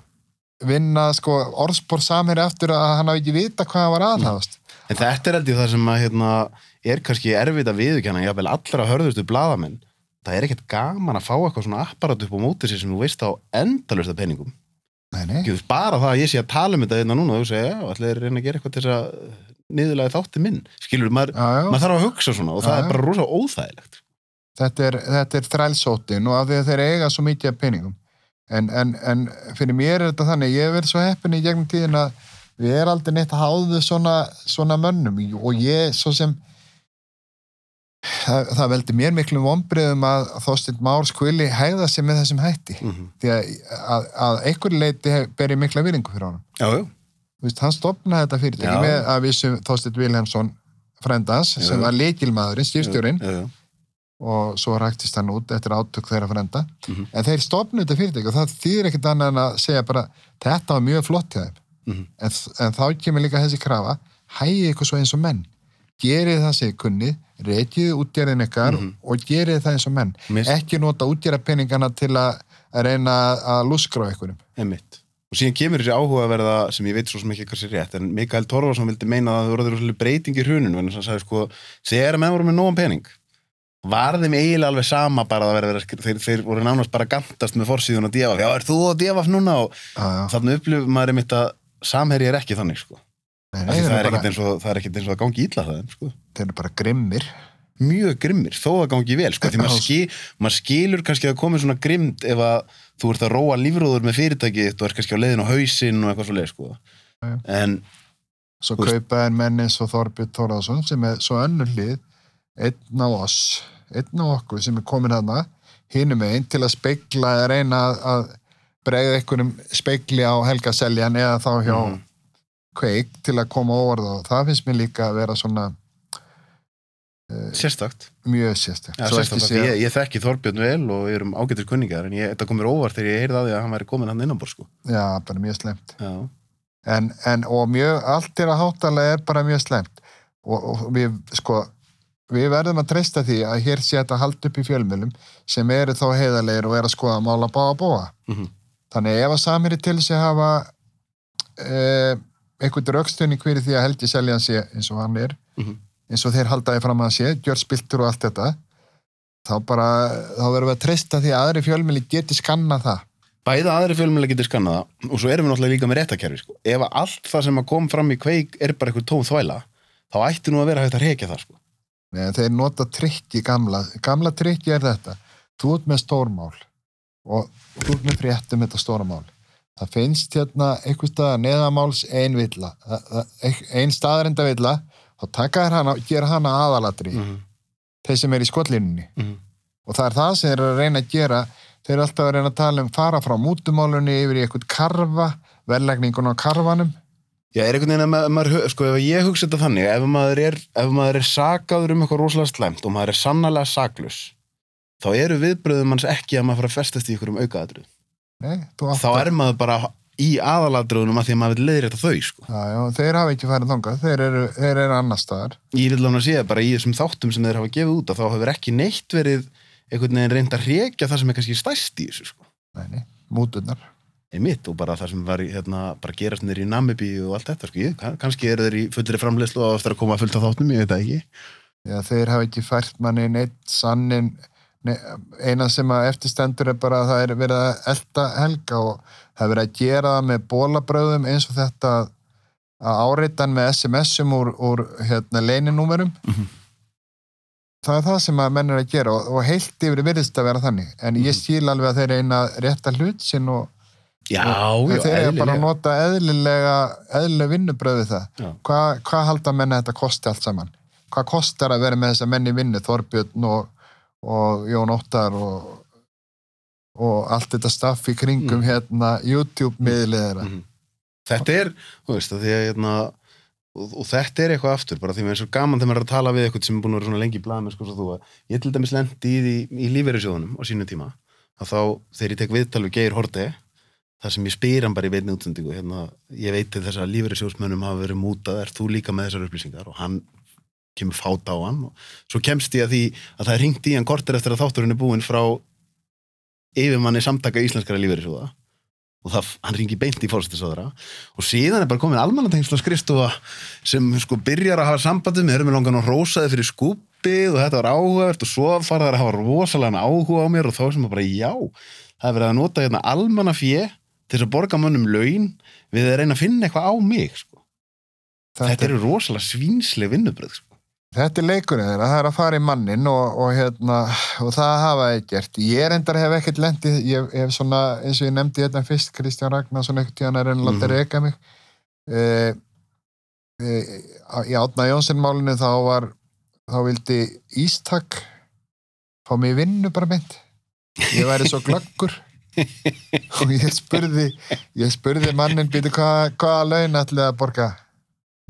vinna sko, orðspór samir eftir að hann hafi ekki vita hvað hann var aðhafast. En þetta er held ég það sem að hérna, er kannski erfitt að viðurkenna, jáfnvel allra hörðustu bladamenn það er ekkert gaman að fá eitthvað svona apparat upp á móti sér sem þú veist á endalösta peningum. Nei, nei, ekki bara það að ég sé að tala um þetta hérna núna og þú segja, já, allir er reyna að gera eitthvað til þess að niðurlega þátti minn? Skilur, maður, já, maður þarf að hugsa svona og það er bara rosa óþægilegt þetta er, þetta er þrælsóttin og af því að þeir eiga svo mikið af peningum. En, en, en fyrir mér er þetta þannig ég hef verið svo heppin í gegnum tíðin að við erum aldrei neitt að háðu svona, svona mönnum. Og ég svo sem það, það veldi mér miklum vonbriðum að Þorsteinn Már skvili hægða sig með þessum hætti. Mm -hmm. því að, að, að einhverju leiti ber ég mikla viringu fyrir honum. Já, já, Þú veist, hann stopnaði þetta fyrirtæki með að vissum Þorsteinn Vilhelmsson frendans sem var leikilmaðurinn, já, og svo ræktist hann út eftir átök þeirra frenda Mhm. en þeir stopnuðu þetta fyrirtæki og það þýðir ekkert annað en að segja bara þetta var mjög flott hjá þeim Mhm. en, en þá kemur líka þessi krafa hægið ykkur svo eins og menn gerið það sem kunni, reykið útgerðin ykkar Mhm. og gerið það eins og menn Mér- ekki nota útgerðarpeningana til að að reyna að luskra á ykkurum einmitt og síðan kemur þessi áhugaverða sem ég veit svo sem ekki hvað sér rétt en Mikael Torfarsson vildi meina að það voru breyting í hruninu en hann sagði sko þegar menn voru með nógan pening var þeim eiginlega alveg sama bara að vera, vera þeir, þeir voru nánast bara gantast með forsíðun og djafaf, já er þú að djafaf núna? Og já, þannig upplifur maður einmitt að samherji er ekki þannig sko. Nei, það er bara, eins og það er ekkert eins og að gangi illa það sko. þeir eru bara grimmir. Mjög grimmir, þó að gangi vel sko, því maður, skil, maður skilur kannski að komi svona grimmt ef að þú ert að róa lífróður með fyrirtækið þitt og er kannski á leiðin á hausinn og eitthvað svo leið sko. En svo Þú veist- kaupa en menn eins og Þorbjörn Þórðarsson sem er svo önnur hlið einn á oss, einn á okkur sem er komin hana hinum einn til að speikla eða reyna að, að bregða einhverjum speikli á Helga Seljan eða þá hjá Mhm. Kveik til að koma óvarð og það finnst mér líka að vera svona sérstakt. mjög sérstakt. Af því sé- ég, ég þekki Þorbjörn vel og við erum ágættir kunningar en ég, þetta komir óvart þegar ég heyrði að því að hann væri komin hann innanbor sko. Já, bara mjög slemt Já, en, en og mjög, allt er að hátalega er bara mjög slemt og, og við sko við verðum að treysta því að hér sé þetta hald upp í fjölmjölum sem eru þá heiðarlegir og er að skoða að mála báða bóa Mhm. þannig ef að samir til þess að hafa eh, einhvern raukstunning fyrir því að Helgi Seljan sé eins og hann er Mhm. eins og þeir haldaði fram að hann sé, gjör spiltur og allt þetta þá bara, þá verðum við að treysta því að aðri fjölmjöli geti skanna það Bæða aðri fjölmjöla getur skannað það og svo erum við náttúrulega líka með réttakerfi sko. ef að allt það sem að kom fram í kveik er bara eitthvað tóm þvæla þá ætti nú að vera hægt að reykja það sko. Nei, þeir nota trikki gamla gamla trikki er þetta. Þú ert með stórmál og þú ert með fréttum þetta stórmál það finnst hérna einhvers staðar neðamáls ein villa ein staðarenda villa þá taka þér hana, gera hana aðalatri mm -hmm. þeir sem er í skollinni Mm og það er það sem þeir eru að reyna að gera. Þeir eru alltaf að reyna að tala um fara frá mútumálunni yfir í eitthvað karfa verðlegningun á karfanum Já, er einhvern veginn að maður, sko, ef ég hugsa þetta þannig, ef maður er, ef maður er sakaður um eitthvað rosalega slæmt og maður er sannlega saklus, þá eru viðbröðum hans ekki að maður fara að festast í ykkur um átt Þá er maður bara í aðaladröðunum að því að maður vil leiðir þetta þau, sko. já, já, þeir hafa ekki farið þangað þeir eru, þeir eru annar staðar. Ég vil alveg að sé bara í þessum þáttum sem þeir hafa gefið út að þá hefur ekki neitt verið einhvern veginn reynd að Einmitt og bara það sem var hérna, bara gerast nýr í Namibi og allt þetta, sko. Ég, kann- kannski eru þeir í fullri framleiðslu og eftir að koma fullt af þáttum, ég veit það ekki. Já, þeir hafa ekki fært manni neitt sannin ne, eina sem að eftirstendur er bara að það er verið að elda helga og það er verið að gera það með bólabröðum eins og þetta að- að áritan með SMS-um úr, úr hérna, leininúmerum Mhm. það er það sem að menn er að gera og, og heilt yfir virðist að vera þannig en ég Mhm. skil alveg að þeir reyna að rétta hlut sinn og, Já, já, þeir eru bara að nota eðlilega eðlilega vinnubröð við það Já. hvað hva halda menn að þetta kosti allt saman hvað kostar að vera með þessa menn í vinnu Þorbjörn og, og Jón Óttar og, og allt þetta staff í kringum Mm. hérna YouTube-miðlið þeirra Mhm. Þetta er, þú veist, að því að hérna, og, og þetta er eitthvað aftur bara því að eins og gaman þegar maður er að tala við eitthvað sem er búin að vera svona lengi í blaðum sko, svo þú að ég til dæmis lendi í, því, í lífeyrissjóðunum á sínum tíma að þá þegar ég tek viðtal við Geir Horti þar sem ég spyr hann bara í veitni útsendingu hérna, ég veit til þess að lífeyrissjóðsmönnum hafa verið mútað, er þú líka með þessar upplýsingar? Og hann kemur fáta á hann og svo kemst ég að því að það ringt í hann kortir eftir að þátturinn er búinn frá yfirmanni samtaka íslenskara lífeyrissjóða. Og það, hann ringi beint í fórstisöðra og síðan er bara komin almannatengsla skrifstofa sem sko byrjar að hafa sambandið með erum við langan og rósaði fyrir skúp opið og þetta var áhugavert og svo fara þær að hafa rosalega áhuga á mér og þá sem að bara já, það er verið að nota hérna almanna fjö til þess að borga mönnum laun við að reyna að finna eitthvað á mig sko. þetta, eru rosalega svínsleg vinnubröð sko. Þetta er leikurinn þeirra, það er að fara í mannin og, og, hérna, og það hafa ég gert. Ég endar hef ekkert lendið, ég hef svona, eins og ég nefndi þetta fyrst, Kristján Ragnarsson ekkert tíðan er látið Mhm. reyka mig. E, e, í Átna Jónsson málinu þá var, þá vildi Ístak fá mig vinnu bara mynd. Ég væri svo glöggur og ég spurði, ég spurði mannin hvað, hvaða laun ætlaði að borga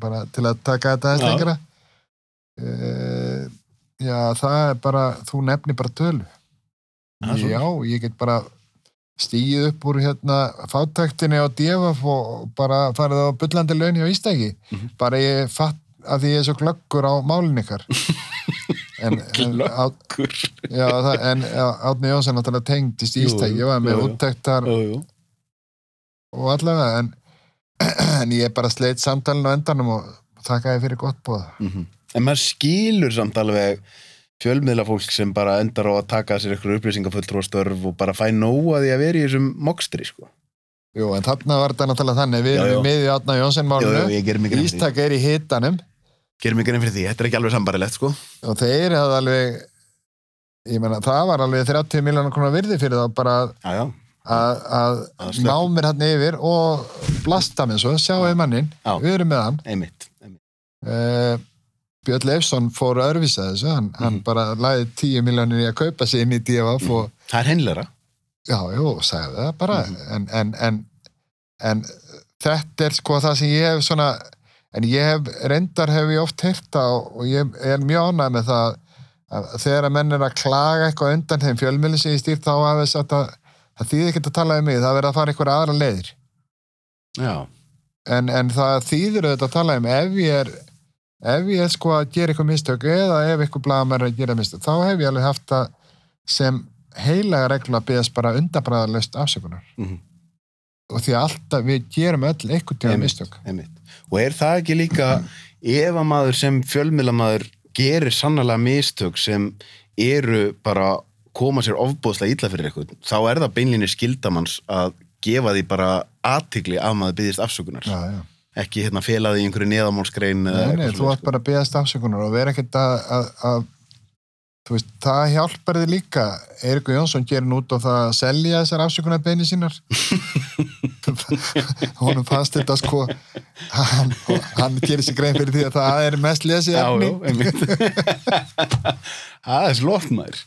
bara til að taka þetta aðeins Já. lengra. Uh, já, það er bara, þú nefnir bara tölu. Svona. Já, ég get bara stíið upp úr hérna fátæktinni á DFF og bara farið á bullandi laun hjá Ístæki. Mhm. Bara ég fatt að því ég er svo glöggur á málin ykkar. Glöggur. já, það, en Átni Jónsson náttúrulega tengdist Jú, Ístæki, var með úttektar og allavega, en, en ég bara sleitt samtalinu á endanum og þakkaði fyrir gott bóða. Mhm. En maður skilur samt alveg fjölmiðla fólk sem bara endar á að taka sér eitthvað upplýsingafulltrú störf og bara fæ nóg að því að vera í þessum mokstri sko. Jú, en þarna var þetta náttúrulega þannig, við erum já. í Átna Jónsson því. Ístak er í hitanum Mig grein fyrir því, þetta er ekki alveg sambarilegt sko. og þeir hefði alveg ég meina, það var alveg 30 miljonar konar virði fyrir þá bara að, Já, já. að, að Að ná mér hann yfir og blasta mér svo, sjáu mannin Já. við erum með hann Einmitt. einmitt. uh, Björn Leifsson fór öðruvísa þessu, hann, hann Mhm. bara læði 10 miljonir í að kaupa sig inn í DFF og Það er hennilega. já, jú, sagði það bara Mhm. en, en, en, en þetta er sko það sem ég hef svona en ég hef, reyndar hef ég oft heyrt það og ég er mjög ánægð með það að þegar að menn er að klaga eitthvað undan þeim fjölmjöli sem ég stýrt þá hafa þess að það, þýðir ekkert að tala um mig, það verður að fara eitthvað aðra leiðir Já. en, en það þýðir auðvitað að tala um ef ég er ef ég er sko að gera eitthvað mistök eða ef eitthvað blagamær er að gera mistök þá hef ég alveg haft það sem heilaga regla að byggast bara undanbræðarlaust afsökunar Mhm. og því að alltaf við gerum öll eitthvað Einmitt. mistök Einmitt. Og er það ekki líka ef að maður sem fjölmiðlamaður gerir sannlega mistök sem eru bara koma sér ofbóðslega illa fyrir eitthvað þá er það beinlinni skildamanns að gefa því bara aðtigli að maður byggðist afsökunar já, já. ekki hérna felaði í einhverju neðamálskrein eða Nei, nei, þú átt bara að byggast afsökunar og vera ekkert að, að, að veist, það hjálpar þið líka. Eirikur Jónsson gerir nú út á það að selja þessar afsökunarbeini sínar. Honum fannst þetta sko hann, hann gerir sér grein fyrir því að það er mest lesið Það er slótt maður.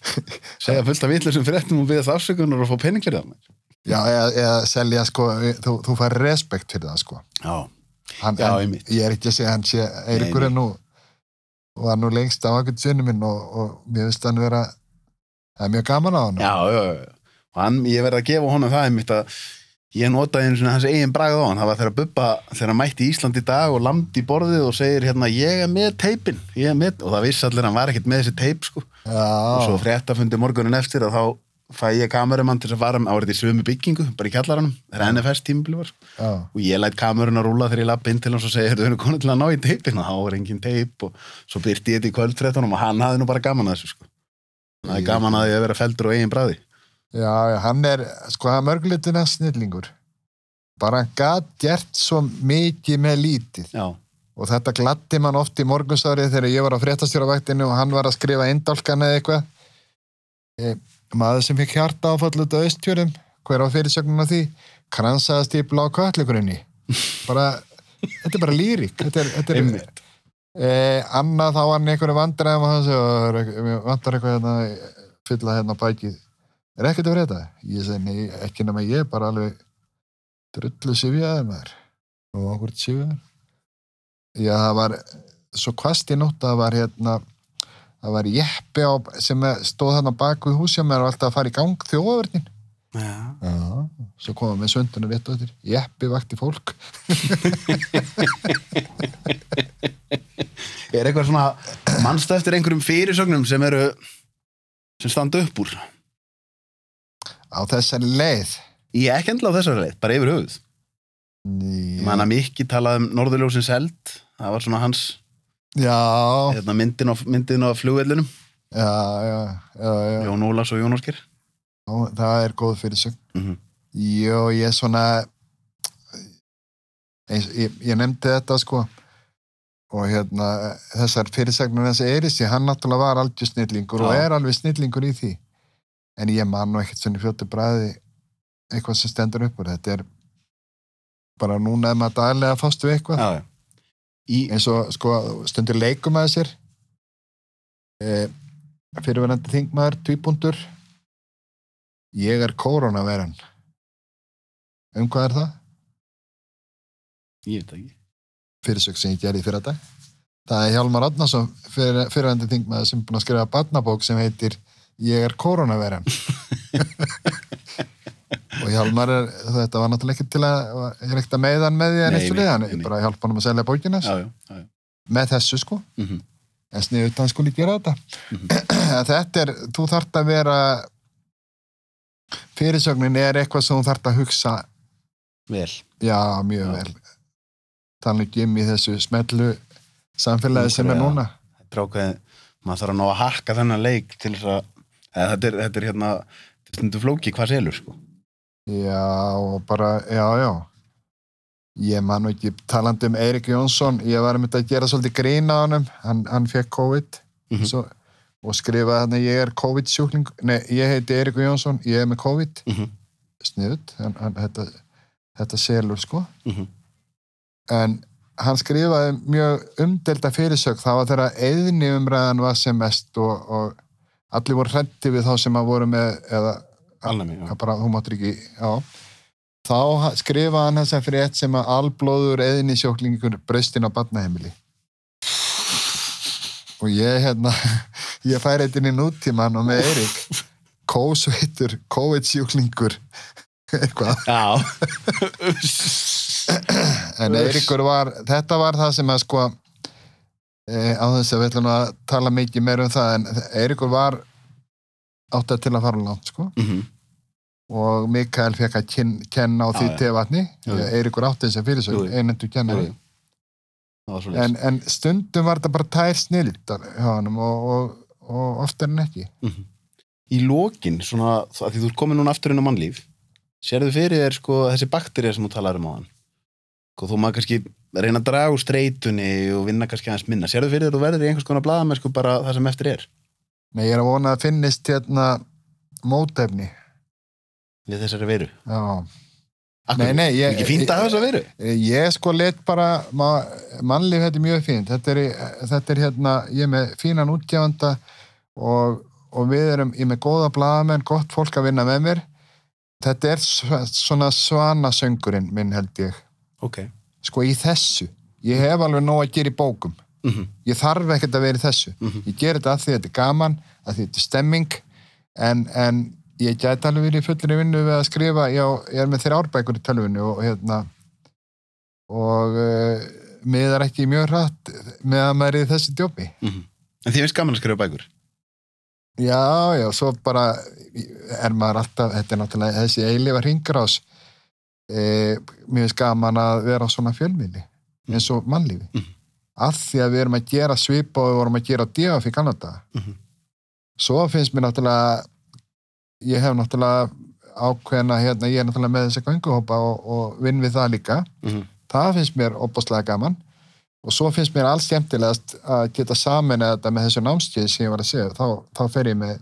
Segja fullt af vitlega sem fréttum og byggðast afsökunar og fá peninglir af maður. Já, eða, eða selja sko þú, þú fær respekt fyrir það sko. Já, hann, Já, en, einmitt. ég er ekki að segja hann sé Eirikur Nei, er nú var nú lengst á akkur sinni minn og, og mér finnst hann vera það er mjög gaman á hann já, já, já. og hann, ég verð að gefa honum það einmitt að ég notaði einu svona hans eigin bragð á hann. Það var þegar Bubba, þegar hann mætti í Ísland í dag og lamdi í borðið og segir hérna ég er með teipin, ég er með og það vissi allir hann var ekkert með þessi teip sko. Og svo já, fréttafundi morgunin eftir að þá fæ ég kameramann til þess að fara á þetta í sömu byggingu, bara í kjallaranum þegar NFS tímabili var já. og ég læt kamerun að rúla þegar ég lapp inn til hans og segja, þú erum konið til að ná í teipin og þá er engin teip og svo byrti ég þetta í kvöldfréttunum og hann hafði nú bara gaman að þessu sko. hann hafði gaman að því að vera feldur og eigin bræði Já, já, hann er, sko, hann mörgulitina snillingur. Bara hann gat gert svo mikið með lítið. já, Og þetta gladdi mann oft í morgunsárið þegar ég var á maður sem fikk hjarta áfall út á austfjörðum, hver á fyrirsögnun á því, kransaðast í blá köllugrunni. Bara, þetta er bara lýrik. Þetta er, þetta er, einmitt Eh, annað þá var hann einhverju vandræðum og hann vantar eitthvað hérna fylla hérna bækið er ekkert að vera þetta? Ég segi, nei, ekki nema ég, bara alveg drullu sifjaður maður og okkur sifjaður Já, það var svo kvast í nótt að það var hérna það var jeppi á, sem stóð þarna bak við húsjá mér og alltaf að fara í gang þjóðverðin já, Já, svo komum við söndunum rétt á eftir. Jeppi vakti fólk. Er eitthvað svona mannstu eftir einhverjum fyrirsögnum sem eru sem standa upp úr? Á þessari leið? Ég ekki endla á þessari leið, bara yfir höfuð. Ný, ég man að Mikki talaði um Norðurljósins held. Það var svona hans hérna, myndin, á, myndin á flugvellinum. Já, já, já, já. Jón Ólas og Jón Óskir það er góð fyrirsögn. mm Jó, ég er svona eins, ég, ég nefndi þetta sko og hérna þessar fyrirsagnir þessi Eirissi, hann náttúrulega var algjör snillingur og Já. er alveg snillingur í því. En ég man nú ekkert svona í fljótu bræði eitthvað sem stendur upp úr. Þetta er bara núna er maður daglega fást við eitthvað. Já Í, eins og sko stundur leikum að þessir e, fyrirverandi þingmaður tvíbúndur ég er koronaveran um hvað er það? ég veit ekki. Fyrirsök sem ég gerði fyrir þetta það er Hjálmar Adnarsson fyrir, fyrirverandi þingmaður sem er búin að skrifa barnabók sem heitir ég er koronaveran og Hjálmar er þetta var náttúrulega ekki til að ég er ekkert að meiða hann með því en Nei, eitt nei, fyrir hann nei. bara að hjálpa hann að selja bókina Já, já, já, já. með þessu sko. Mm en sniðut hann skuli gera þetta. Mhm. þetta er, þú þarft að vera fyrirsögnin er eitthvað sem þú þarft að hugsa Vel. Já, mjög Já. vel. Þannig ekki um í þessu smellu samfélagi sem er núna. Þetta er ákveðið, maður þarf að ná að hakka þennan leik til þess að þetta, er, þetta er hérna stundu flóki hvað selur sko já, bara, já, já. Ég man nú ekki talandi um Eirik Jónsson, ég var um þetta að gera svolítið grína á honum, hann, hann fekk COVID. Mhm. svo, og skrifaði hann að ég er COVID sjúkling, nei, ég heiti Eirik Jónsson ég er með COVID. Mhm. sniðut, hann, hann, þetta, þetta selur sko. Mhm. en hann skrifaði mjög umdelda fyrirsögn. Það var þegar eðni umræðan var sem mest og, og allir voru hrætti við þá sem að voru með eða Alnæmi, já. bara, þú máttur ekki já. þá skrifaði hann þess að fyrir eitt sem að alblóður eðni sjóklingur braustin á barnaheimili og ég hérna ég færi þetta inn í nútíman og með Eirik kósveitur, COVID sjúklingur eitthvað Já, en Eiríkur var, þetta var það sem að sko e, á þess að við ætlum að tala mikið meira um það en Eiríkur var átt að til að fara langt sko Mhm. og Mikael fekk að kenna á því já. tevatni. Eiríkur átti þess að fyrir Jú, sig jú. einendur kennari en, en stundum var þetta bara tær snild og, og, og oftar en ekki Mhm. Í lokin, svona, að því þú ert komin núna aftur inn á mannlíf, sérðu fyrir þér sko þessi bakterið sem þú talar um á hann? Sko, þú maður kannski reyna að draga úr streitunni og vinna kannski aðeins minna. Sérðu fyrir þér þú verður í einhvers konar blaðamennsku bara það sem eftir er? Nei, ég er að vona að finnist hérna mótefni Við þessari veru. já Akkur, Nei, nei, ég- Ekki fínt að hafa þessa veru? Ég sko let bara, ma, mannlíf þetta er mjög fínt, þetta er, þetta er hérna, ég er með fínan útgefanda og, og við erum, ég er með góða blaðamenn, gott fólk að vinna með mér. Þetta er sv- svona svanasöngurinn minn held ég, Ok. sko í þessu. Ég hef alveg nóg að gera í bókum. Mm Ég þarf ekkert að vera í þessu. Mhm. Ég ger þetta að því þetta er gaman, að því þetta er stemming, en, en ég gæti alveg verið í fullri vinnu við að skrifa, já, ég er með þrjárbækur í tölvunni og hérna og uh, miðar ekki mjög hratt með að maður er í þessu djópi. En því finnst gaman að skrifa bækur? Já, já, svo bara er maður alltaf, þetta er náttúrulega þessi eilifa ringrás e, mér finnst gaman að vera á svona fjölmiðli eins og mannlífi Mhm. Af því að við erum að gera svipa og við vorum að gera DF í Kanada Mhm. svo finnst mér náttúrulega ég hef náttúrulega ákveðna hérna, ég er náttúrulega með þessa ganguhópa og, og vinn við það líka. Mm það finnst mér opaslega gaman. Og svo finnst mér alls skemmtilegast að geta saman þetta með þessu námskeið sem ég var að segja, þá, þá fer ég með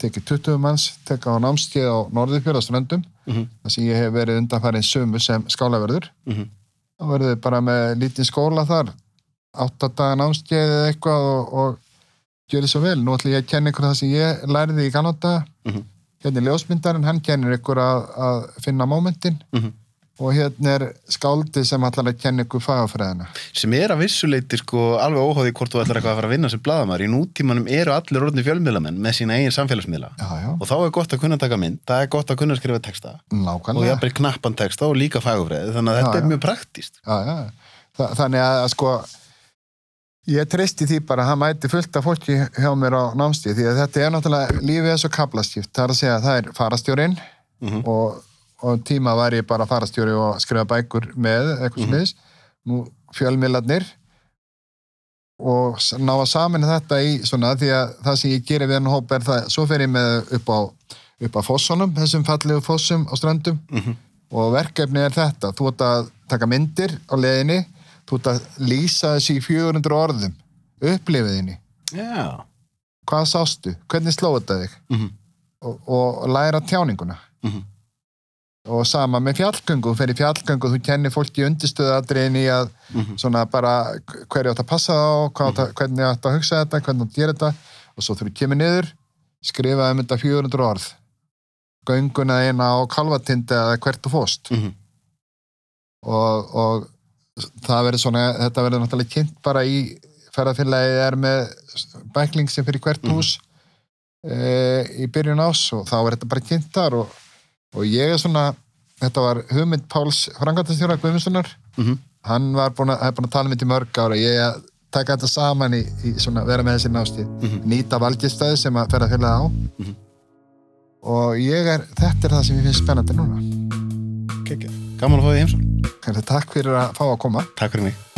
tekið 20 manns, teka á námskeið á Norðurfjörðaströndum, Mhm. þar sem ég hef verið undanfærið sumu sem skálaverður. -hmm. þá verður við bara með lítinn skóla þar áttadaga námskeið eða eitthvað og, og gjörir svo vel, nú ætlum ég að kenna ykkur það sem ég læriði í Kanada Mhm. hérna er ljósmyndarinn, hann kennir ykkur að, að finna mómentin Mhm. og hérna er skáldi sem ætlar að kenna ykkur fagafræðina Sem er að vissuleiti sko alveg óháði hvort þú ætlar eitthvað að fara að vinna sem blaðamæður. Í nútímanum eru allir orðni fjölmiðlamenn með sína eigin samfélagsmiðla. já, já, Og þá er gott að kunna taka mynd, það er gott að kunna skrifa texta og nákvæmlega jafnvel knappan texta og líka fagufræði þannig að Já, þetta er mjög praktíst já, já. Þa, þannig að sko ég treysti því bara að það mæti fullt af fólki hjá mér á námstíð því að þetta er náttúrulega lífið er svo kaplaskipt það er að segja að það er farastjórin Mhm. og, og tíma var ég bara farastjóri og skrifa bækur með eitthvað Mhm. smiðis nú fjölmiðlarnir og ná að samin þetta í svona því að það sem ég gerir við hann hóp er það, svo fer ég með upp á upp á fossunum, þessum fallegu fossum á ströndum Mhm. og verkefni er þetta, þú ert að taka myndir á leiðinni, þú ert að lýsa þessi í 400 orðum upplifiðinni, Já. hvað sástu hvernig slóðu þetta þig Mhm. og, og læra tjáninguna Mhm. og sama með fjallgöngu þú fer í fjallgöngu, þú kennir fólki í að Mhm. svona bara hverju átt að passa á hvað átt að, hvernig átt að hugsa þetta, hvernig átt að gera þetta og svo þú kemur niður skrifa um þetta 400 orð gönguna eina á kalvatindi eða hvert þú fóst Mhm. og, og það verður svona, þetta verður náttúrulega kynnt bara í ferðarfélagið er með bækling sem fyrir hvert Mhm. hús e, í byrjun ás og þá verður þetta bara kynnt þar og, og ég er svona þetta var hugmynd Páls frangandastjóra Guðmundssonar Mhm. hann var búin að, er búin að tala um þetta í mörg ára ég er að taka þetta saman í, í svona, vera með þessi nástíð Mhm. nýta valgistæði sem að ferða félagi á Mhm. og ég er, þetta er það sem ég finnst spennandi núna Kekjað. Gaman að fá því heimsum. Takk fyrir að fá að koma Takk fyrir mig.